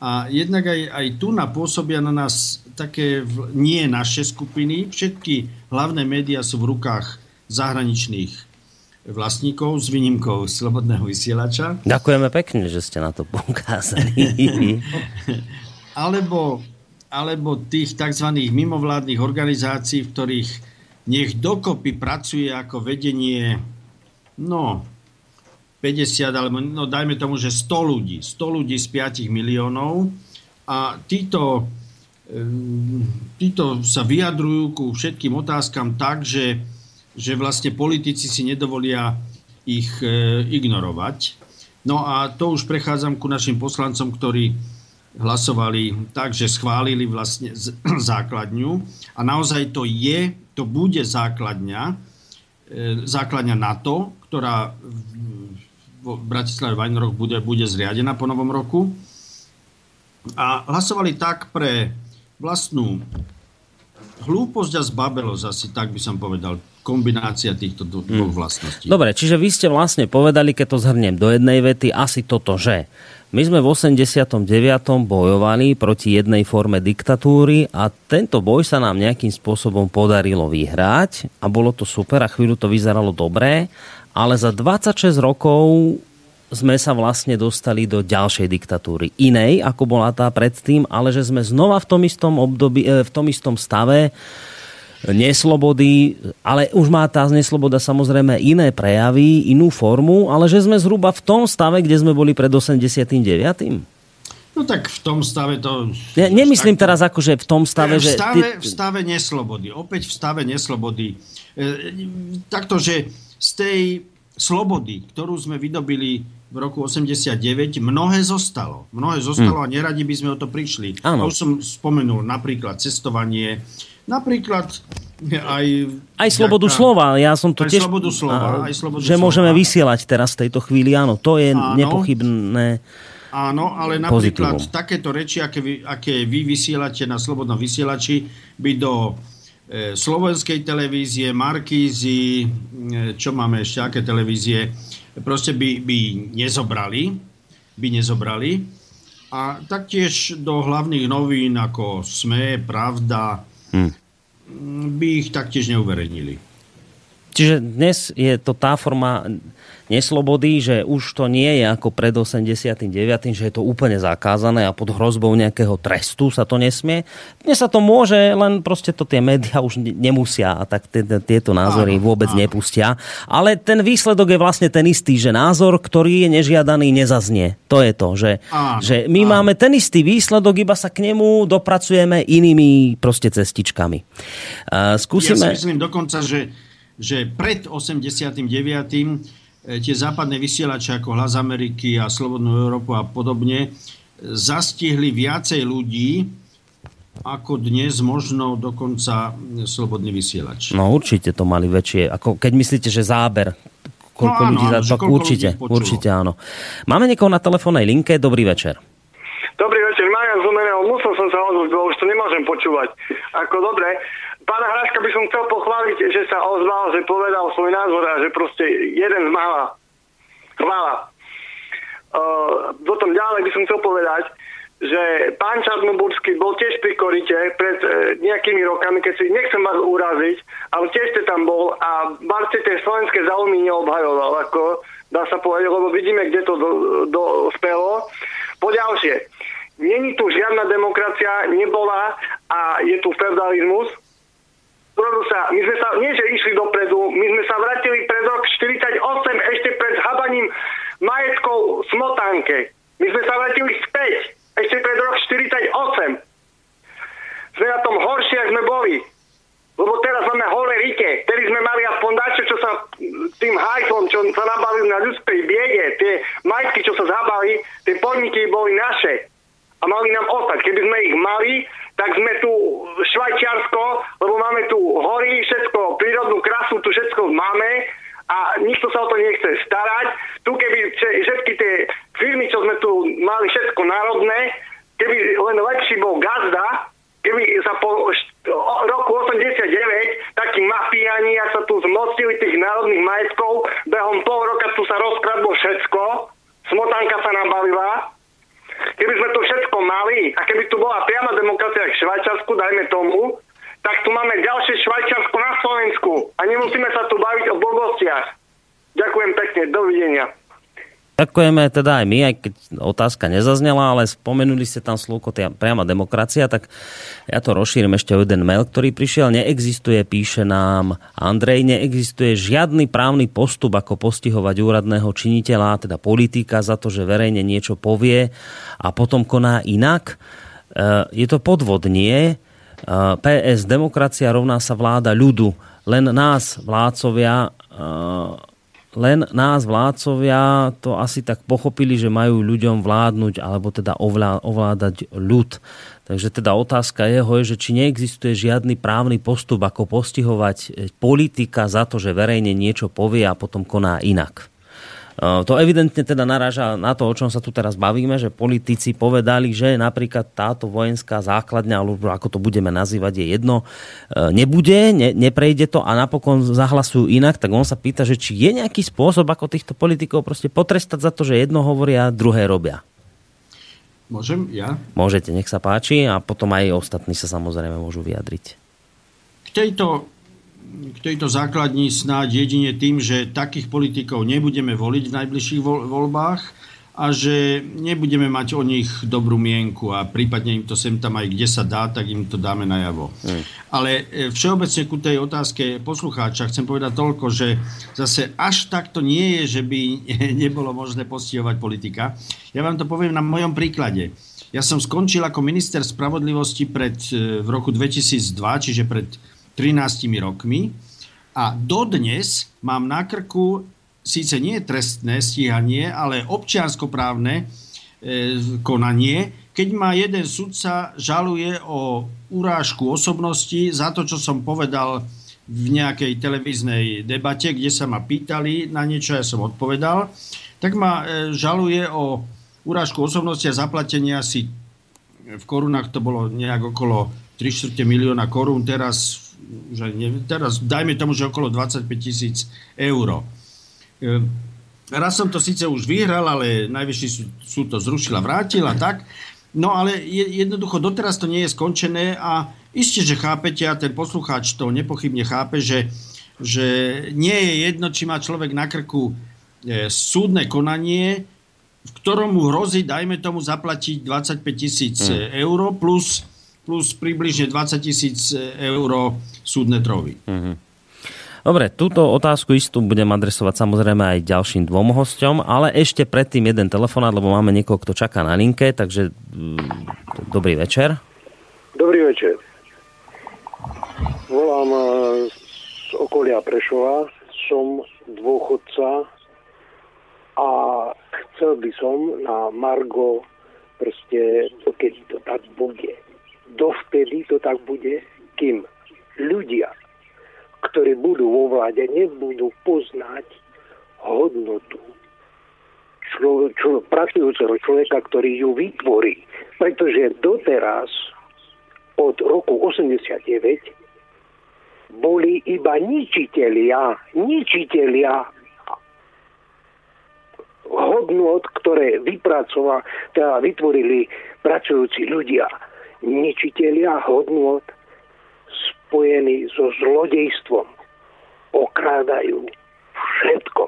a jednak aj, aj tu napôsobia na nás také nie naše skupiny. Všetky hlavné médiá sú v rukách zahraničných vlastníkov s výnimkou Slobodného vysielača. Ďakujeme pekne, že ste na to poukázali. <laughs> alebo, alebo tých tzv. mimovládnych organizácií, v ktorých nech dokopy pracuje ako vedenie no, 50 alebo no dajme tomu, že 100 ľudí. 100 ľudí z 5 miliónov a títo, títo sa vyjadrujú ku všetkým otázkam tak, že, že vlastne politici si nedovolia ich e, ignorovať. No a to už prechádzam ku našim poslancom, ktorí hlasovali tak, že schválili vlastne <clears throat> základňu a naozaj to je, to bude základňa, e, základňa NATO, ktorá v Bratislave Vajnorok bude, bude zriadená po novom roku. A hlasovali tak pre vlastnú hlúposť a zbabelosť, asi tak by som povedal, kombinácia týchto dvoch hmm. vlastností. Dobre, čiže vy ste vlastne povedali, keď to zhrniem do jednej vety, asi toto, že my sme v 89. bojovali proti jednej forme diktatúry a tento boj sa nám nejakým spôsobom podarilo vyhrať a bolo to super a chvíľu to vyzeralo dobré ale za 26 rokov sme sa vlastne dostali do ďalšej diktatúry. Inej, ako bola tá predtým, ale že sme znova v tom istom, období, e, v tom istom stave neslobody, ale už má tá nesloboda samozrejme iné prejavy, inú formu, ale že sme zhruba v tom stave, kde sme boli pred 89. No tak v tom stave to... Ja nemyslím teraz akože v tom stave, v že... stave, v stave neslobody. Opäť v stave neslobody. E, takto, že z tej slobody, ktorú sme vydobili v roku 89, mnohé zostalo. Mnohé zostalo Hm. a neradi by sme o to prišli. Áno. Už som spomenul napríklad cestovanie, napríklad aj... Aj slobodu vďaka- slova. Ja som to aj tiež... slobodu slova, a- aj slobodu že slova. môžeme vysielať teraz v tejto chvíli, áno. To je Áno. nepochybné. Áno, ale napríklad Pozitívum. takéto reči, aké vy, aké vy vysielate na Slobodnom vysielači, by do slovenskej televízie, Markízy, e, čo máme ešte, aké televízie, proste by, by nezobrali, by nezobrali. A taktiež do hlavných novín ako SME, Pravda, Hm. m, by ich taktiež neuverejnili. Čiže dnes je to tá forma neslobody, že už to nie je ako pred 89., že je to úplne zakázané a pod hrozbou nejakého trestu sa to nesmie. Dnes sa to môže, len proste to tie médiá už ne- nemusia a tak tieto názory vôbec nepustia. Ale ten výsledok je vlastne ten istý, že názor, ktorý je nežiadaný, nezaznie. To je to, že, že my máme ten istý výsledok, iba sa k nemu dopracujeme inými proste cestičkami. Uh, skúsime... Ja si myslím dokonca, že, že pred 89. e, tie západné vysielače ako Hlas Ameriky a Slobodnú Európu a podobne e, zastihli viacej ľudí ako dnes možno dokonca e, Slobodný vysielač. No určite to mali väčšie. Ako keď myslíte, že záber, koľko No áno, ľudí áno, za to, určite, ľudí určite áno. Máme niekoho na telefónnej linke, dobrý večer. Dobrý večer, Marian Zumeného, musel som sa ozvať, bo už to nemôžem počúvať. Ako dobre, pána Hraška by som chcel pochváliť, že sa ozval, že povedal svoj názor a že proste jeden z mála. Chvála. Uh, potom ďalej by som chcel povedať, že pán Čarnoburský bol tiež pri korite pred e, nejakými rokami, keď si nechcem vás uraziť, ale tiež ste tam bol a ste tie slovenské záujmy neobhajoval, ako dá sa povedať, lebo vidíme, kde to do, dospelo. Poďalšie, není tu žiadna demokracia, nebola a je tu feudalizmus. Sa, my sme sa, nie že išli dopredu, my sme sa vrátili pred rok 48, ešte pred zhabaním majetkov smotánke. My sme sa vrátili späť, ešte pred rok 48. Sme na tom horšie, ako sme boli. Lebo teraz máme holé rike, ktorý sme mali aspoň dačo, čo sa tým hajtlom, čo sa nabavili na ľudskej biede, tie majetky, čo sa zabali, tie podniky boli naše. A mali nám ostať. Keby sme ich mali, tak sme tu Švajčiarsko, lebo máme tu hory, všetko, prírodnú krasu, tu všetko máme a nikto sa o to nechce starať. Tu keby všetky tie firmy, čo sme tu mali všetko národné, keby len lepší bol gazda, keby sa po roku 89 takí mafiáni, ak sa tu zmocnili tých národných majetkov, behom pol roka tu sa rozkradlo všetko, smotanka sa nabalila, keby sme to všetko mali a keby tu bola priama demokracia v Švajčarsku, dajme tomu, tak tu máme ďalšie Švajčiarsko na Slovensku a nemusíme sa tu baviť o blbostiach. Ďakujem pekne, dovidenia. Ďakujeme teda aj my, aj keď otázka nezaznela, ale spomenuli ste tam slovko priama demokracia, tak ja to rozšírim ešte o jeden mail, ktorý prišiel. Neexistuje, píše nám Andrej, neexistuje žiadny právny postup, ako postihovať úradného činiteľa, teda politika, za to, že verejne niečo povie a potom koná inak. E, Je to podvodnie. PS, demokracia rovná sa vláda ľudu. Len nás, vládcovia, e, len nás vládcovia to asi tak pochopili, že majú ľuďom vládnuť alebo teda ovlá, ovládať ľud. Takže teda otázka jeho je, že či neexistuje žiadny právny postup, ako postihovať politika za to, že verejne niečo povie a potom koná inak. E, To evidentne teda naráža na to, o čom sa tu teraz bavíme, že politici povedali, že napríklad táto vojenská základňa, alebo ako to budeme nazývať, je jedno, e, nebude, ne, neprejde to a napokon zahlasujú inak, tak on sa pýta, že či je nejaký spôsob, ako týchto politikov proste potrestať za to, že jedno hovoria, druhé robia. Môžem ja? Môžete, nech sa páči a potom aj ostatní sa samozrejme môžu vyjadriť. K tejto, k tejto základni snáď jedine tým, že takých politikov nebudeme voliť v najbližších voľ- voľbách a že nebudeme mať o nich dobrú mienku a prípadne im to sem tam aj kde sa dá, tak im to dáme najavo. Hm. Ale e, všeobecne ku tej otázke poslucháča chcem povedať toľko, že zase až takto nie je, že by <laughs> nebolo možné postihovať politika. Ja vám to poviem na mojom príklade. Ja som skončil ako minister spravodlivosti pred, e, v roku 2002, čiže pred 13 rokmi. A dodnes mám na krku síce nie trestné stíhanie, ale občianskoprávne e, konanie, keď ma jeden sudca žaluje o urážku osobnosti za to, čo som povedal v nejakej televíznej debate, kde sa ma pýtali na niečo, ja som odpovedal, tak ma e, žaluje o urážku osobnosti a zaplatenia si v korunách to bolo nejak okolo 3 milióna korún, teraz, že ne, teraz dajme tomu, že okolo 25 tisíc eur. E, raz som to síce už vyhral, ale najvyšší súd to zrušil a vrátil a tak. No ale jednoducho doteraz to nie je skončené a isté, že chápete a ten poslucháč to nepochybne chápe, že, že nie je jedno, či má človek na krku e, súdne konanie, v ktorom mu hrozí, dajme tomu, zaplatiť 25 tisíc hmm. eur plus, plus približne 20 tisíc eur súdne trovy. Hmm. Dobre, túto otázku istú budem adresovať samozrejme aj ďalším dvom hosťom, ale ešte predtým jeden telefonát, lebo máme niekoho, kto čaká na linke, takže mm, dobrý večer. Dobrý večer. Volám eh, z okolia Prešova, som dôchodca a chcel by som na Margo proste, dokedy to tak bude. Dovtedy to tak bude, kým ľudia, ktorí budú vo vláde, nebudú poznať hodnotu člo, člo, pracujúceho človeka, ktorý ju vytvorí. Pretože doteraz, od roku 89, boli iba ničitelia, ničitelia hodnot, ktoré vypracova, teda vytvorili pracujúci ľudia, ničitelia hodnot spojení so zlodejstvom. Okrádajú všetko.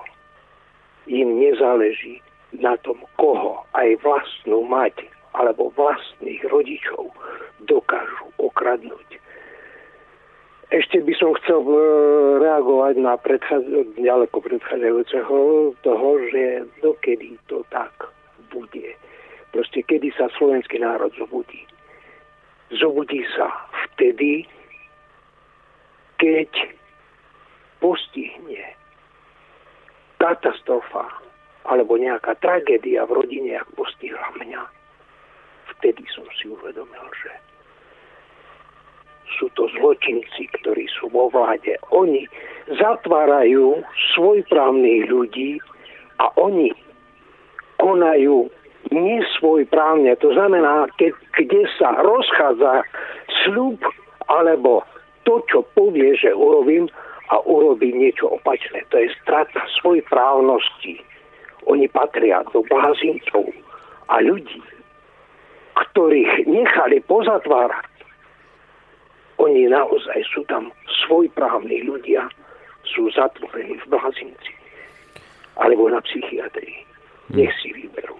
Im nezáleží na tom, koho aj vlastnú mať alebo vlastných rodičov dokážu okradnúť. Ešte by som chcel e, reagovať na predchádza- ďaleko predchádzajúceho toho, že dokedy to tak bude. Proste kedy sa slovenský národ zobudí. Zobudí sa vtedy, keď postihne katastrofa alebo nejaká tragédia v rodine, ak postihla mňa, vtedy som si uvedomil, že sú to zločinci, ktorí sú vo vláde. Oni zatvárajú svojprávnych ľudí a oni konajú nesvojprávne. To znamená, keď, kde sa rozchádza sľub alebo to, čo povie, že urobím a urobí niečo opačné. To je strata svojprávnosti. Oni patria do blázincov a ľudí, ktorých nechali pozatvárať oni naozaj sú tam svojprávni ľudia, sú zatvorení v blázinci alebo na psychiatrii. Nech si vyberú.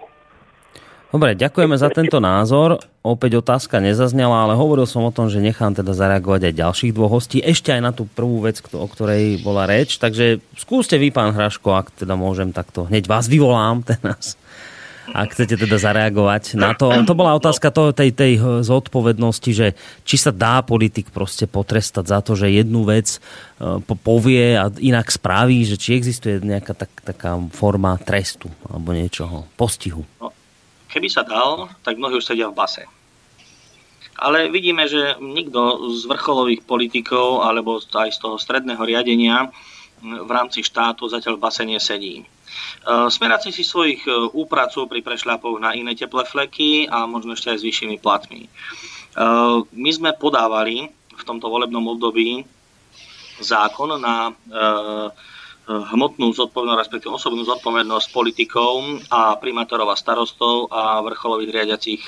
Dobre, ďakujeme za tento názor. Opäť otázka nezaznela, ale hovoril som o tom, že nechám teda zareagovať aj ďalších dvoch hostí. Ešte aj na tú prvú vec, o ktorej bola reč. Takže skúste vy, pán Hraško, ak teda môžem takto. Hneď vás vyvolám teraz ak chcete teda zareagovať na to. To bola otázka toho, tej, tej zodpovednosti, že či sa dá politik proste potrestať za to, že jednu vec e, povie a inak spraví, že či existuje nejaká tak, taká forma trestu alebo niečoho, postihu. No, keby sa dal, tak mnohí už sedia v base. Ale vidíme, že nikto z vrcholových politikov alebo aj z toho stredného riadenia v rámci štátu zatiaľ v base nesedí. Eh, smeráci si svojich eh, úpracov pri prešľapoch na iné teplé fleky a možno ešte aj s vyššími platmi. Eh, my sme podávali v tomto volebnom období zákon na hmotnú zodpovednosť, respektíve osobnú zodpovednosť politikov a primátorov a starostov a vrcholových riadiacich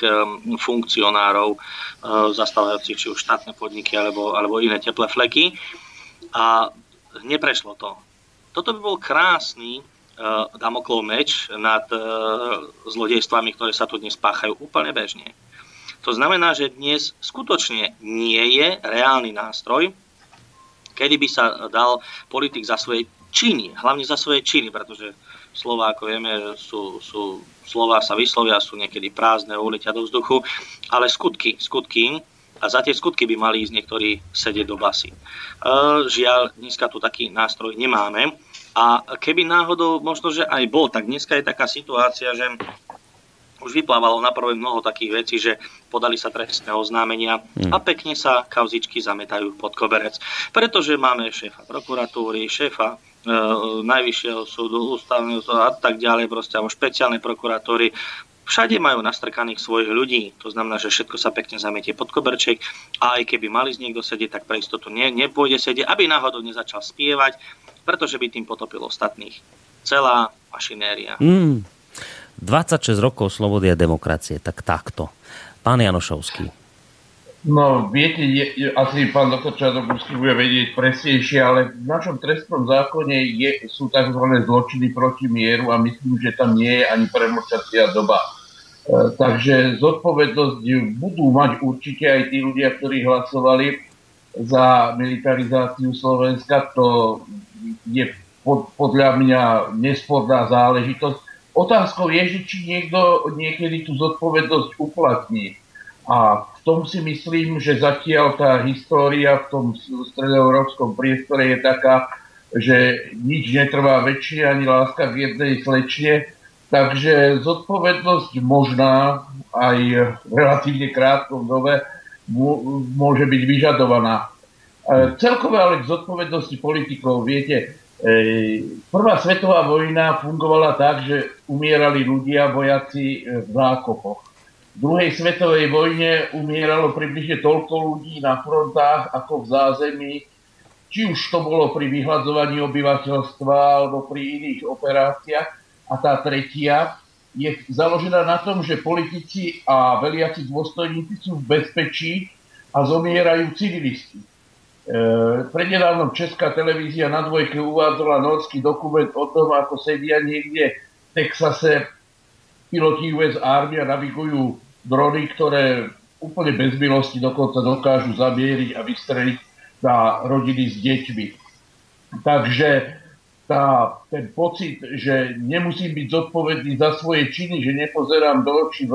funkcionárov zastávajúcich či už štátne podniky alebo, alebo iné teplé fleky. A neprešlo to. Toto by bol krásny Eh, Damoklov meč nad eh, zlodejstvami, ktoré sa tu dnes páchajú úplne bežne. To znamená, že dnes skutočne nie je reálny nástroj, kedy by sa dal politik za svoje činy, hlavne za svoje činy, pretože slova, ako vieme, sú, sú slova sa vyslovia, sú niekedy prázdne, uletia do vzduchu, ale skutky, skutky a za tie skutky by mali ísť niektorí sedieť do basy. E, žiaľ, dneska tu taký nástroj nemáme a keby náhodou možno, že aj bol, tak dneska je taká situácia, že už vyplávalo na prvé mnoho takých vecí, že podali sa trestné oznámenia hmm. a pekne sa kauzičky zametajú pod koberec. Pretože máme šéfa prokuratúry, šéfa najvyššieho súdu, ústavného súdu a tak ďalej, proste, alebo špeciálnej prokuratúry. Všade majú nastrkaných svojich ľudí, to znamená, že všetko sa pekne zametie pod koberček a aj keby mali z niekto sedieť, tak pre istotu ne, nepôjde sedieť, aby náhodou nezačal spievať, pretože by tým potopil ostatných. Celá mašinéria. Mm. 26 rokov slobody a demokracie, tak takto. Pán Janošovský. No, viete, je, asi pán doktor Čadogurský bude vedieť presnejšie, ale v našom trestnom zákone je, sú tzv. zločiny proti mieru a myslím, že tam nie je ani premlčacia doba. E, takže zodpovednosť budú mať určite aj tí ľudia, ktorí hlasovali za militarizáciu Slovenska. To je pod, podľa mňa nesporná záležitosť. Otázkou je, že či niekto niekedy tú zodpovednosť uplatní. A v tom si myslím, že zatiaľ tá história v tom stredoeurópskom priestore je taká, že nič netrvá väčšie ani láska k jednej slečne, takže zodpovednosť možná aj v relatívne krátkom dobe môže byť vyžadovaná. E, celkové ale k zodpovednosti politikov, viete, Prvá svetová vojna fungovala tak, že umierali ľudia, vojaci e, v zákopoch. Druhej svetovej vojne umieralo približne toľko ľudí na frontách ako v zázemí, či už to bolo pri vyhľadzovaní obyvateľstva alebo pri iných operáciách. A tá tretia je založená na tom, že politici a veliaci dôstojníci sú v bezpečí a zomierajú civilisti. E, prednedávnom Česká televízia na dvojke uvádzala norský dokument o tom, ako sedia niekde v Texase piloti US Army a navigujú drony, ktoré úplne bez milosti dokonca dokážu zabieriť a vystreliť na rodiny s deťmi. Takže tá, ten pocit, že nemusím byť zodpovedný za svoje činy, že nepozerám do očí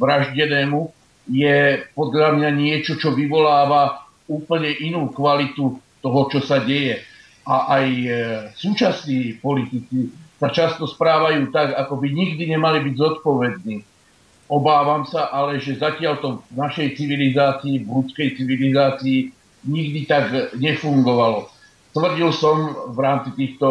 vraždenému, je podľa mňa niečo, čo vyvoláva úplne inú kvalitu toho, čo sa deje. A aj e, súčasní politici sa často správajú tak, ako by nikdy nemali byť zodpovední. Obávam sa ale, že zatiaľ to v našej civilizácii, v ľudskej civilizácii nikdy tak nefungovalo. Tvrdil som v rámci týchto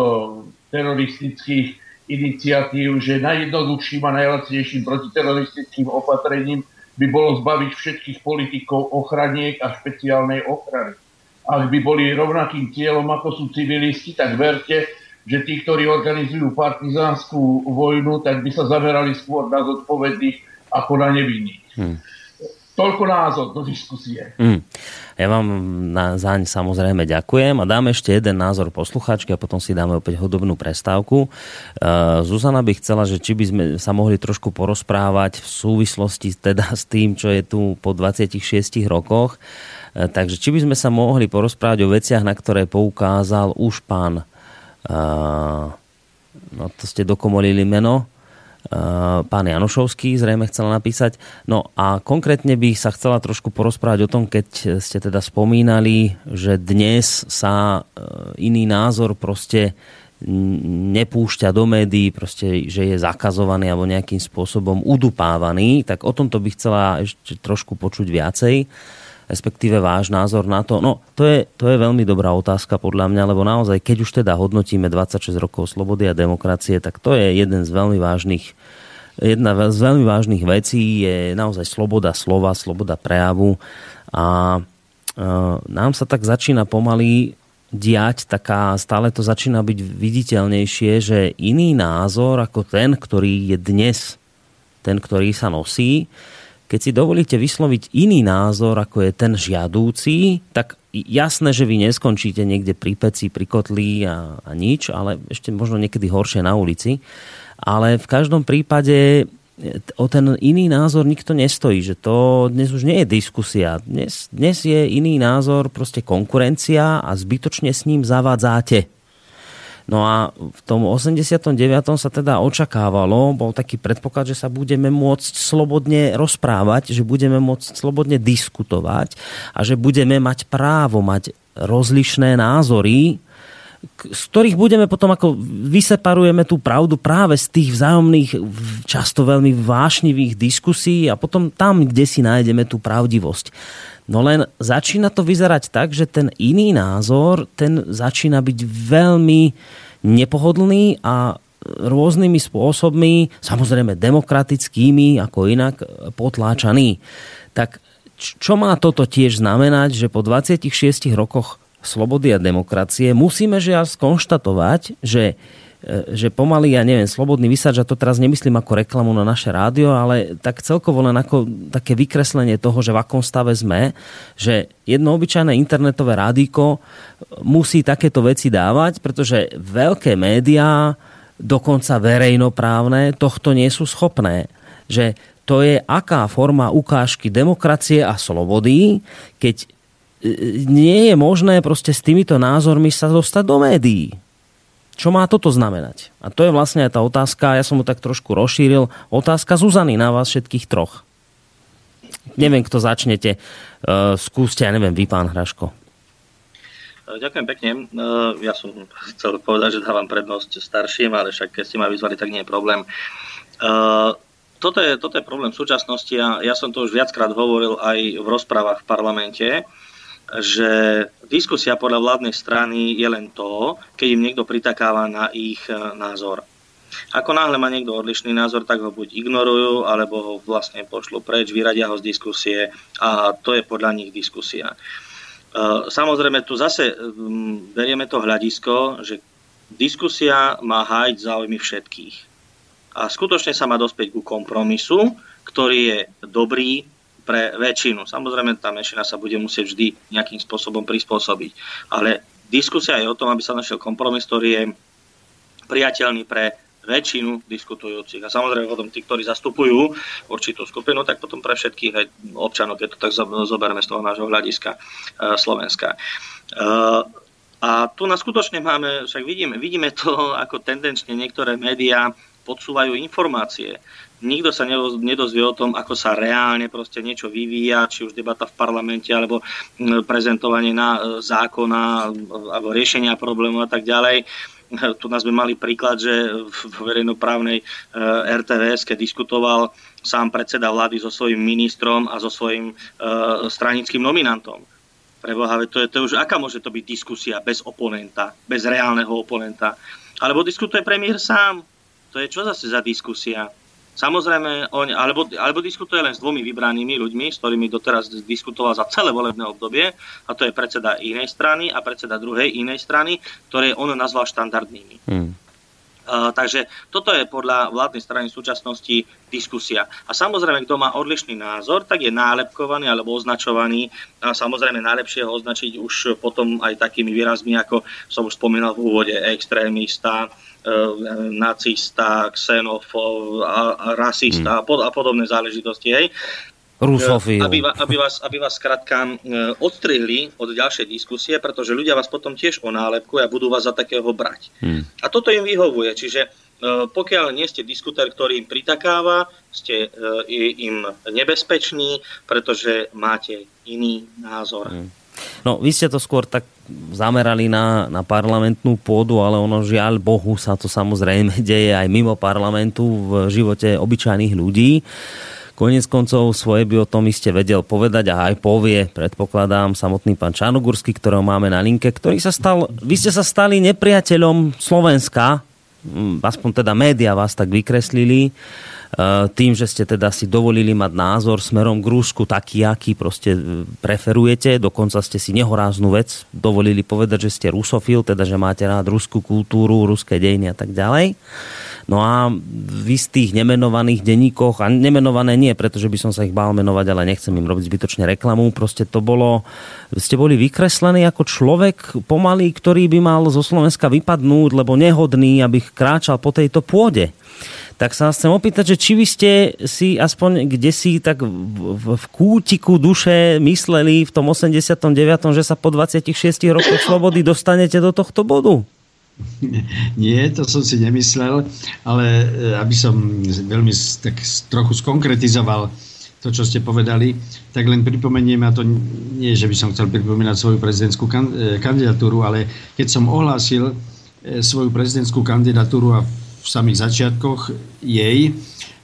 teroristických iniciatív, že najjednoduchším a najlacnejším protiteroristickým opatrením by bolo zbaviť všetkých politikov ochraniek a špeciálnej ochrany. Ak by boli rovnakým cieľom, ako sú civilisti, tak verte, že tí, ktorí organizujú partizánskú vojnu, tak by sa zamerali skôr na zodpovedných ako na nevinných. Hmm. Toľko názor do diskusie. Mm. Ja vám na, zaň samozrejme ďakujem a dám ešte jeden názor poslucháčky a potom si dáme opäť hodobnú prestávku. Uh, Zuzana by chcela, že či by sme sa mohli trošku porozprávať v súvislosti teda s tým, čo je tu po 26 rokoch. Uh, takže či by sme sa mohli porozprávať o veciach, na ktoré poukázal už pán uh, no to ste dokomolili meno, Eh, pán Janošovský zrejme chcela napísať. No a konkrétne by sa chcela trošku porozprávať o tom, keď ste teda spomínali, že dnes sa eh, iný názor proste nepúšťa do médií, proste, že je zakazovaný alebo nejakým spôsobom udupávaný, tak o tomto by chcela ešte trošku počuť viacej respektíve váš názor na to? No, to je, to je veľmi dobrá otázka podľa mňa, lebo naozaj, keď už teda hodnotíme 26 rokov slobody a demokracie, tak to je jeden z veľmi vážnych jedna z veľmi vážnych vecí je naozaj sloboda slova, sloboda prejavu a e, nám sa tak začína pomaly diať, taká, stále to začína byť viditeľnejšie, že iný názor ako ten, ktorý je dnes ten, ktorý sa nosí, keď si dovolíte vysloviť iný názor, ako je ten žiadúci, tak jasné, že vy neskončíte niekde pri peci, pri kotli a, a nič, ale ešte možno niekedy horšie na ulici. Ale v každom prípade e, o ten iný názor nikto nestojí, že to dnes už nie je diskusia. Dnes, dnes je iný názor proste konkurencia a zbytočne s ním zavádzate. No a v tom 89. sa teda očakávalo, bol taký predpoklad, že sa budeme môcť slobodne rozprávať, že budeme môcť slobodne diskutovať a že budeme mať právo mať rozlišné názory, z ktorých budeme potom ako vyseparujeme tú pravdu práve z tých vzájomných, často veľmi vášnivých diskusí a potom tam, kde si nájdeme tú pravdivosť. No len začína to vyzerať tak, že ten iný názor, ten začína byť veľmi nepohodlný a rôznymi spôsobmi, samozrejme demokratickými, ako inak, potláčaný. Tak čo má toto tiež znamenať, že po 26 rokoch slobody a demokracie, musíme žiaľ skonštatovať, že že pomaly, ja neviem, slobodný vysač, a to teraz nemyslím ako reklamu na naše rádio, ale tak celkovo len ako také vykreslenie toho, že v akom stave sme, že jedno obyčajné internetové rádiko musí takéto veci dávať, pretože veľké médiá, dokonca verejnoprávne, tohto nie sú schopné. Že to je aká forma ukážky demokracie a slobody, keď nie je možné proste s týmito názormi sa dostať do médií. Čo má toto znamenať? A to je vlastne aj tá otázka, ja som mu tak trošku rozšíril, otázka Zuzany na vás všetkých troch. Neviem, kto začnete. Uh, skúste, ja neviem, vy, pán Hraško. E, ďakujem pekne. E, ja som chcel povedať, že dávam prednosť starším, ale však keď ste ma vyzvali, tak nie je problém. Toto je, toto je problém v súčasnosti a ja som to už viackrát hovoril aj v rozprávach v parlamente že diskusia podľa vládnej strany je len to, keď im niekto pritakáva na ich e, názor. Ako náhle má niekto odlišný názor, tak ho buď ignorujú, alebo ho vlastne pošlu preč, vyradia ho z diskusie a to je podľa nich diskusia. E, samozrejme, tu zase berieme to hľadisko, že diskusia má hájiť záujmy všetkých. A skutočne sa má dospieť ku kompromisu, ktorý je dobrý pre väčšinu. Samozrejme, tá menšina sa bude musieť vždy nejakým spôsobom prispôsobiť. Ale diskusia je o tom, aby sa našiel kompromis, ktorý je priateľný pre väčšinu diskutujúcich. A samozrejme potom tí, ktorí zastupujú určitú skupinu, tak potom pre všetkých aj občanov, keď to tak zoberieme z toho nášho hľadiska e, Slovenska. E, a tu na skutočne máme, však vidíme, vidíme to, ako tendenčne niektoré médiá podsúvajú informácie nikto sa nedozvie o tom, ako sa reálne proste niečo vyvíja, či už debata v parlamente, alebo prezentovanie na e, zákona, alebo riešenia problému a tak ďalej. <laughs> Tu nás sme mali príklad, že v verejnoprávnej e, RTVS, keď diskutoval sám predseda vlády so svojím ministrom a so svojím e, stranickým nominantom. Preboha, to je, to už, aká môže to byť diskusia bez oponenta, bez reálneho oponenta? Alebo diskutuje premiér sám. To je čo zase za diskusia? Samozrejme, on, alebo, alebo diskutuje len s dvomi vybranými ľuďmi, s ktorými doteraz diskutoval za celé volebné obdobie, a to je predseda inej strany a predseda druhej inej strany, ktoré on nazval štandardnými. Hmm. Uh, takže toto je podľa vládnej strany v súčasnosti diskusia. A samozrejme, kto má odlišný názor, tak je nálepkovaný alebo označovaný. A samozrejme, najlepšie ho označiť už potom aj takými výrazmi, ako som už spomínal v úvode, extrémista, E, nacista, xenofób, rasista hmm. a podobné záležitosti. Hej. Rusofil. Aby, aby, vás, aby vás skrátka e, odstrihli od ďalšej diskusie, pretože ľudia vás potom tiež onálepkujú a budú vás za takého brať. Hmm. A toto im vyhovuje, čiže e, pokiaľ nie ste diskutér, ktorý im pritakáva, ste im nebezpeční, pretože máte iný názor. Hmm. No, vy ste to skôr tak zamerali na, na parlamentnú pôdu, ale ono žiaľ Bohu sa to samozrejme <laughs> deje aj mimo parlamentu v živote obyčajných ľudí. Konec koncov svoje by o tom iste vedel povedať a aj povie, predpokladám, samotný pán Čanogurský, ktorého máme na linke, ktorý sa stal, vy ste sa stali nepriateľom Slovenska, hm, aspoň teda média vás tak vykreslili, Eh, tým, že ste teda si dovolili mať názor smerom k Rusku taký, aký proste eh, preferujete, dokonca ste si nehoráznu vec dovolili povedať, že ste rusofil, teda že máte rád ruskú kultúru, ruské dejiny a tak ďalej. No a v istých nemenovaných denníkoch, a nemenované nie, pretože by som sa ich bál menovať, ale nechcem im robiť zbytočne reklamu, proste to bolo, ste boli vykreslení ako človek pomalý, ktorý by mal zo Slovenska vypadnúť, lebo nehodný, aby kráčal po tejto pôde tak sa vás chcem opýtať, že či vy ste si aspoň kde si tak v, v kútiku duše mysleli v tom 89., že sa po 26 rokoch slobody dostanete do tohto bodu? <laughs> Nie, to som si nemyslel, ale e, aby som veľmi tak trochu skonkretizoval to, čo ste povedali, tak len pripomeniem, a to nie, že by som chcel pripomínať svoju prezidentskú e, kandidatúru, ale keď som ohlásil e, svoju prezidentskú kandidatúru a v samých začiatkoch jej,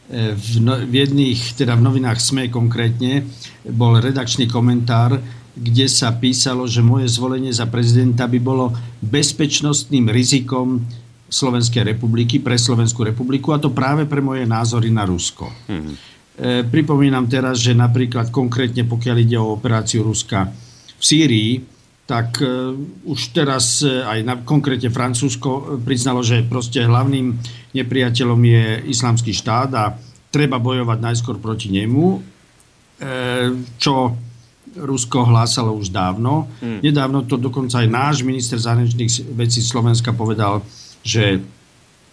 v, no, v jedných, teda v novinách SME konkrétne, bol redakčný komentár, kde sa písalo, že moje zvolenie za prezidenta by bolo bezpečnostným rizikom Slovenskej republiky, pre Slovenskú republiku a to práve pre moje názory na Rusko. Mm-hmm. E, pripomínam teraz, že napríklad konkrétne pokiaľ ide o operáciu Ruska v Sýrii, tak e, už teraz e, aj na, konkrétne Francúzsko priznalo, že proste hlavným nepriateľom je islamský štát a treba bojovať najskôr proti nemu, e, čo Rusko hlásalo už dávno. Hmm. Nedávno to dokonca aj náš minister zahraničných vecí Slovenska povedal, že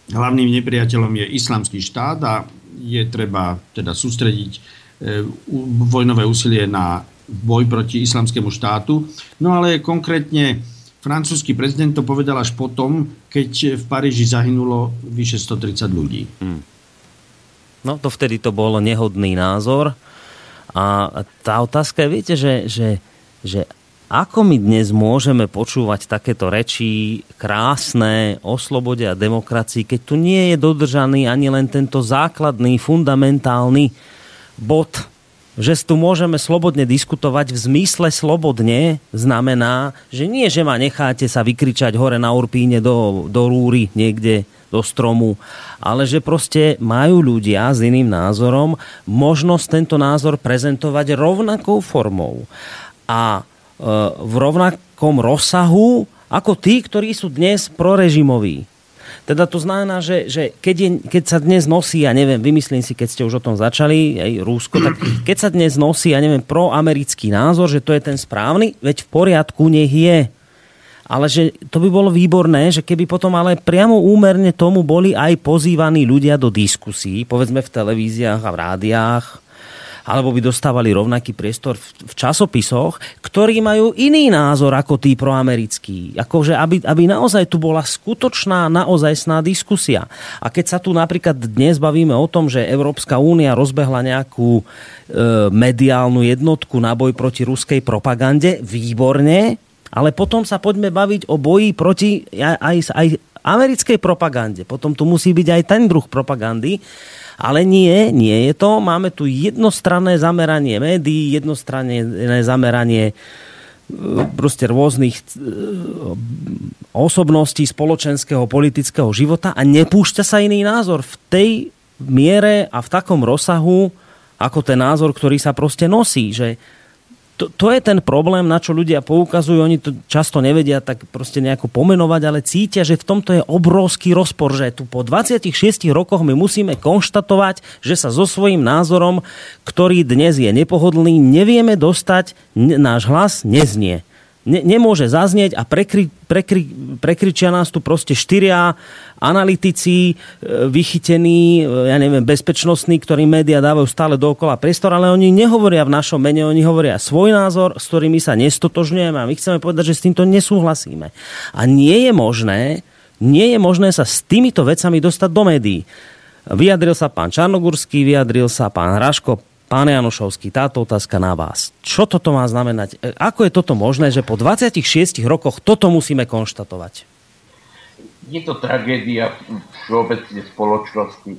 hlavným nepriateľom je islamský štát a je treba teda sústrediť e, vojnové úsilie na boj proti islamskému štátu. No ale konkrétne francúzsky prezident to povedal až potom, keď v Paríži zahynulo vyše 130 ľudí. Hmm. No to vtedy to bol nehodný názor a tá otázka je, viete, že, že, že ako my dnes môžeme počúvať takéto reči krásne o slobode a demokracii, keď tu nie je dodržaný ani len tento základný, fundamentálny bod, že tu môžeme slobodne diskutovať v zmysle slobodne znamená, že nie, že ma necháte sa vykričať hore na Urpíne do, do rúry niekde do stromu, ale že proste majú ľudia s iným názorom možnosť tento názor prezentovať rovnakou formou a e, v rovnakom rozsahu ako tí, ktorí sú dnes prorežimoví. Teda to znamená, že, že keď, je, keď sa dnes nosí, ja neviem, vymyslím si, keď ste už o tom začali, aj Rúsko, tak keď sa dnes nosí, ja neviem, proamerický názor, že to je ten správny, veď v poriadku, nech je. Ale že to by bolo výborné, že keby potom ale priamo úmerne tomu boli aj pozývaní ľudia do diskusí, povedzme v televíziách a v rádiách, alebo by dostávali rovnaký priestor v, časopisoch, ktorí majú iný názor ako tí proamerickí. Akože aby, aby naozaj tu bola skutočná, naozajstná diskusia. A keď sa tu napríklad dnes bavíme o tom, že Európska únia rozbehla nejakú e, mediálnu jednotku na boj proti ruskej propagande, výborne, ale potom sa poďme baviť o boji proti aj, aj americkej propagande. Potom tu musí byť aj ten druh propagandy. Ale nie, nie je to. Máme tu jednostranné zameranie médií, jednostranné zameranie e, proste rôznych e, osobností spoločenského, politického života a nepúšťa sa iný názor v tej miere a v takom rozsahu, ako ten názor, ktorý sa proste nosí. Že to, to je ten problém, na čo ľudia poukazujú, oni to často nevedia tak proste nejako pomenovať, ale cítia, že v tomto je obrovský rozpor, že tu po 26 rokoch my musíme konštatovať, že sa so svojím názorom, ktorý dnes je nepohodlný, nevieme dostať, náš hlas neznie ne, nemôže zaznieť a prekry, prekry, prekričia nás tu proste štyria analytici, e, vychytení, e, ja neviem, bezpečnostní, ktorí médiá dávajú stále dookola priestor, ale oni nehovoria v našom mene, oni hovoria svoj názor, s ktorými sa nestotožňujeme a my chceme povedať, že s týmto nesúhlasíme. A nie je možné, nie je možné sa s týmito vecami dostať do médií. Vyjadril sa pán Čarnogurský, vyjadril sa pán Hraško, Pán Janošovský, táto otázka na vás. Čo toto má znamenať? E, ako je toto možné, že po 26 rokoch toto musíme konštatovať? Je to tragédia všeobecne spoločnosti.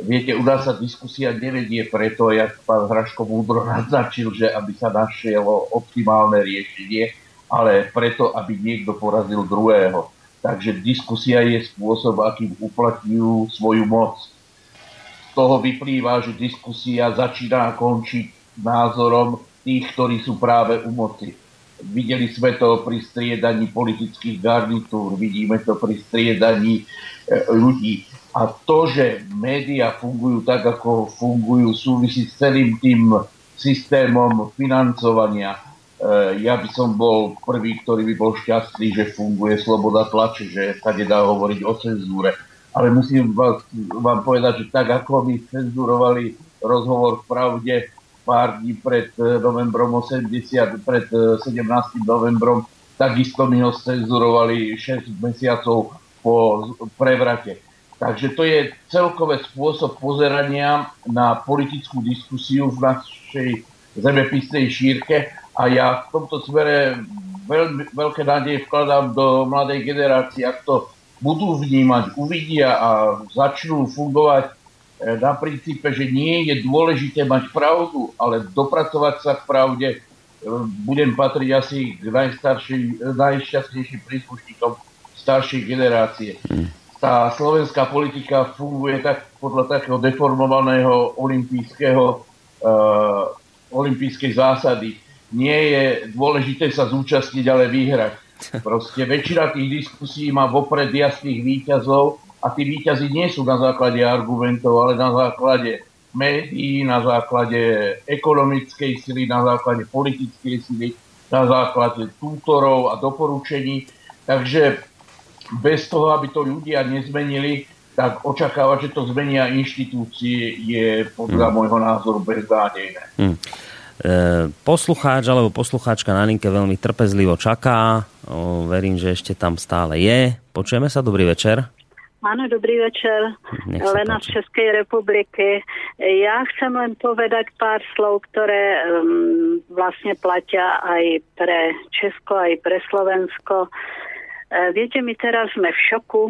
Viete, u nás sa diskusia nevedie preto, jak pán Hraško múdro <laughs> naznačil, že aby sa našielo optimálne riešenie, ale preto, aby niekto porazil druhého. Takže diskusia je spôsob, akým uplatňujú svoju moc toho vyplýva, že diskusia začína končiť názorom tých, ktorí sú práve u moci. Videli sme to pri striedaní politických garnitúr, vidíme to pri striedaní e, ľudí. A to, že médiá fungujú tak, ako fungujú, súvisí s celým tým systémom financovania. E, ja by som bol prvý, ktorý by bol šťastný, že funguje sloboda tlače, že sa nedá hovoriť o cenzúre ale musím vám povedať, že tak ako mi cenzurovali rozhovor v pravde pár dní pred eh, novembrom 80, pred 17. Eh, novembrom, takisto mi ho cenzurovali 6 mesiacov po prevrate. Takže to je celkový spôsob pozerania na politickú diskusiu v našej zemepisnej šírke a ja v tomto smere veľmi, veľké nádeje vkladám do mladej generácie, ak to budú vnímať, uvidia a začnú fungovať e, na princípe, že nie je dôležité mať pravdu, ale dopracovať sa k pravde, e, budem patriť asi k najšťastnejším príslušníkom staršej generácie. Tá slovenská politika funguje tak podľa takého deformovaného olimpijského, uh, olimpijskej zásady. Nie je dôležité sa zúčastniť, ale vyhrať. Proste väčšina tých diskusí má vopred jasných výťazov a tí výťazí nie sú na základe argumentov, ale na základe médií, na základe ekonomickej sily, na základe politickej sily, na základe tútorov a doporučení. Takže bez toho, aby to ľudia nezmenili, tak očakávať, že to zmenia inštitúcie, je podľa hmm. môjho názoru bezdánejné. Hmm. Poslucháč alebo poslucháčka na linke veľmi trpezlivo čaká. O, verím, že ešte tam stále je. Počujeme sa, dobrý večer. Áno, dobrý večer. Lena z Českej republiky. Ja chcem len povedať pár slov, ktoré um, vlastne platia aj pre Česko, aj pre Slovensko. E, viete, my teraz sme v šoku,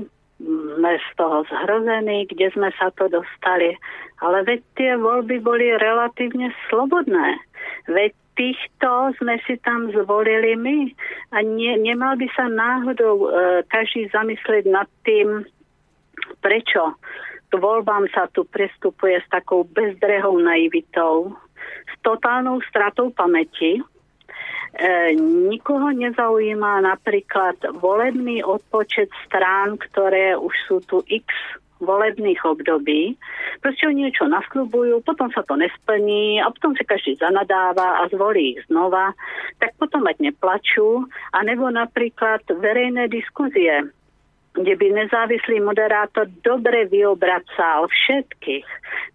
sme z toho zhrození, kde sme sa to dostali. Ale veď tie voľby boli relatívne slobodné. Veď týchto sme si tam zvolili my. A nie, nemal by sa náhodou e, každý zamyslieť nad tým, prečo k voľbám sa tu prestupuje s takou bezdrehou naivitou, s totálnou stratou pamäti E, nikoho nezaujíma napríklad volebný odpočet strán, ktoré už sú tu x volebných období. Proste oni niečo nasľubujú, potom sa to nesplní a potom sa každý zanadáva a zvolí ich znova. Tak potom ať neplačú. A nebo napríklad verejné diskuzie kde by nezávislý moderátor dobre vyobracal všetkých.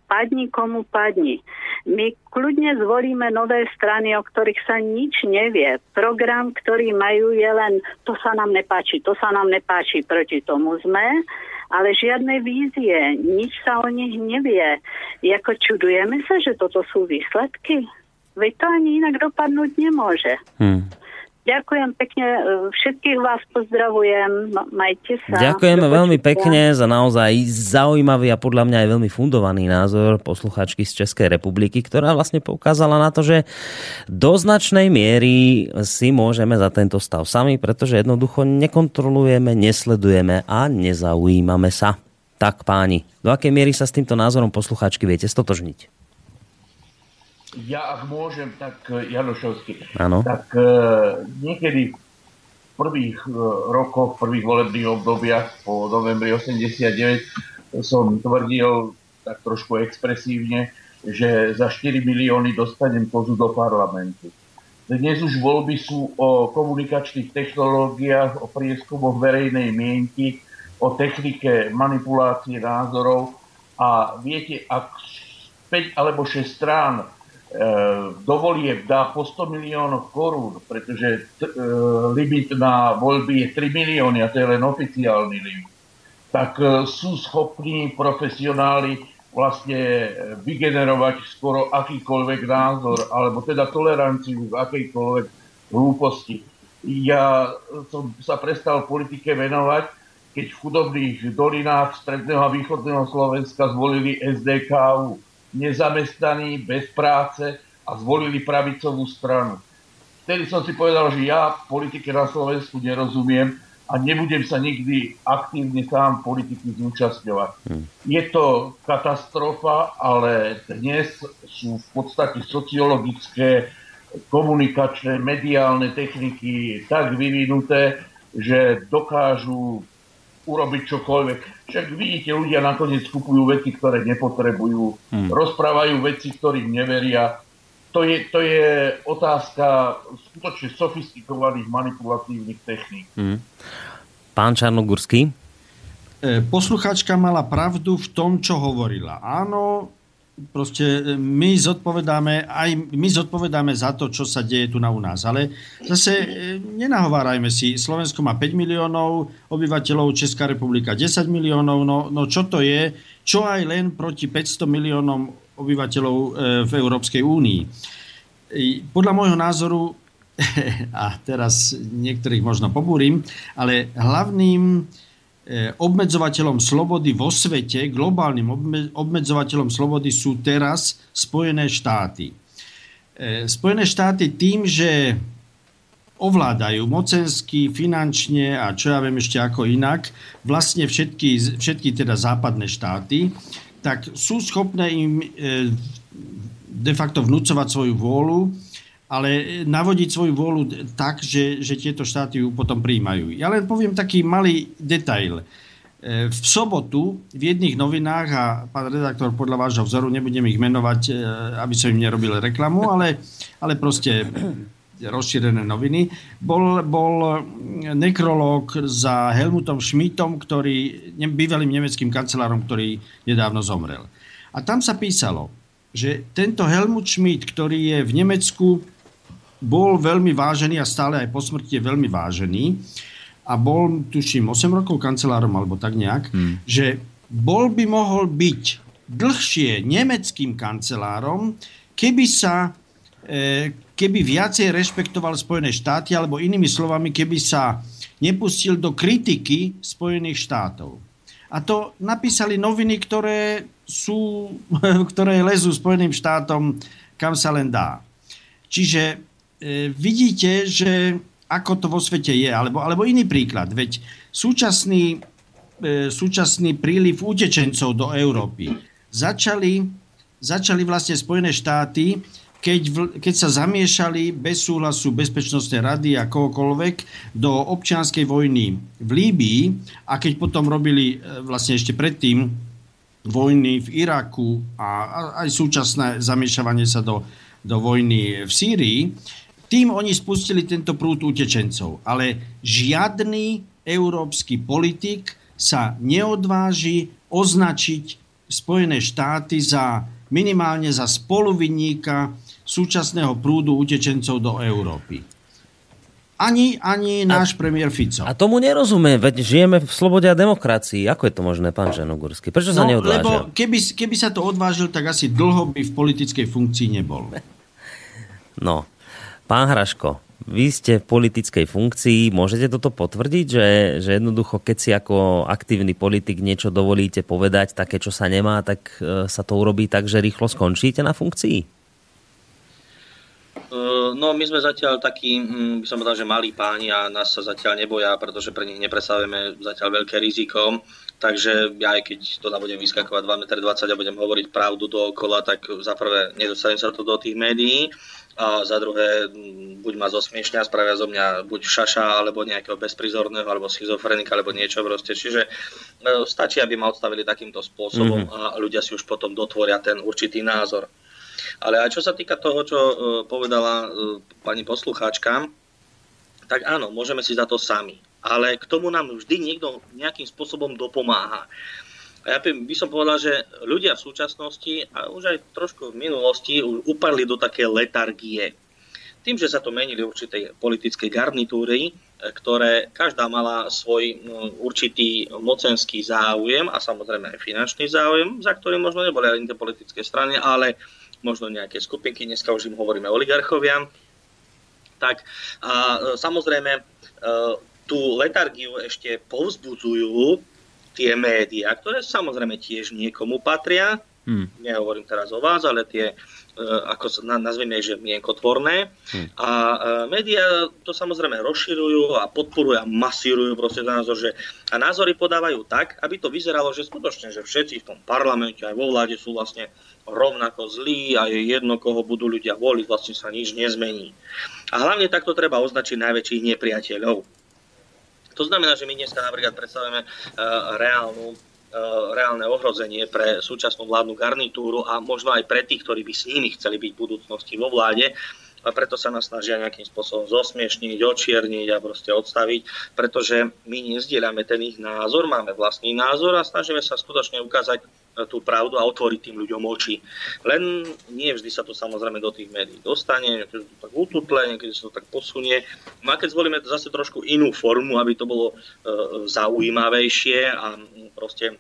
Padni komu padni. My kľudne zvolíme nové strany, o ktorých sa nič nevie. Program, ktorý majú je len to sa nám nepáči, to sa nám nepáči, proti tomu sme ale žiadne vízie, nič sa o nich nevie. Jako čudujeme sa, že toto sú výsledky. Veď to ani inak dopadnúť nemôže. Hmm. Ďakujem pekne, e, všetkých vás pozdravujem, majte sa. Ďakujeme veľmi pekne za naozaj zaujímavý a podľa mňa aj veľmi fundovaný názor posluchačky z Českej republiky, ktorá vlastne poukázala na to, že do značnej miery si môžeme za tento stav sami, pretože jednoducho nekontrolujeme, nesledujeme a nezaujímame sa. Tak páni, do akej miery sa s týmto názorom posluchačky viete stotožniť? Ja ak môžem, tak e, Janošovský, ano. tak e, niekedy v prvých e, rokoch, v prvých volebných obdobiach po novembri 89 som tvrdil tak trošku expresívne, že za 4 milióny dostanem kozu do parlamentu. Dnes už voľby sú o komunikačných technológiách, o prieskumoch verejnej mienky, o technike manipulácie názorov a viete, ak 5 alebo 6 strán do volieb dá po 100 miliónov korún, pretože t- e, limit na voľby je 3 milióny a to je len oficiálny limit, tak e, sú schopní profesionáli vlastne vygenerovať skoro akýkoľvek názor, alebo teda toleranciu v akejkoľvek hlúposti. Ja som sa prestal politike venovať, keď v chudobných dolinách stredného a východného Slovenska zvolili SDKU nezamestnaní, bez práce a zvolili pravicovú stranu. Vtedy som si povedal, že ja politike na Slovensku nerozumiem a nebudem sa nikdy aktívne sám politiky zúčastňovať. Hmm. Je to katastrofa, ale dnes sú v podstate sociologické, komunikačné, mediálne techniky tak vyvinuté, že dokážu urobiť čokoľvek. Však vidíte, ľudia nakoniec kupujú veci, ktoré nepotrebujú, hmm. rozprávajú veci, ktorým neveria. To je, to je otázka skutočne sofistikovaných manipulatívnych techník. Hmm. Pán Čarnogurský? E, posluchačka mala pravdu v tom, čo hovorila. Áno, proste my zodpovedáme, aj my zodpovedáme za to, čo sa deje tu na u nás. Ale zase e, nenahovárajme si, Slovensko má 5 miliónov obyvateľov, Česká republika 10 miliónov, no, no čo to je, čo aj len proti 500 miliónom obyvateľov e, v Európskej únii. Podľa môjho názoru, <laughs> a teraz niektorých možno pobúrim, ale hlavným E, obmedzovateľom slobody vo svete, globálnym obmedzovateľom slobody sú teraz Spojené štáty. E, Spojené štáty tým, že ovládajú mocensky, finančne a čo ja viem ešte ako inak, vlastne všetky, všetky teda západné štáty, tak sú schopné im e, de facto vnúcovať svoju vôľu ale navodiť svoju vôľu tak, že, že tieto štáty ju potom príjmajú. Ja len poviem taký malý detail. E, v sobotu v jedných novinách, a pán redaktor podľa vášho vzoru, nebudem ich menovať, e, aby som im nerobil reklamu, ale, ale proste rozšírené noviny, bol, bol nekrológ za Helmutom Schmidtom, ktorý, bývalým nemeckým kancelárom, ktorý nedávno zomrel. A tam sa písalo, že tento Helmut Schmidt, ktorý je v Nemecku bol veľmi vážený a stále aj po smrti je veľmi vážený a bol, tuším, 8 rokov kancelárom alebo tak nejak, hmm. že bol by mohol byť dlhšie nemeckým kancelárom, keby sa e, keby viacej rešpektoval Spojené štáty, alebo inými slovami, keby sa nepustil do kritiky Spojených štátov. A to napísali noviny, ktoré sú, <laughs> ktoré lezú Spojeným štátom, kam sa len dá. Čiže vidíte, že ako to vo svete je. Alebo, alebo iný príklad. Veď súčasný, e, súčasný príliv utečencov do Európy začali, začali vlastne Spojené štáty, keď, v, keď sa zamiešali bez súhlasu Bezpečnostnej rady a kohokoľvek do občianskej vojny v Líbii a keď potom robili e, vlastne ešte predtým vojny v Iraku a, a aj súčasné zamiešavanie sa do, do vojny v Sýrii, tým oni spustili tento prúd utečencov. Ale žiadny európsky politik sa neodváži označiť Spojené štáty za minimálne za spoluvinníka súčasného prúdu utečencov do Európy. Ani, ani náš a, premiér Fico. A tomu nerozumie, veď žijeme v slobode a demokracii. Ako je to možné, pán Žanogurský? Prečo sa no, neodvážia? Lebo keby, keby sa to odvážil, tak asi dlho by v politickej funkcii nebol. No, Pán Hraško, vy ste v politickej funkcii, môžete toto potvrdiť, že, že jednoducho, keď si ako aktívny politik niečo dovolíte povedať, také, čo sa nemá, tak e, sa to urobí tak, že rýchlo skončíte na funkcii? E, no, my sme zatiaľ takí, mm, by som povedal, že malí páni a nás sa zatiaľ neboja, pretože pre nich nepredstavujeme zatiaľ veľké riziko. Takže ja aj keď to budem vyskakovať 2,20 m a budem hovoriť pravdu dookola, tak za prvé nedostanem sa to do tých médií a za druhé buď ma zosmiešňa, spravia zo mňa buď šaša, alebo nejakého bezprizorného, alebo schizofrenika, alebo niečo proste. Čiže e, stačí, aby ma odstavili takýmto spôsobom mm-hmm. a ľudia si už potom dotvoria ten určitý názor. Ale aj čo sa týka toho, čo e, povedala e, pani poslucháčka, tak áno, môžeme si za to sami. Ale k tomu nám vždy niekto nejakým spôsobom dopomáha. A ja by som povedal, že ľudia v súčasnosti a už aj trošku v minulosti upadli do také letargie. Tým, že sa to menili určité politické garnitúry, ktoré každá mala svoj určitý mocenský záujem a samozrejme aj finančný záujem, za ktorý možno neboli aj tie politické strany, ale možno nejaké skupinky, dneska už im hovoríme oligarchovia. Tak a samozrejme e, tú letargiu ešte povzbudzujú tie médiá, ktoré samozrejme tiež niekomu patria, hmm. nehovorím teraz o vás, ale tie, e, ako sa nazveme, že mienkotvorné. Hmm. A e, médiá to samozrejme rozširujú a podporujú a masírujú proste názor, že a názory podávajú tak, aby to vyzeralo, že skutočne, že všetci v tom parlamente aj vo vláde sú vlastne rovnako zlí a je jedno, koho budú ľudia voliť, vlastne sa nič nezmení. A hlavne takto treba označiť najväčších nepriateľov to znamená, že my dneska napríklad predstavujeme uh, reálnu e, reálne ohrozenie pre súčasnú vládnu garnitúru a možno aj pre tých, ktorí by s nimi chceli byť v budúcnosti vo vláde. A preto sa nás snažia nejakým spôsobom zosmiešniť, očierniť a proste odstaviť, pretože my nezdieľame ten ich názor, máme vlastný názor a snažíme sa skutočne ukázať tú pravdu a otvoriť tým ľuďom oči. Len nie vždy sa to samozrejme do tých médií dostane, niekedy to tak ututle, niekedy sa to tak posunie. No a keď zvolíme zase trošku inú formu, aby to bolo e, zaujímavejšie a proste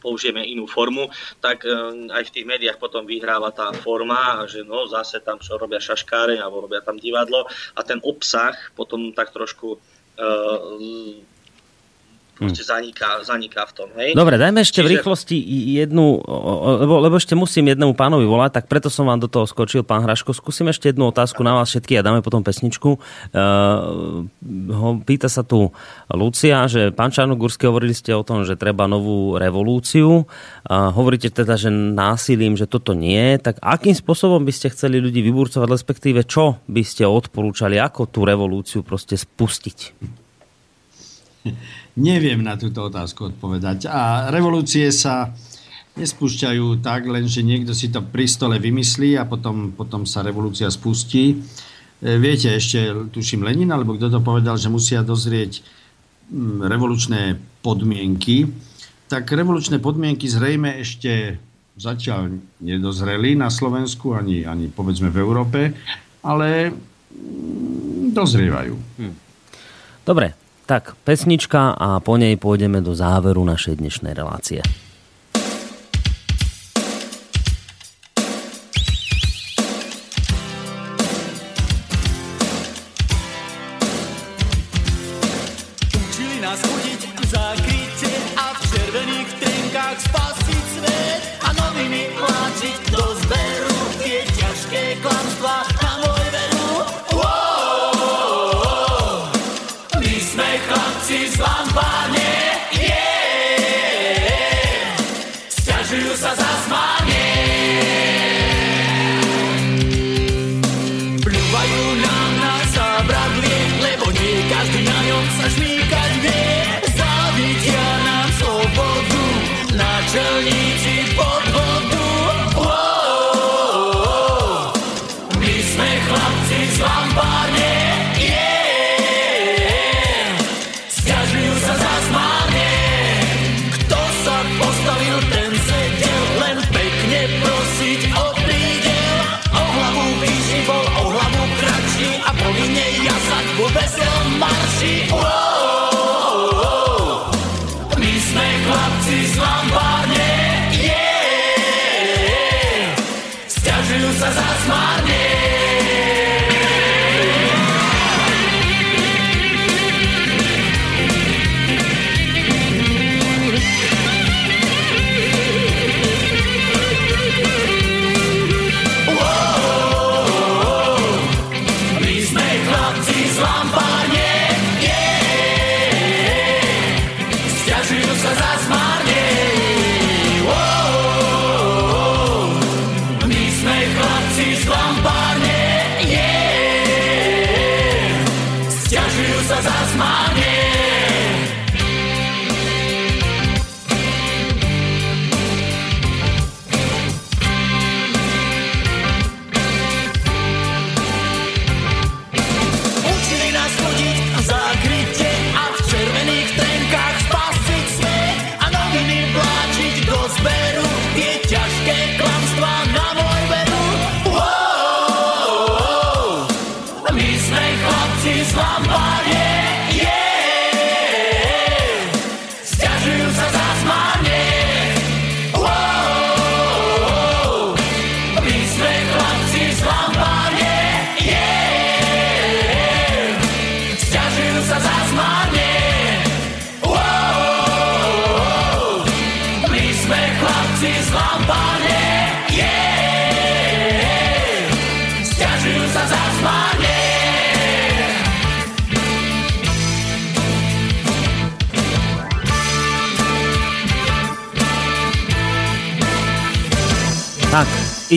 použijeme inú formu, tak e, aj v tých médiách potom vyhráva tá forma, že no zase tam čo robia šaškáre alebo robia tam divadlo a ten obsah potom tak trošku uh, proste zaniká, zaniká v tom. Hej? Dobre, dajme ešte Čiže... v rýchlosti jednu, lebo, lebo ešte musím jednému pánovi volať, tak preto som vám do toho skočil, pán Hraško. Skúsim ešte jednu otázku na vás všetky a dáme potom pesničku. Uh, pýta sa tu Lucia, že pán Čarnogurský, hovorili ste o tom, že treba novú revolúciu. Uh, hovoríte teda, že násilím, že toto nie. Tak akým spôsobom by ste chceli ľudí vyburcovať, respektíve čo by ste odporúčali, ako tú revolúciu proste spustiť? <laughs> Neviem na túto otázku odpovedať. A revolúcie sa nespúšťajú tak, len že niekto si to pri stole vymyslí a potom, potom sa revolúcia spustí. E, viete, ešte tuším Lenin, alebo kto to povedal, že musia dozrieť mm, revolučné podmienky. Tak revolučné podmienky zrejme ešte zatiaľ nedozreli na Slovensku, ani, ani povedzme v Európe, ale mm, dozrievajú. Hm. Dobre, tak pesnička a po nej pôjdeme do záveru našej dnešnej relácie.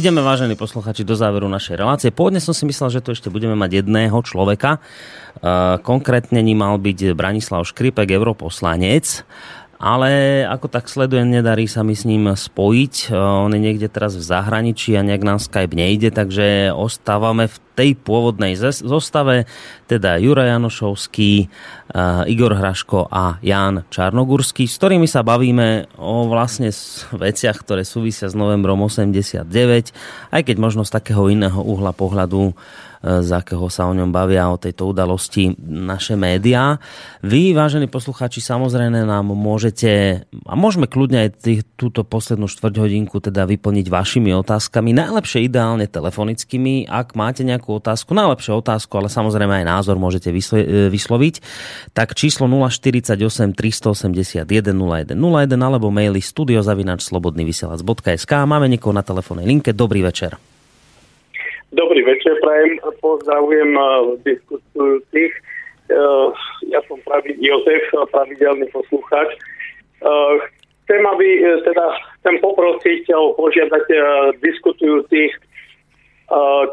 Ideme, vážení posluchači, do záveru našej relácie. Pôvodne som si myslel, že tu ešte budeme mať jedného človeka. Uh, konkrétne ním mal byť Branislav Škripek, europoslanec. Ale ako tak sledujem, nedarí sa mi s ním spojiť. Uh, on je niekde teraz v zahraničí a nejak nám Skype nejde, takže ostávame v tej pôvodnej zostave, teda Juraj Janošovský, Igor Hraško a Jan Čarnogurský, s ktorými sa bavíme o vlastne veciach, ktoré súvisia s novembrom 89, aj keď možno z takého iného uhla pohľadu z akého sa o ňom bavia, o tejto udalosti naše médiá. Vy, vážení poslucháči, samozrejme nám môžete, a môžeme kľudne aj tých, túto poslednú štvrť hodinku teda vyplniť vašimi otázkami, najlepšie ideálne telefonickými, ak máte nejakú otázku, najlepšie otázku, ale samozrejme aj názor môžete e, vysloviť, tak číslo 048 381 0101 alebo maily studiozavinačslobodnyvysielac.sk Máme niekoho na telefónnej linke. Dobrý večer. Dobrý večer, prajem, pozdravujem eh, diskutujúcich. Eh, ja som pravi, Jozef, pravidelný poslucháč. Chcem, aby, teda, chcem poprosiť alebo požiadať diskutujúcich,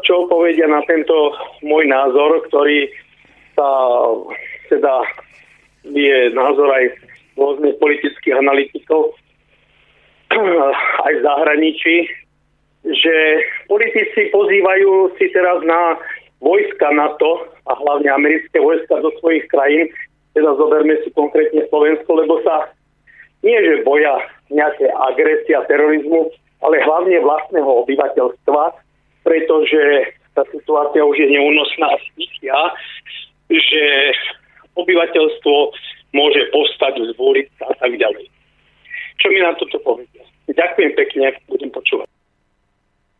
čo povedia na tento môj názor, ktorý sa teda je názor aj rôznych politických analytikov <clears throat> aj v zahraničí, že politici pozývajú si teraz na vojska NATO a hlavne americké vojska do svojich krajín, teda zoberme si konkrétne Slovensko, lebo sa nie, že boja nejaké agresia, terorizmu, ale hlavne vlastného obyvateľstva, pretože tá situácia už je neúnosná a stíchia, že obyvateľstvo môže postať, zbúriť a tak ďalej. Čo mi na toto povedia? Ďakujem pekne, budem počúvať.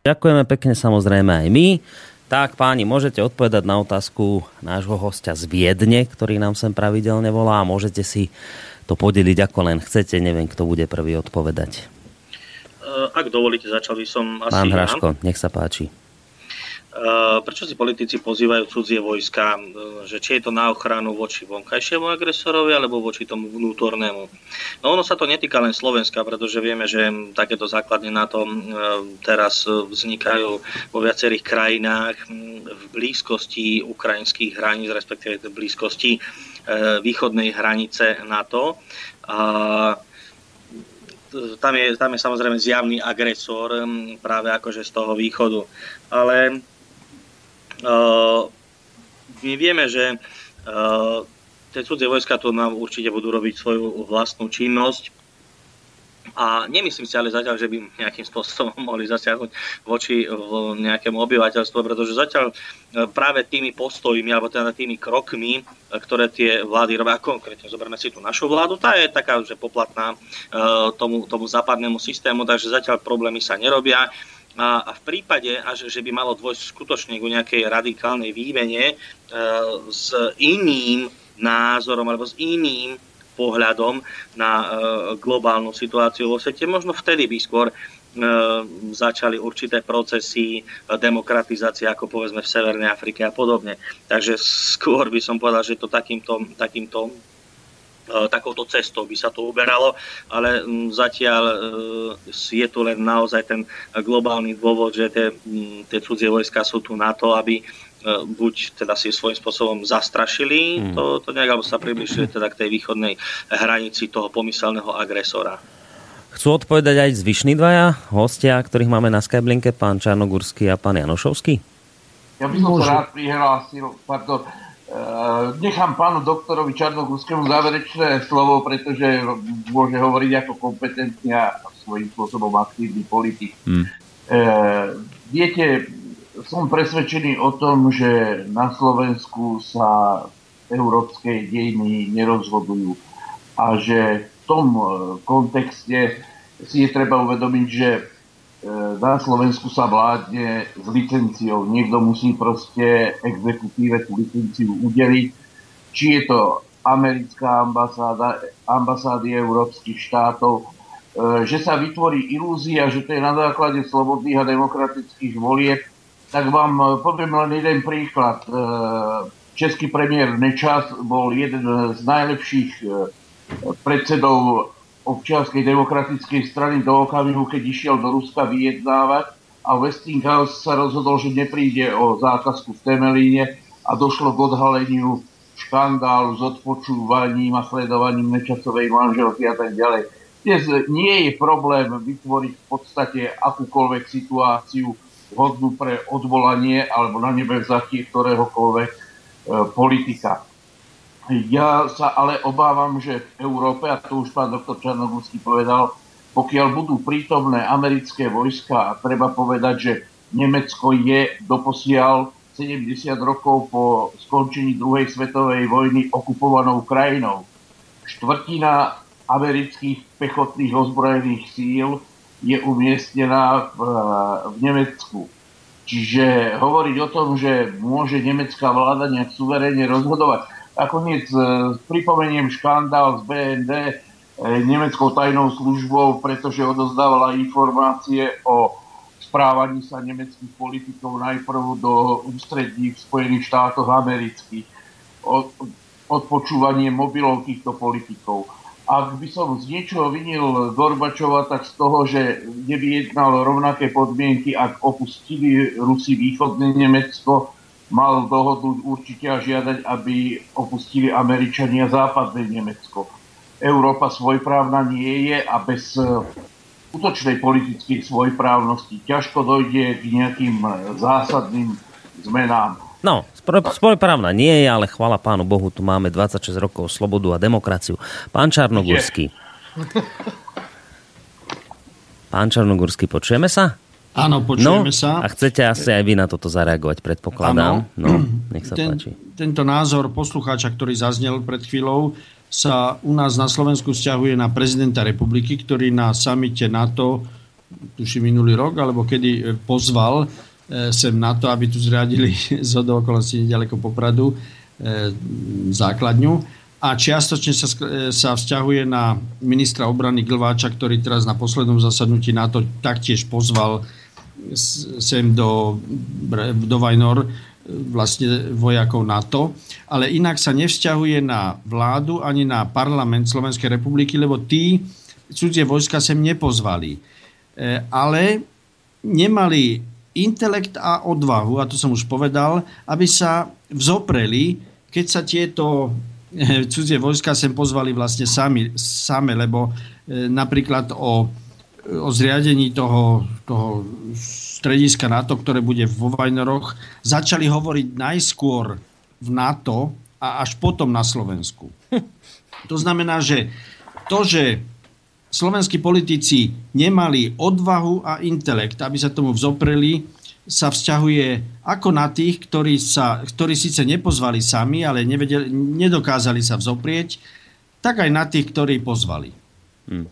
Ďakujeme pekne samozrejme aj my. Tak, páni, môžete odpovedať na otázku nášho hostia z Viedne, ktorý nám sem pravidelne volá a môžete si to podeliť ako len chcete. Neviem, kto bude prvý odpovedať. Ak dovolíte, začal by som asi Pán Hraško, nech sa páči. Eh, prečo si politici pozývajú cudzie vojska, eh, že či je to na ochranu voči vonkajšiemu agresorovi alebo voči tomu vnútornému. No ono sa to netýka len Slovenska, pretože vieme, že takéto základne na to eh, teraz vznikajú vo viacerých krajinách hm, v blízkosti ukrajinských hraníc, respektíve v blízkosti východnej hranice NATO. A tam je, tam je samozrejme zjavný agresor hm, práve akože z toho východu. Ale my vieme, že tie cudzie vojska tu nám určite budú robiť svoju vlastnú činnosť. A nemyslím si ale zatiaľ, že by nejakým spôsobom <laughs> mohli zasiahnuť voči nejakému obyvateľstvu, pretože zatiaľ práve tými postojmi alebo teda tými krokmi, ktoré tie vlády robia, konkrétne zoberme si tú našu vládu, tá je taká, že poplatná tomu, tomu západnému systému, takže zatiaľ problémy sa nerobia. A, v prípade, až, že by malo dôjsť skutočne k nejakej radikálnej výmene e, s iným názorom alebo s iným pohľadom na e, globálnu situáciu vo svete, možno vtedy by skôr e, začali určité procesy e, demokratizácie, ako povedzme v Severnej Afrike a podobne. Takže skôr by som povedal, že to takýmto, takýmto takouto cestou by sa to uberalo, ale zatiaľ je tu len naozaj ten globálny dôvod, že tie, tie cudzie vojska sú tu na to, aby buď teda si svojím spôsobom zastrašili hmm. to, to nejak, alebo sa približili teda k tej východnej hranici toho pomyselného agresora. Chcú odpovedať aj zvyšní dvaja hostia, ktorých máme na Skyblinke, pán Čarnogurský a pán Janošovský? Ja by som sa rád prihlásil, pardon, Eh, nechám pánu doktorovi Čarnogurskému záverečné slovo, pretože môže hovoriť ako kompetentný a svojím spôsobom aktívny politik. Hmm. E, viete, som presvedčený o tom, že na Slovensku sa európske dejiny nerozhodujú a že v tom eh, kontexte si je treba uvedomiť, že E, na Slovensku sa vládne s licenciou. Niekto musí proste exekutíve tú licenciu udeliť. Či je to americká ambasáda, ambasády európskych štátov, e, že sa vytvorí ilúzia, že to je na základe slobodných a demokratických volieb, tak vám e, poviem len jeden príklad. Český premiér Nečas bol jeden z najlepších predsedov občianskej demokratickej strany do okamihu, keď išiel do Ruska vyjednávať a Westinghouse sa rozhodol, že nepríde o zákazku v Temelíne a došlo k odhaleniu škandálu s odpočúvaním a sledovaním nečasovej manželky a tak ďalej. Dnes nie je problém vytvoriť v podstate akúkoľvek situáciu hodnú pre odvolanie alebo na nebevzatie ktoréhokoľvek e, politika. Ja sa ale obávam, že v Európe, a to už pán doktor Čarnogórsky povedal, pokiaľ budú prítomné americké vojska, a treba povedať, že Nemecko je doposiaľ 70 rokov po skončení druhej svetovej vojny okupovanou krajinou. Štvrtina amerických pechotných ozbrojených síl je umiestnená v, v Nemecku. Čiže hovoriť o tom, že môže nemecká vláda nejak suverénne rozhodovať. Nakoniec e, pripomeniem škandál z BND e, nemeckou tajnou službou, pretože odozdávala informácie o správaní sa nemeckých politikov najprv do ústredí v Spojených štátoch amerických. Od, odpočúvanie mobilov týchto politikov. Ak by som z niečoho vinil Gorbačova, tak z toho, že nevyjednal rovnaké podmienky, ak opustili Rusi východné Nemecko, mal dohodu určite a žiadať, aby opustili Američania západné Nemecko. Európa svojprávna nie je a bez e, útočnej politickej svojprávnosti ťažko dojde k nejakým e, zásadným zmenám. No, svojprávna nie je, ale chvala pánu Bohu, tu máme 26 rokov slobodu a demokraciu. Pán Čarnogurský. Pán Čarnogurský, počujeme sa? Áno, počujeme no, sa. A chcete asi aj vy na toto zareagovať, predpokladám. Áno. No, nech sa Ten, páči. Tento názor poslucháča, ktorý zaznel pred chvíľou, sa u nás na Slovensku vzťahuje na prezidenta republiky, ktorý na samite NATO, tuším minulý rok, alebo kedy e, pozval sem na to, aby tu zriadili <laughs> z okolností nedaleko Popradu e, základňu. A čiastočne sa, sa vzťahuje na ministra obrany Glváča, ktorý teraz na poslednom zasadnutí NATO taktiež pozval sem do, do Vajnor vlastne vojakov NATO, ale inak sa nevzťahuje na vládu ani na parlament Slovenskej republiky, lebo tí cudzie vojska sem nepozvali. E, ale nemali intelekt a odvahu, a to som už povedal, aby sa vzopreli, keď sa tieto e, cudzie vojska sem pozvali vlastne sami, same, lebo e, napríklad o o zriadení toho, toho strediska NATO, ktoré bude vo Vajnoroch, začali hovoriť najskôr v NATO a až potom na Slovensku. <laughs> To znamená, že to, že slovenskí politici nemali odvahu a intelekt, aby sa tomu vzopreli, sa vzťahuje ako na tých, ktorí, sa, ktorí síce nepozvali sami, ale nevedeli, nedokázali sa vzoprieť, tak aj na tých, ktorí pozvali. Hmm.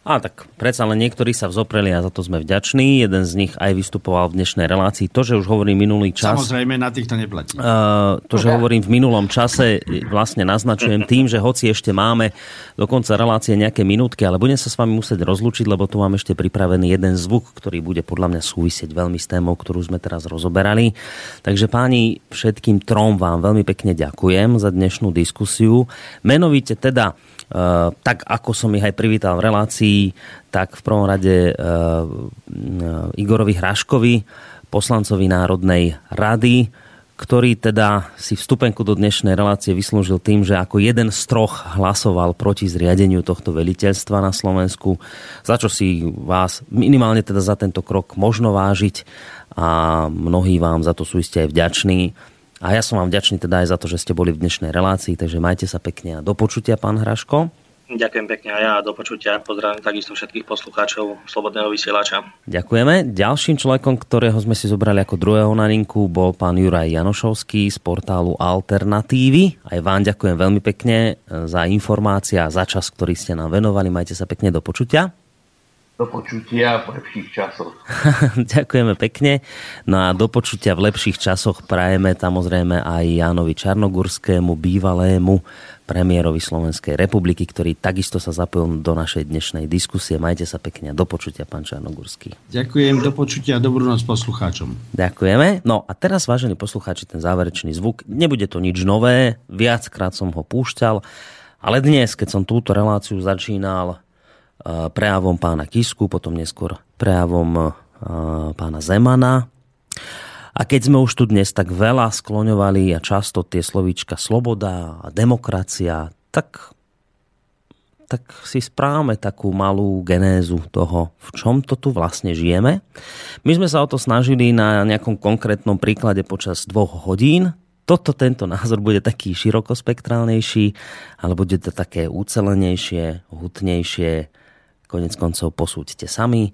A tak predsa len niektorí sa vzopreli a za to sme vďační. Jeden z nich aj vystupoval v dnešnej relácii. To, že už hovorím minulý čas... Samozrejme, na týchto neplatí. Uh, to, že hovorím v minulom čase, vlastne naznačujem tým, že hoci ešte máme do konca relácie nejaké minútky, ale budem sa s vami musieť rozlúčiť, lebo tu mám ešte pripravený jeden zvuk, ktorý bude podľa mňa súvisieť veľmi s témou, ktorú sme teraz rozoberali. Takže páni, všetkým trom vám veľmi pekne ďakujem za dnešnú diskusiu. Menovite teda tak ako som ich aj privítal v relácii, tak v prvom rade eh, Igorovi Hraškovi, poslancovi Národnej rady, ktorý teda si vstupenku do dnešnej relácie vyslúžil tým, že ako jeden z troch hlasoval proti zriadeniu tohto veliteľstva na Slovensku, za čo si vás minimálne teda za tento krok možno vážiť a mnohí vám za to sú iste aj vďační. A ja som vám vďačný teda aj za to, že ste boli v dnešnej relácii, takže majte sa pekne a do počutia, pán Hraško. Ďakujem pekne a ja do počutia. Pozdravím takisto všetkých poslucháčov Slobodného vysielača. Ďakujeme. Ďalším človekom, ktorého sme si zobrali ako druhého na linku, bol pán Juraj Janošovský z portálu Alternatívy. Aj vám ďakujem veľmi pekne za informácie a za čas, ktorý ste nám venovali. Majte sa pekne do počutia do počutia v lepších časoch. <laughs> Ďakujeme pekne. No a do počutia v lepších časoch prajeme samozrejme aj Jánovi Čarnogurskému, bývalému premiérovi Slovenskej republiky, ktorý takisto sa zapojil do našej dnešnej diskusie. Majte sa pekne. Do počutia, pán Čarnogurský. Ďakujem, do počutia a dobrú noc poslucháčom. Ďakujeme. No a teraz, vážení poslucháči, ten záverečný zvuk. Nebude to nič nové, viackrát som ho púšťal, ale dnes, keď som túto reláciu začínal, prejavom pána Kisku, potom neskôr prejavom pána Zemana. A keď sme už tu dnes tak veľa skloňovali a často tie slovíčka sloboda a demokracia, tak tak si správame takú malú genézu toho, v čom to tu vlastne žijeme. My sme sa o to snažili na nejakom konkrétnom príklade počas dvoch hodín. Toto, tento názor bude taký širokospektrálnejší, ale bude to také ucelenejšie, hutnejšie. Konec koncov posúďte sami.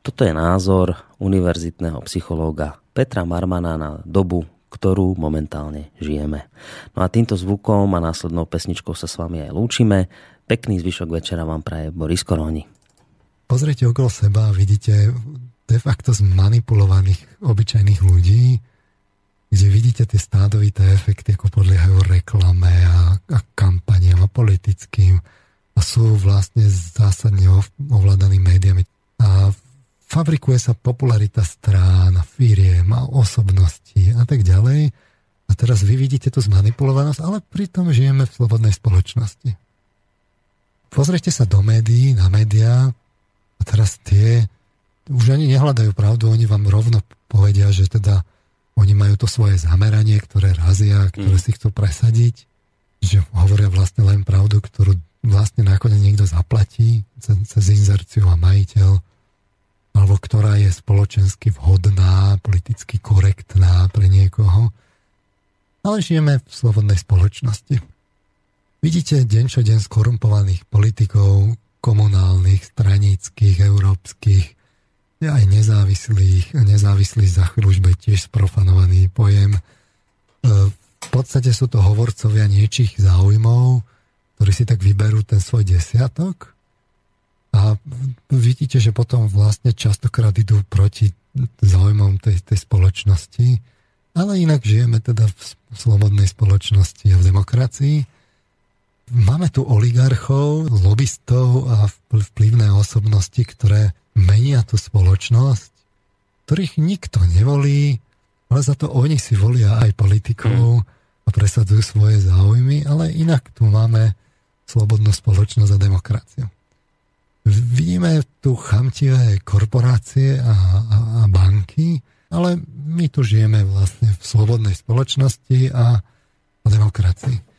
Toto je názor univerzitného psychológa Petra Marmana na dobu, ktorú momentálne žijeme. No a týmto zvukom a následnou pesničkou sa s vami aj lúčime. Pekný zvyšok večera vám praje Boris Koroni. Pozrite okolo seba a vidíte de facto zmanipulovaných obyčajných ľudí, kde vidíte tie stádovité efekty, ako podliehajú reklame a, a kampaniam a politickým a sú vlastne zásadne ovládaní médiami. A fabrikuje sa popularita strán, firiem a osobností a tak ďalej. A teraz vy vidíte tú zmanipulovanosť, ale pritom žijeme v slobodnej spoločnosti pozrite sa do médií, na médiá a teraz tie už ani nehľadajú pravdu, oni vám rovno povedia, že teda oni majú to svoje zameranie, ktoré razia, ktoré mm. si chcú presadiť, že hovoria vlastne len pravdu, ktorú vlastne nakoniec niekto zaplatí cez, cez inzerciu a majiteľ, alebo ktorá je spoločensky vhodná, politicky korektná pre niekoho. Ale žijeme v slobodnej spoločnosti. Vidíte deň čo deň skorumpovaných politikov, komunálnych, straníckých, európskych, aj nezávislých, nezávislých za chvíľu tiež sprofanovaný pojem. E, v podstate sú to hovorcovia niečích záujmov, ktorí si tak vyberú ten svoj desiatok a vidíte, že potom vlastne častokrát idú proti záujmom tej, tej spoločnosti, ale inak žijeme teda v slobodnej spoločnosti a v demokracii. Máme tu oligarchov, lobbystov a vplyvné osobnosti, ktoré menia tú spoločnosť, ktorých nikto nevolí, ale za to oni si volia aj politikov a presadzujú svoje záujmy, ale inak tu máme slobodnú spoločnosť a demokraciu. Vidíme tu chamtivé korporácie a, a, a banky, ale my tu žijeme vlastne v slobodnej spoločnosti a, a demokracii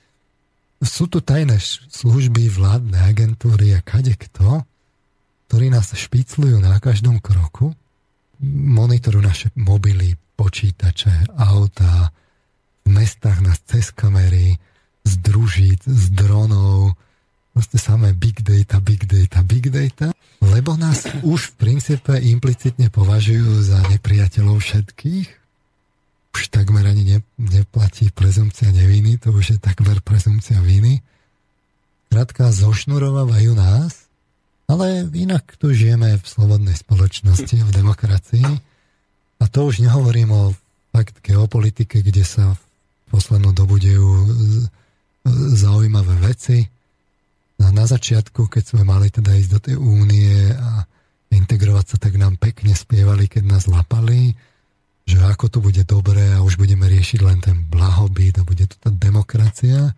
sú tu tajné služby, vládne agentúry a kade kto, ktorí nás špiclujú na každom kroku, monitorujú naše mobily, počítače, auta, v mestách nás cez kamery, z družíc, z proste samé big data, big data, big data, lebo nás už v princípe implicitne považujú za nepriateľov všetkých už takmer ani ne, neplatí prezumcia neviny, to už je takmer prezumcia viny. Krátka, zošnurovávajú nás, ale inak tu žijeme v slobodnej spoločnosti, v demokracii. A to už nehovorím o fakt geopolitike, kde sa v poslednú dobu dejú zaujímavé veci. A na začiatku, keď sme mali teda ísť do tej únie a integrovať sa, tak nám pekne spievali, keď nás lapali že ako to bude dobré a už budeme riešiť len ten blahobyt a bude to tá demokracia.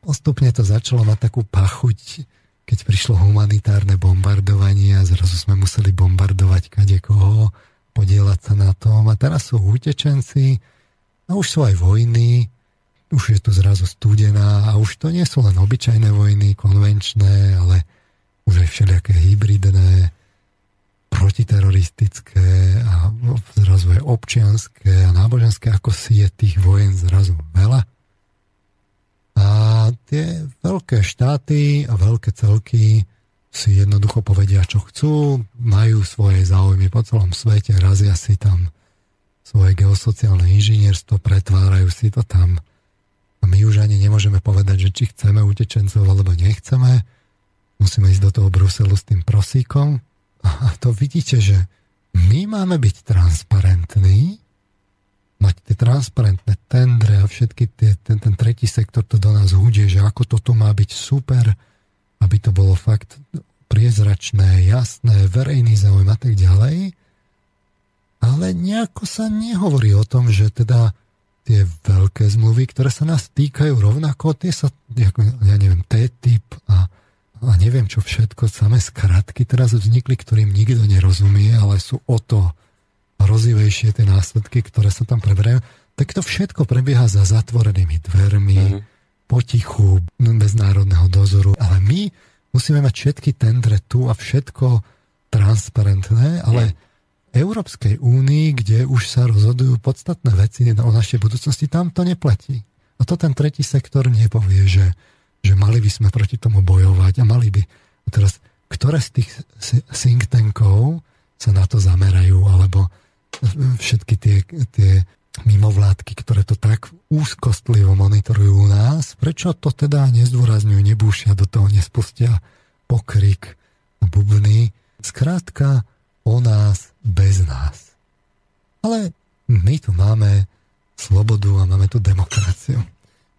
Postupne to začalo mať takú pachuť, keď prišlo humanitárne bombardovanie a zrazu sme museli bombardovať kade koho, podielať sa na tom a teraz sú utečenci a už sú aj vojny, už je tu zrazu studená a už to nie sú len obyčajné vojny, konvenčné, ale už aj všelijaké hybridné, protiteroristické a zrazu je občianské a náboženské, ako si je tých vojen zrazu veľa. A tie veľké štáty a veľké celky si jednoducho povedia, čo chcú, majú svoje záujmy po celom svete, razia si tam svoje geosociálne inžinierstvo, pretvárajú si to tam. A my už ani nemôžeme povedať, že či chceme utečencov alebo nechceme. Musíme ísť do toho Bruselu s tým prosíkom, a to vidíte, že my máme byť transparentní, mať tie transparentné tendre a všetky tie, ten, ten tretí sektor to do nás hudie, že ako toto má byť super, aby to bolo fakt priezračné, jasné, verejný záujem a tak ďalej. Ale nejako sa nehovorí o tom, že teda tie veľké zmluvy, ktoré sa nás týkajú rovnako, tie sa, ja neviem, T-typ a a neviem čo všetko, samé skratky teraz vznikli, ktorým nikto nerozumie, ale sú o to rozivejšie tie následky, ktoré sa tam preberajú, tak to všetko prebieha za zatvorenými dvermi, mm-hmm. potichu, bez národného dozoru. Ale my musíme mať všetky tendre tu a všetko transparentné, ale v Európskej únii, kde už sa rozhodujú podstatné veci o našej budúcnosti, tam to neplatí. A to ten tretí sektor nepovie, že, že mali by sme proti tomu bojovať a mali by. A teraz, ktoré z tých think tankov sa na to zamerajú, alebo všetky tie, tie mimovládky, ktoré to tak úzkostlivo monitorujú u nás, prečo to teda nezdôrazňujú, nebúšia do toho, nespustia pokrik, bubny, Skrátka o nás bez nás. Ale my tu máme slobodu a máme tu demokraciu.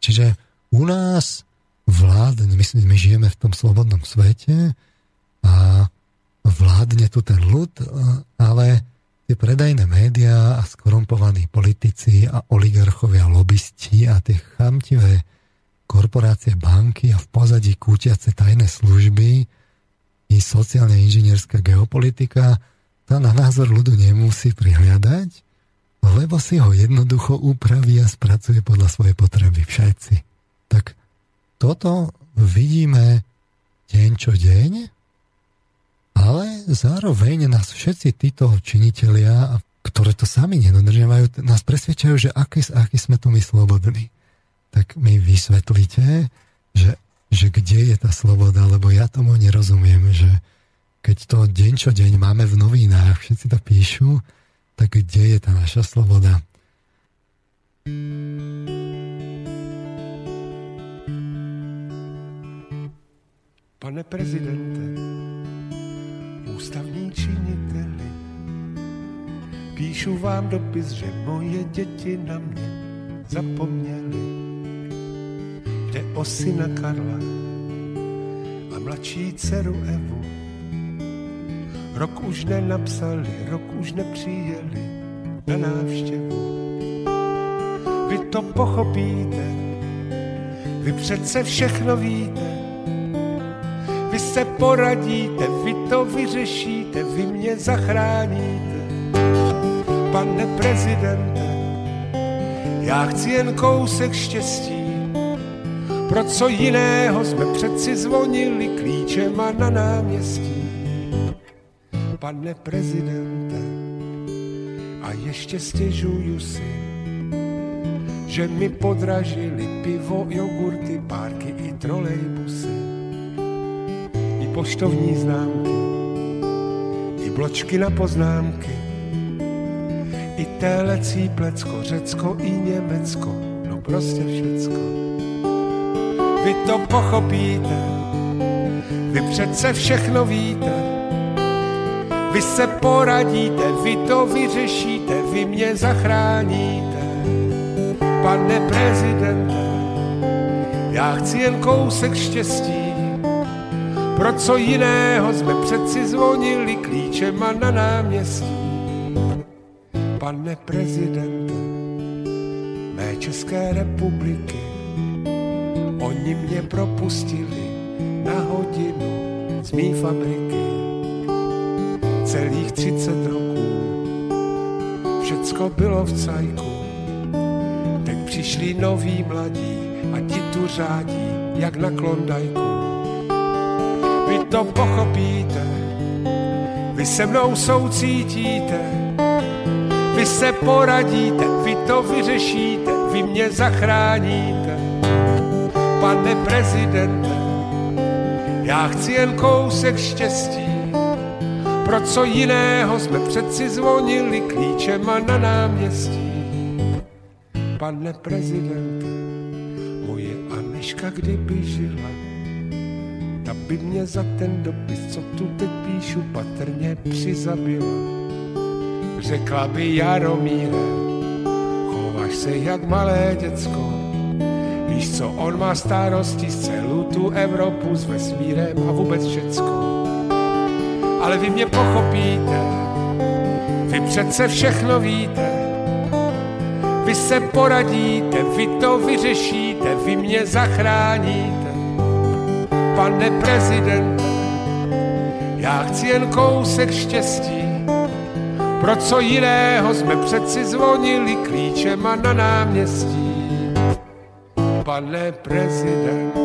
Čiže u nás vládne, myslím, my žijeme v tom slobodnom svete a vládne tu ten ľud, ale tie predajné médiá a skorumpovaní politici a oligarchovia, lobbysti a tie chamtivé korporácie, banky a v pozadí kútiace tajné služby i sociálne inžinierská geopolitika, tá na názor ľudu nemusí prihľadať, lebo si ho jednoducho upraví a spracuje podľa svojej potreby všetci. Tak toto vidíme deň čo deň, ale zároveň nás všetci títo činitelia, ktoré to sami nedodržiavajú, nás presvedčajú, že aký, aký sme tu my slobodní. Tak mi vysvetlíte, že že kde je tá sloboda, lebo ja tomu nerozumiem, že keď to deň čo deň máme v novinách, všetci to píšu, tak kde je tá naša sloboda? Pane prezidente, ústavní činiteli, píšu vám dopis, že moje děti na mě zapomněli Jde o syna Karla a mladší dceru Evu. Rok už nenapsali, rok už nepřijeli na návštěvu. Vy to pochopíte, vy přece všechno víte. Vy se poradíte, vy to vyřešíte, vy mě zachráníte. Pane prezidente, já chci jen kousek štěstí, pro co jiného jsme přeci zvonili klíčema na náměstí. Pane prezidente, a ještě stěžuju si, že mi podražili pivo, jogurty, párky i trolejbusy. I poštovní známky, i bločky na poznámky, i telecí plecko, Řecko i Německo, no prostě všecko. Vy to pochopíte, vy přece všechno víte, vy se poradíte, vy to vyřešíte, vy mě zachráníte. Pane prezidente, já chci jen kousek štěstí, pro co jiného jsme přeci zvonili klíčema na náměstí. Pane prezidente, mé České republiky, Oni mě propustili na hodinu z mý fabriky. Celých 30 roků všecko bylo v cajku. Teď přišli noví mladí a ti tu řádí jak na klondajku. Vy to pochopíte, vy se mnou soucítíte, vy se poradíte, vy to vyřešíte, vy mě zachráníte pane prezidente, já chci jen kousek štěstí, pro co jiného jsme přeci zvonili klíčema na náměstí. Pane prezidente, moje Aniška kdyby žila, ta by mě za ten dopis, co tu teď píšu, patrně přizabila. Řekla by Jaromíre, chováš se jak malé děcko, Víš co, on má starosti z celou tu Evropu s vesmírem a vůbec všecko. Ale vy mě pochopíte, vy přece všechno víte. Vy se poradíte, vy to vyřešíte, vy mě zachráníte. Pane prezidente, já chci jen kousek štěstí, pro co jiného jsme přeci zvonili klíčema na náměstí pane prezident.